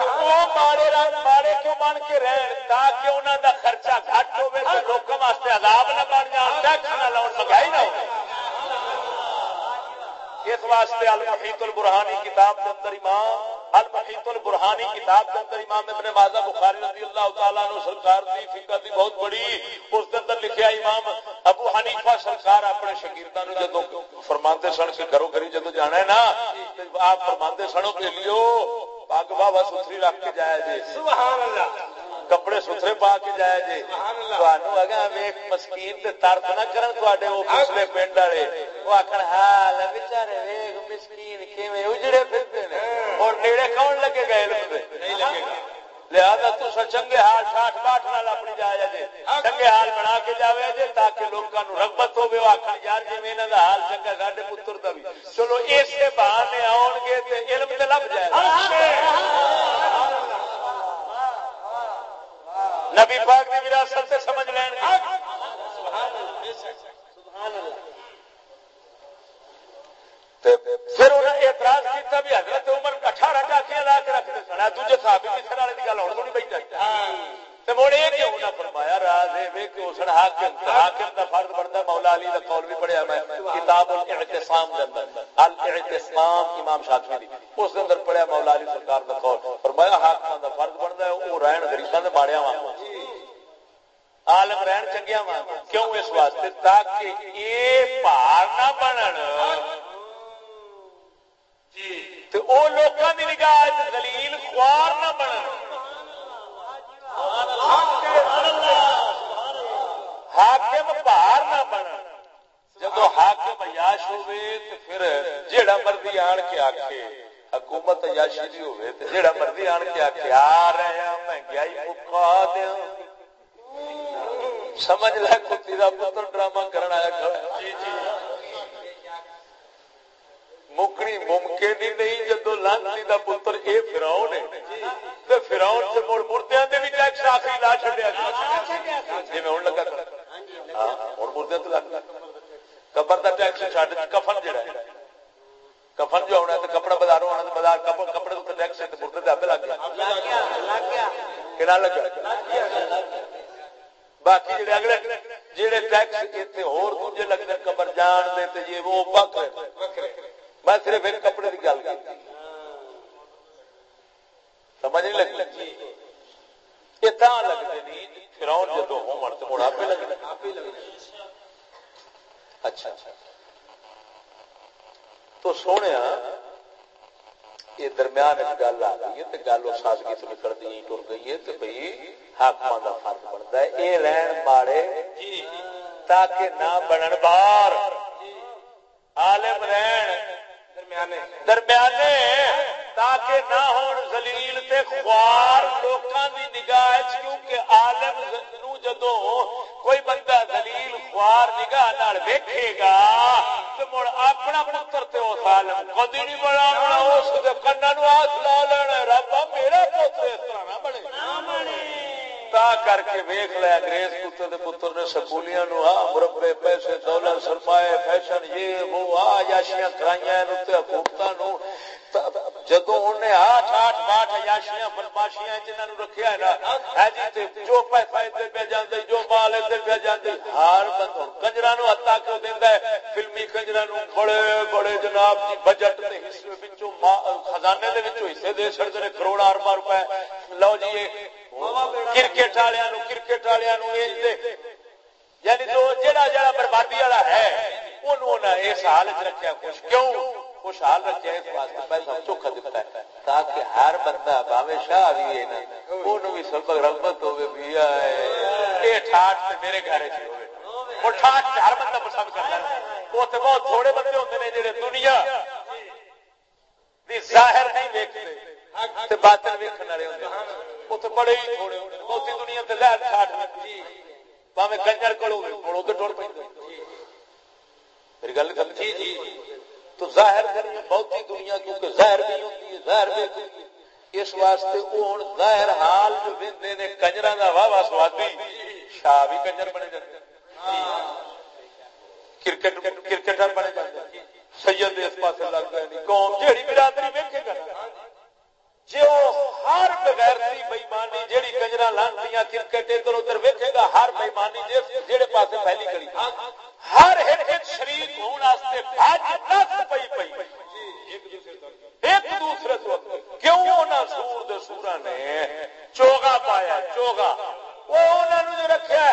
Speaker 1: او مارے رنگ مارے کیوں بن کے رہن تاکہ انہاں دا خرچہ گھٹ ہوے تے لوکاں واسطے عذاب نہ بن جان ٹیکس نہ لاون مہنگائی نہ ہوے اس واسطے المحیط البرہانی کتاب دے اندر امام المحیط البرہانی کتاب کے اندر امام ابن ماجہ بخاری رضی اللہ تعالیٰ عنہ سرکار دی فقہ دی بہت بڑی اس کے اندر لکھیا امام ابو حنیفہ سرکار اپنے شاگرداں نو جدوں فرماندے سن کہ گھروں گھری جدوں جانا ہے نا آپ فرماندے سنو کہ لیو پاک بابا ستھری رکھ کے جایا جی سبحان اللہ کپڑے ستھرے پا کے جایا جی اگا ویک مسکین تے ترک نہ کرن تے وہ پچھلے پنڈ والے۔ وہ آخر حال بچارے ویک مسکین کیویں اجڑے پھرتے نے اور نیڑے کون لگے گئے لہذا تو چنگے حال ٹھاٹ باٹ نال اپنی جایا جی چنگے حال بنا کے جاوے جی تاکہ لوگوں نو رغبت ہوے وہ آخر یار جی انہاں دا حال چنگا ساڈے پتر دا بھی۔ چلو اسے بہانے آن گے تے علم تے لب جائے۔ نبی پاک کی وراثت سے سمجھ لین پھر انہیں اعتراض کیا بھی حضرت عمر اٹھارہ ٹاکیاں لا کے رکھتے سن دوجے بھی سر والے کی گل ہونے نہیں بیٹھا موڑے کیوں نہ فرمایا؟ راز ہے کہ اس حاکم حاکم دا فرض بنتا مولا علی دا قول بھی پڑھیا میں۔ کتاب الاعتصام دے اندر۔ الاعتصام امام شافعی دی۔ اس دے اندر پڑھیا مولا علی سرکار دا قول۔ فرمایا حاکم دا فرض بنتا ہے۔ او رہن غریباں دے ماڑیاں وانگ عالم رہن چنگیا وانگ کیوں اس واسطے؟ تاکہ اے پہاڑ نہ بنن۔ لوگوں نگاہ خوار نہ حاکم نہ حاکم عیاش پھر جیڑا مرضی آن کے آکھے، حکومت عیاشی دی ہوئے جیڑا مرضی آن کے آکھے، آ رہے ہیں، مہنگائی مکا دیا سمجھ لے کتی کا پتر ڈرامہ کرنا آیا کھڑا جی جی۔ مکنی ممکن ہی نہیں جدو لانسی کا پتر یہ فراؤ نے تو فراؤ سے مڑ مردیا بھی ٹیکس آخری لا چڑیا جی میں ہوں لگا ہاں ہوں مردے تو لگ قبر کا ٹیکس چڈ کفن جڑا ہے کفن جو آنا تو کپڑا بازاروں آنا تو بازار کپڑے تو ٹیکس ہے مردے تو آپ لگ گیا کہ لگا باقی جڑے اگلے جڑے ٹیکس ایتھے اتنے ہوجے لگتے قبر جان دے تے یہ وہ پک میں صرف ایک کپڑے کی گل کی سمجھ نہیں لگی؟ یہ لگتے نہیں فراؤن جدو ہو تو مڑ آپ لگے اچھا تو سونے یہ درمیان گل آ گئی ہے گل وہ سادگی ٹر گئی ہے تو بھائی حاقم کا فرق بنتا ہے۔ یہ رہن ماڑے تاکہ نہ بنن بار۔ عالم رہن۔ درمیانے تاکہ نہ ہون زلیل تے خوار لوکاں دی نگاہ کیونکہ عالم نو جدوں کوئی بندہ زلیل خوار نگاہ نال ویکھے گا، تے مڑ اپنا پتر تے اس عالم کدی نہیں بڑا بڑا اس دے کناں نو ہاتھ لا لینا، رب میرا پتر اس طرح نہ بنے نہ بنے تا کر کے ویخ لیا انگریز پتر دے پتر نے سکولیاں نو ہاں مربے پیسے دولت سرمایہ فیشن یہ وہ آ یاشیاں کرائیاں نو تے حکومتاں نو جدوں انہیں آٹھ آٹھ باٹھ یاشیاں جنہاں نو رکھیا ہے نا ہے جی تے جو پیسہ پہ جاندے جو مال پہ جاندے ہر کنجراں نو عطا دیندا ہے فلمی کنجراں نو بڑے بڑے جناب جی بجٹ دے حصے وچوں خزانے دے وچوں حصے دے چھڑدے نے کروڑاں ارباں روپے لو جی کرکٹ والوں کرکٹ والوں یعنی جو جڑا جڑا بربادی والا ہے اس حال چ رکھا خوش کیوں؟ خوشحال رکھا اس واسطے چوکھا دیتا ہے، تاکہ ہر بندہ باوے شاہ بھی ہے نا انہوں بھی رغبت ٹھاٹ میرے گھر وہ ٹھاٹ ہر بندہ پسند کرتا ہے۔ وہ بہت تھوڑے بندے ہوتے جڑے دنیا ظاہر نہیں ویکتے باطن ویکن والے ہوتے اتنے بڑے ہی تھوڑے بہتی دنیا سے لہر چھاٹ پاوے کنجر کڑو مڑ ادھر ٹوڑ پہ میری گل جی جی۔ تو ظاہر بہتی دنیا کیونکہ ظاہر بھی ہوتی ہے ظاہر بھی اس واسطے وہ ہوں ظاہر حال جو بندے نے کنجر کا واہ واہ سوادی۔ شاہ بھی کنجر بنے جاتے کرکٹ کرکٹر بنے جاتے سید اس پاس لگ گئے۔ قوم جہی برادری ویکے گا۔ جو ہر بغیر بےمانی جیڑی کجرا لانتی کرکٹ ادھر ادھر ویکے گا، ہر بےمانی جہے پاس پہلی کری ہر ایک شریف ہونے پی پی ایک دوسرے تو کیوں سور دے سورا نے چوگا پایا چوگا وہ انہوں نے رکھا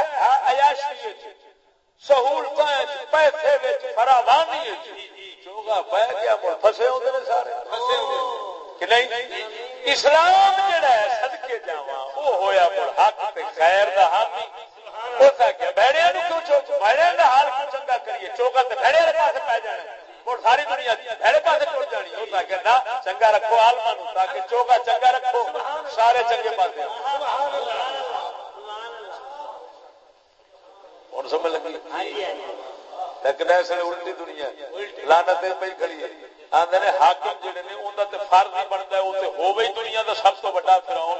Speaker 1: ایاشی سہولت پیسے فراوانی چوگا پایا گیا فسے ہوتے سارے۔ فسے ہوتے کہ نہیں؟ اسلام جڑا ہے سدکے جا وہ ہویا مڑ حق تے خیر دا حامی ہوتا کیا نو کیوں چوک دا حال کیوں چنگا کریے؟ چوکا تے دے پاسے پے جانا ساری دنیا بہڑے پاسے ٹر جانی ہوتا کہ نہ چنگا رکھو نو تاکہ چوکا چنگا رکھو۔ سارے چنگے پاسے۔ اور سمجھ لگی؟ لیکن ایسے الٹی دنیا لانت پی کھڑی ہے آدھے نے حاکم جڑے نے انہوں تے فرض ہی بنتا ہے وہ ہو گئی دنیا کا سب تو بڑا فراؤن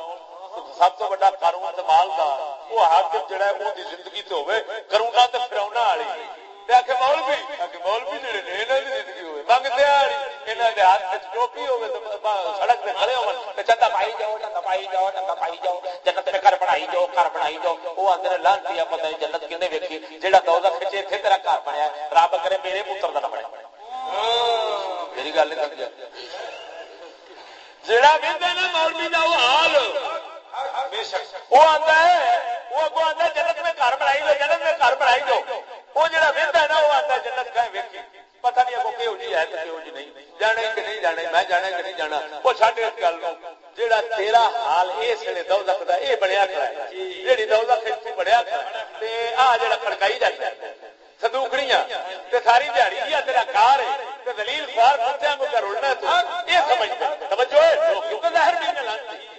Speaker 1: سب تو بڑا قانون تے مالدار وہ حاکم جڑا ہے وہ زندگی تے ہوے کرونا تے فراؤنا والی مولوی مولوی جڑے نے انہاں دی زندگی ہوے منگتے والی انہاں دے ہاتھ وچ ٹوپی ہوے تے سڑک تے کھڑے ہون تے چندا پائی جاؤ چندا پائی جاؤ چندا پائی جاؤ جنت میں گھر بنائی جاؤ گھر بنائی جاؤ وہ آندے نے لانتی پتہ نہیں جنت کنے ویکھی جیڑا دوزخ وچ ایتھے تیرا گھر بنیا رب کرے میرے پتر دا نہ بنے میری گل نہیں جڑا بھی مولوی کا وہ حال وہ آتا ہے وہ اگو آتا جنت میں گھر بنائی دو جنت میں گھر بنائی دو وہ جڑا وہدا ہے نا وہ آتا جنت کا ویکھی پتہ نہیں اگوں کہو جی ہے تو کہو جی نہیں جانے کہ نہیں جانے میں جانے کہ نہیں جانا وہ چھڈ اس گل نو جیڑا تیرا حال اس ویلے دوزخ دا اے بنیا کھڑا ہے جیڑی دوزخ تو بنیا کھڑا تے آ جیڑا کھڑکائی جاتا ہے صندوقڑیاں تے ساری دیہڑی یا تیرا کار ہے تے دلیل خوار کتےاں کو کر اڑنا تو اے سمجھدا توجہ ہے کیونکہ ظاہر بھی نہ لانتی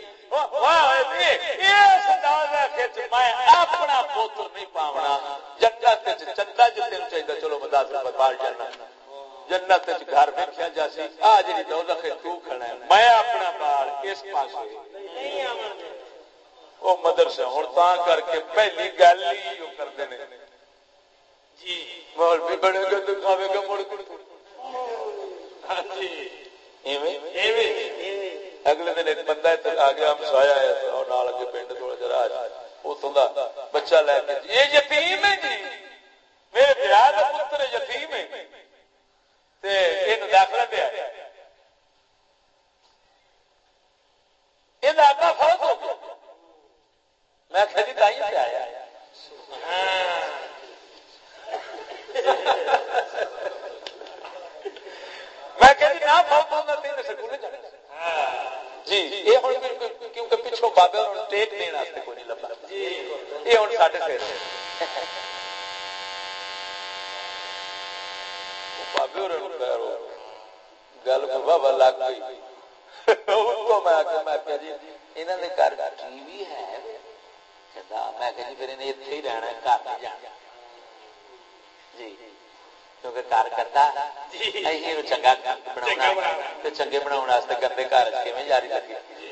Speaker 1: اپنا پوتر نہیں پاونا جنت چندا جو تین چاہیے چلو بتا بال جانا جنت گھر ویکیا جا سی آ جی تو کھڑا ہے۔ میں اپنا بال اس پاس وہ ہوں، تا کر کے پہلی گل ہی کرتے ہیں۔ جی مولوی بنے گا تو کھاوے گا مڑ ہاں جی۔ اگلے دن ایک بندہ آ گیا، ہم سایا اور نال پنڈ تھوڑا جرا اتوں کا بچہ لے کے۔ یہ یتیم ہے جی۔ میرے برا کا پتر یتیم ہے۔ داخلہ پہ فوت ہو گیا میں کھڑی تائی پہ آیا میں کہتی نہ فوت ہوگا تین سکول جانا جی یہ کیونکہ پچھو ٹیک دینا کوئی نہیں لبا یہ ہوں ساڈے سر۔ بابے اور گل کو بابا لگ گئی۔ میں میں جی انہوں نے گھر ٹی وی ہے۔ میں کہ جی پھر انہیں اتنے ہی رہنا گھر نہیں جانا۔ جی کیونکہ کار کرتا چنگا بنا چنگے بنا گندے گھر جاری لگے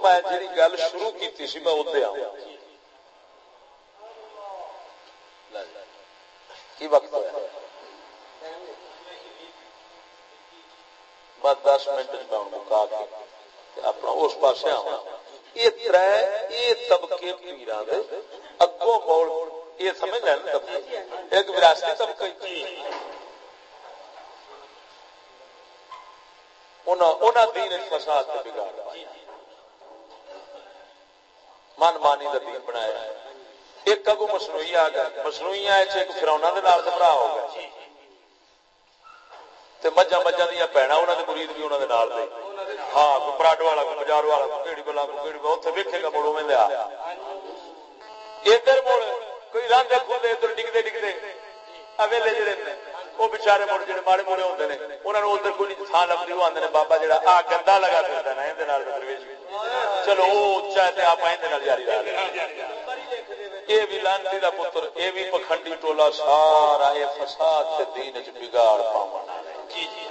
Speaker 1: میں جی گل شروع کی میں ادے آ وقت بس دس منٹ مکا کے اپنا اس پاس آنا یہ تر یہ طبقے پیران اگوں موڑ یہ سمجھ لینا ایک وراثتی طبقہ دین فساد بگاڑ من مانی کا دین بنایا ایک اگو مسنوئی آ گیا۔ مسنوئی ایک فرونا برا ہو گیا مجھا مجھا دیا بھن انہوں نے مرید بھی انہوں نے نال دے۔ ہاں کوئی پراٹ والا، کوئی بازار والا، کوئی کہڑی بلا کوئی کہڑی بلا اتنے ویکے گا مڑوں میں لیا ادھر مڑ، کوئی رنگ کھلے ادھر ڈگتے ڈگتے اویلے جڑے وہ بچارے مڑ جڑے ماڑے موڑے ہوتے ہیں انہوں نے ادھر کوئی تھان لگتی وہ آدھے بابا جہاں آ گندا لگا دیتا نا یہ درویش۔ چلو ہے آپ جاری رکھ لانتی پتر پکھنڈی ٹولا سارا فساد دین بگاڑ جی جی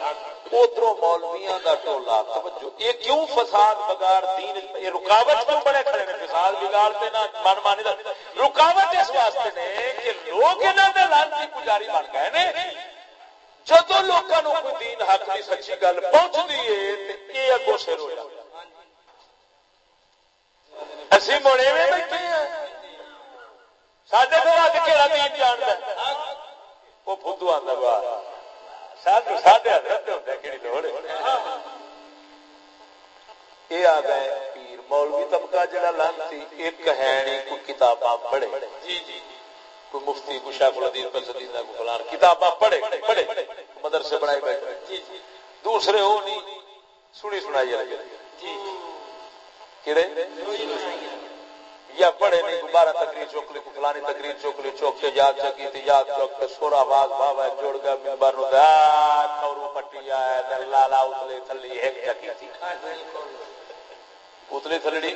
Speaker 1: کا ٹولا یہ کیوں فساد بگاڑ دین رکاوٹ کیوں بڑے کھڑے نے؟ فساد بگاڑتے نا من رکاوٹ اس واسطے نے کہ لوگ نے لانتی پجاری بن گئے نے۔ جدو لوگوں کوئی دین حق کی سچی گل پہنچتی ہے یہ اگو سر ہوا اسی مڑے میں بیٹھے ہیں۔ اج کہڑا دین جانتا وہ آتا باہر یہ آ گئے پیر مولوی طبقہ جڑا لانتی، ایک ہے نہیں کوئی کتاباں پڑھے۔ جی جی۔, جی۔ کوئی مفتی کوئی شاہ الحدیث فلسدین کوئی فلان کتاباں پڑھے پڑھے مدرسے بنائے بیٹھے۔ جی جی۔ دوسرے وہ نہیں سنی سنائی جی کہڑے یا پڑھے نہیں بارہ تقریر چوک لی فلانی تقریر چوک لی چوک کے یاد چکی تھی یاد چوک کے سور آواز بابا جوڑ گیا ممبر نو کھورو پٹی آیا لالا اتلے تھلی ایک چکی تھی۔ اتلی تھلڑی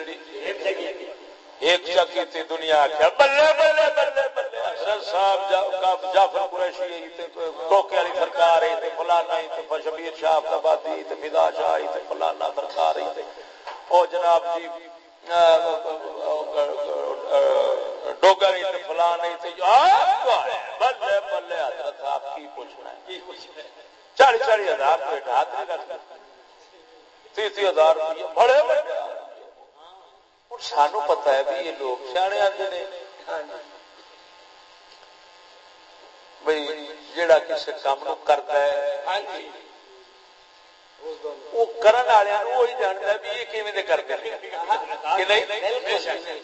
Speaker 1: ایک چکی تھی۔ دنیا کیا بلے بلے بلے بلے۔ حضرت صاحب جعفر قریشی تے کوکے والی سرکار تے فلانا ہی تے شبیر شاہ آبادی تے فدا شاہ تے فلانا سرکار ہی تے او جناب جی بلے بلے حضرت کی پوچھنا ہے؟ چالی چالی ہزار روپئے ہاتھ نہیں ہزار بڑے بڑے۔ سانو پتا ہے بھی یہ لوگ سیانے آتے ہیں بھائی جڑا کسی کام کرتا ہے۔ ہاں جی۔ وہ کرن والے وہی جانتا بھی یہ کیویں کرتے کہ نہیں؟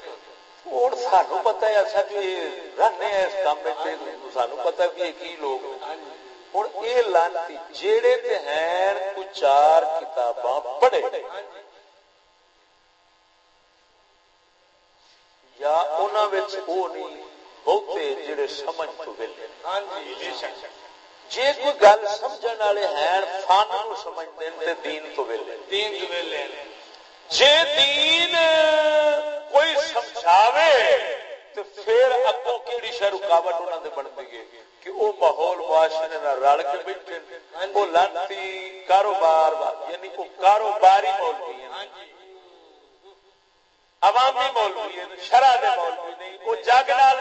Speaker 1: اور سانو پتا ہے اچھا بھی رہنے ہیں اس کام میں سانو پتا بھی یہ کی لوگ ہوں یہ لانتی جیڑے تے ہیں چار کتاباں پڑھے۔ یا انہاں وچ او نہیں۔ بہتے جڑے سمجھ تو ویلے جی کوئی گل سمجھنے والے ہیں فن نو سمجھتے ہیں دین تو ویلے دین تو ویلے جے دین کوئی سمجھاوے پھر اگوں کیڑی شے رکاوٹ انہاں دے بنتی ہے کہ او ماحول معاشرے نال رل کے بیٹھے او لانتی کاروبار یعنی او کاروباری مولوی ہیں عوامی مولوی ہیں، شرع دے مولوی نہیں او جگ نال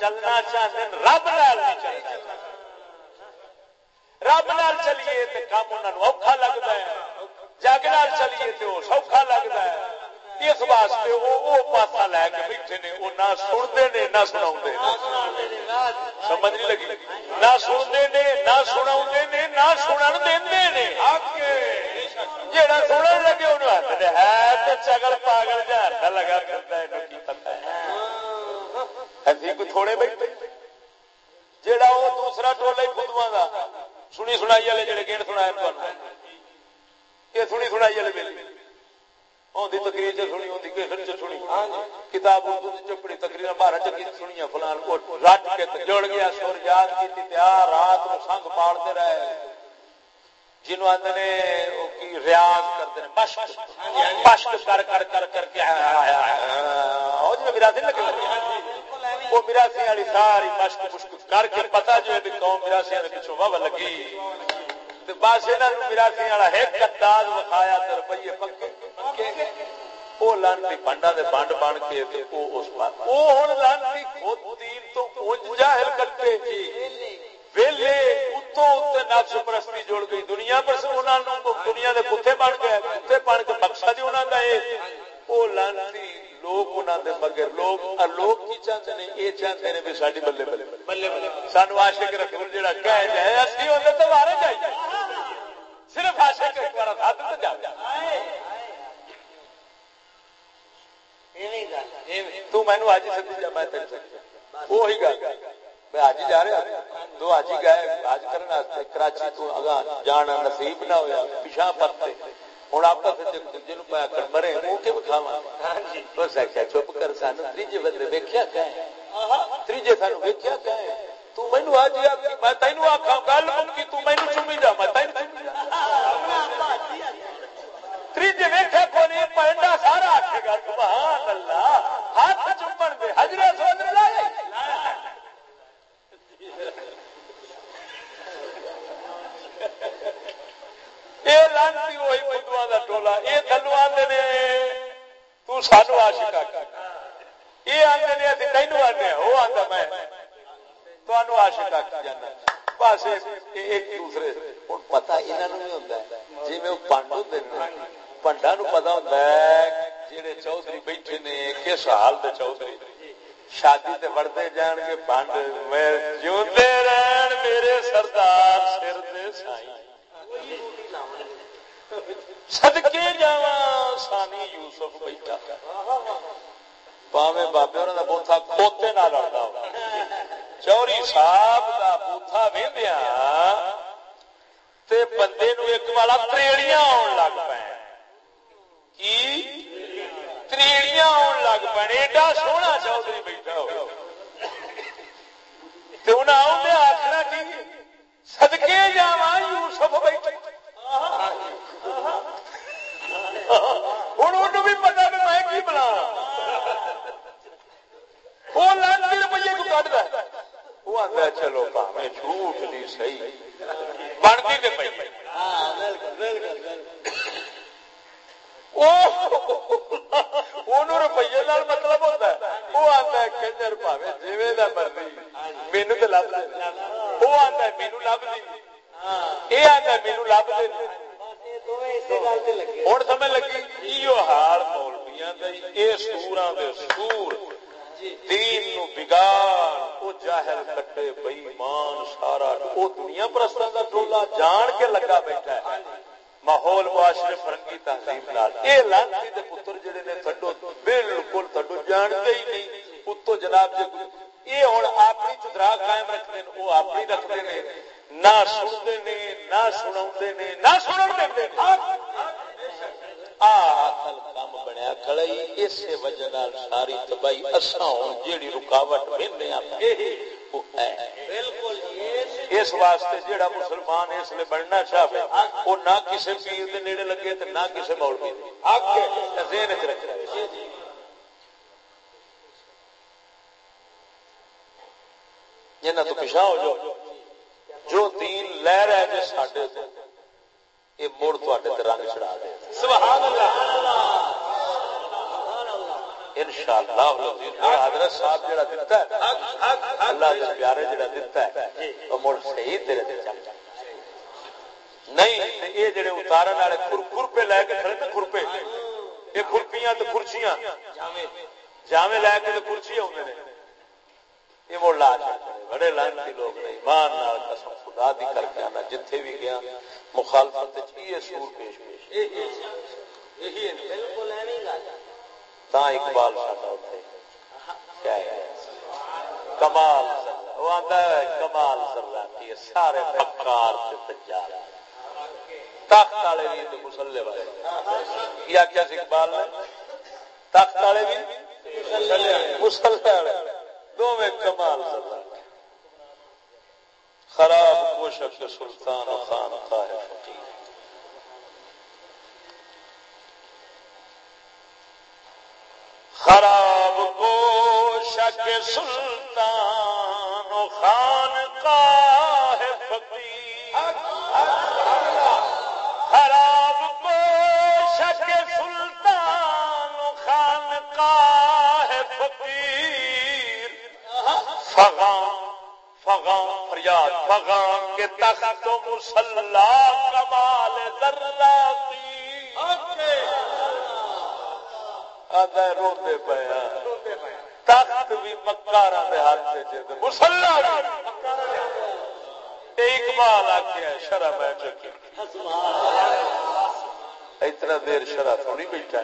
Speaker 1: چلنا چاہتے رب نال نہیں چلنا رب نال چلیے تو کام انہوں اوکھا لگتا ہے۔ جگ نال چلیے تو سوکھا لگتا ہے۔ اس واسطے وہ پاسا لے کے بیٹھے نے، وہ نہ سنتے نے، نہ سنا سمجھ نہیں لگی؟ نہ سنتے نے، نہ سنا نے، نہ سنن دے جہاں سنن لگے انہوں ہاتھ ہے تو چگل پاگل جہاں لگا کرتا ہے تھوڑے بیٹھے جہاں وہ دوسرا ٹولا ہی خدوا کا سنی سنائی والے جڑے گیڑ سنا یہ سنی سنائی والے میرے تقریر سنی ہوتی کیسر چ سنی کتاب چپڑی تقریر بارہ فلان کو رٹ کے جڑ گیا یاد کی تیار رات کو سنگ پاڑتے رہے جنوب آدھے ریاض کرتے ہیں، مشق مشق کر کر کر کر کے میرا دل لگے وہ والی ساری مشق مشق کر کے پتا جو ہے قوم مراسی کے پچھوں واہ لگی۔ بس یہاں مراسی والا ایک انداز وکھایا تو روپیے پکے۔ وہ لانتی پنڈا دے بانڈ بن کے وہ ہوں لانتی خود دین تو جاہل ویلے اتوں نفس پرستی جوڑ گئی دنیا پر دنیا کے کتے بن گئے کتے بن کے مقصد ہی انہوں کا وہ لانتی لوگ انہوں دے مگر لوگ لوگ کی چاہتے ہیں یہ چاہتے ہیں بھی ساری بلے بلے بلے سانو عاشق رسول جڑا کہہ جائے اسی ہوتے تو مارے جائیے صرف عاشق بار ہاتھ تو جا تو مینو سدی جا میں وہی گل میں اج جا رہا دو اج ہی گئے کرنے کراچی تو اگاں جانا نصیب نہ ہویا پیچھا پرتے ہوں آپ کر مرے وہ کہ کھاوا چپ کر سان تیجے بندے ویکیا کہ تیجے سان ویکیا کہ تو مینو آج میں تینوں آخا گل مکی تو مینو چومی جا میں تین تیجے ویکیا کو نہیں پینڈا سارا آخے گا سبحان اللہ ہاتھ چومن دے لائے یہ لانتی وہی بدوا کا ٹولا یہ تھلو آدھے نے تو سانو یہ آدھے نے ابھی تینو آدھے وہ آدھا میں جانا بس ایک دوسرے پتا یہاں ہوتا جی میں پنڈ پنڈا نو پتا ہوتا ہے جہے چودھری بیٹھے نے کس حال دے چودھری شادی تے بڑھتے جان کے پنڈ میں جیوتے رہن میرے سردار سر دے سائی سدکے جا سانی یوسف بیٹھا پاوے بابے اور بوتھا کھوتے نہ لڑتا ہو چوری صاحب کا بوتھا وہدیا بندے نو ایک والا تریڑیاں آن لگ پے کی تریڑیاں آن لگ پے ایڈا سونا چودھری بیٹھا ہو آخنا کی سدکے جا یوسف بیٹھا ہوں بھی پتا بھی میں کی بنا وہ لانتی روپیے کو کٹ دے وہ آتا چلو میں جھوٹ نہیں صحیح بنتی تو پی روپیے مطلب ہوتا ہے۔ وہ آتا ہے کنجر پاوے جیویں مرضی۔ مینو تے لب وہ آتا ہے مینو لب دی یہ آتا ہے مینو لب دے ہوں سمجھ لگی یہ مولویاں بگاڑ۔ او جاہل بے ایمان سارا۔ او دنیا پرستاں دا ٹولا جان کے لگا بیٹھا ہے۔ ماحول معاشرے فرنگی تہذیب نال۔ اے لانتی دے پتر جڑے نے تھڈو بالکل تھڈو جانتے ہی نہیں۔ اتو جناب جے یہ ہن اپنی چدرا قائم رکھتے ہیں وہ اپنی رکھتے ہیں نہ سنتے نے، نہ سنا نے، نہ سنن دے آخل کام بنیا کھڑائی اسی وجہ نال ساری تباہی اساں ہوں جیڑی رکاوٹ بہنے اس واسطے جیڑا مسلمان اس لیے بننا چاہے وہ نہ کسی پیر دے نیڑے لگے تے نہ کسی مولوی دے۔ ذہن وچ رکھ جنہ تو پیچھا ہو جو جو دین لے رہے جے ساڈے تے، یہ مڑ تے رنگ چڑھا دے۔ سبحان اللہ۔ انشاءاللہ حضرت صاحب جڑا دیتا ہے، اللہ دے پیارے جڑا دیتا ہے، وہ مڑ صحیح تیرے تے چل نہیں، یہ جڑے اتارن والے کھرپے لے کے کھڑے تے کھرپے، یہ کھرپیاں تے کرسیاں جامے لے کے تے کرسی ہوندے نے۔ یہ وہ لا بڑے لانتی لوگ نے، ایمان نال قسم خدا دی کر کے آنا، جتھے بھی گیا، مخالفت وچ یہ سور پیش پیش۔ یہی ہے بالکل ایویں گل تا اقبال ساڈا اوتھے۔ کیا ہے؟ کمال وہ آندا ہے، کمال ذراتی سارے مکار تے تجار تخت والے بھی تے مصلی والے کیا کیا اقبال نے؟ تخت والے بھی؟ مصلی والے دو کمال ذراتی خراب کوشک سلطان و خان خواہ فقیر۔ خراب کوشک سلطان و خان خواہ فقیر۔ خراب کوشک سلطان و خان خواہ فقیر۔ فغان فغان فریاد فغان کے تخت و مسلح کمال ذراتی آدھا روتے پیا تخت بھی مکار ہاتھ مسلح اقبال آخیا شرح میں چکی۔ اتنا دیر شرح تھوڑی بیٹھا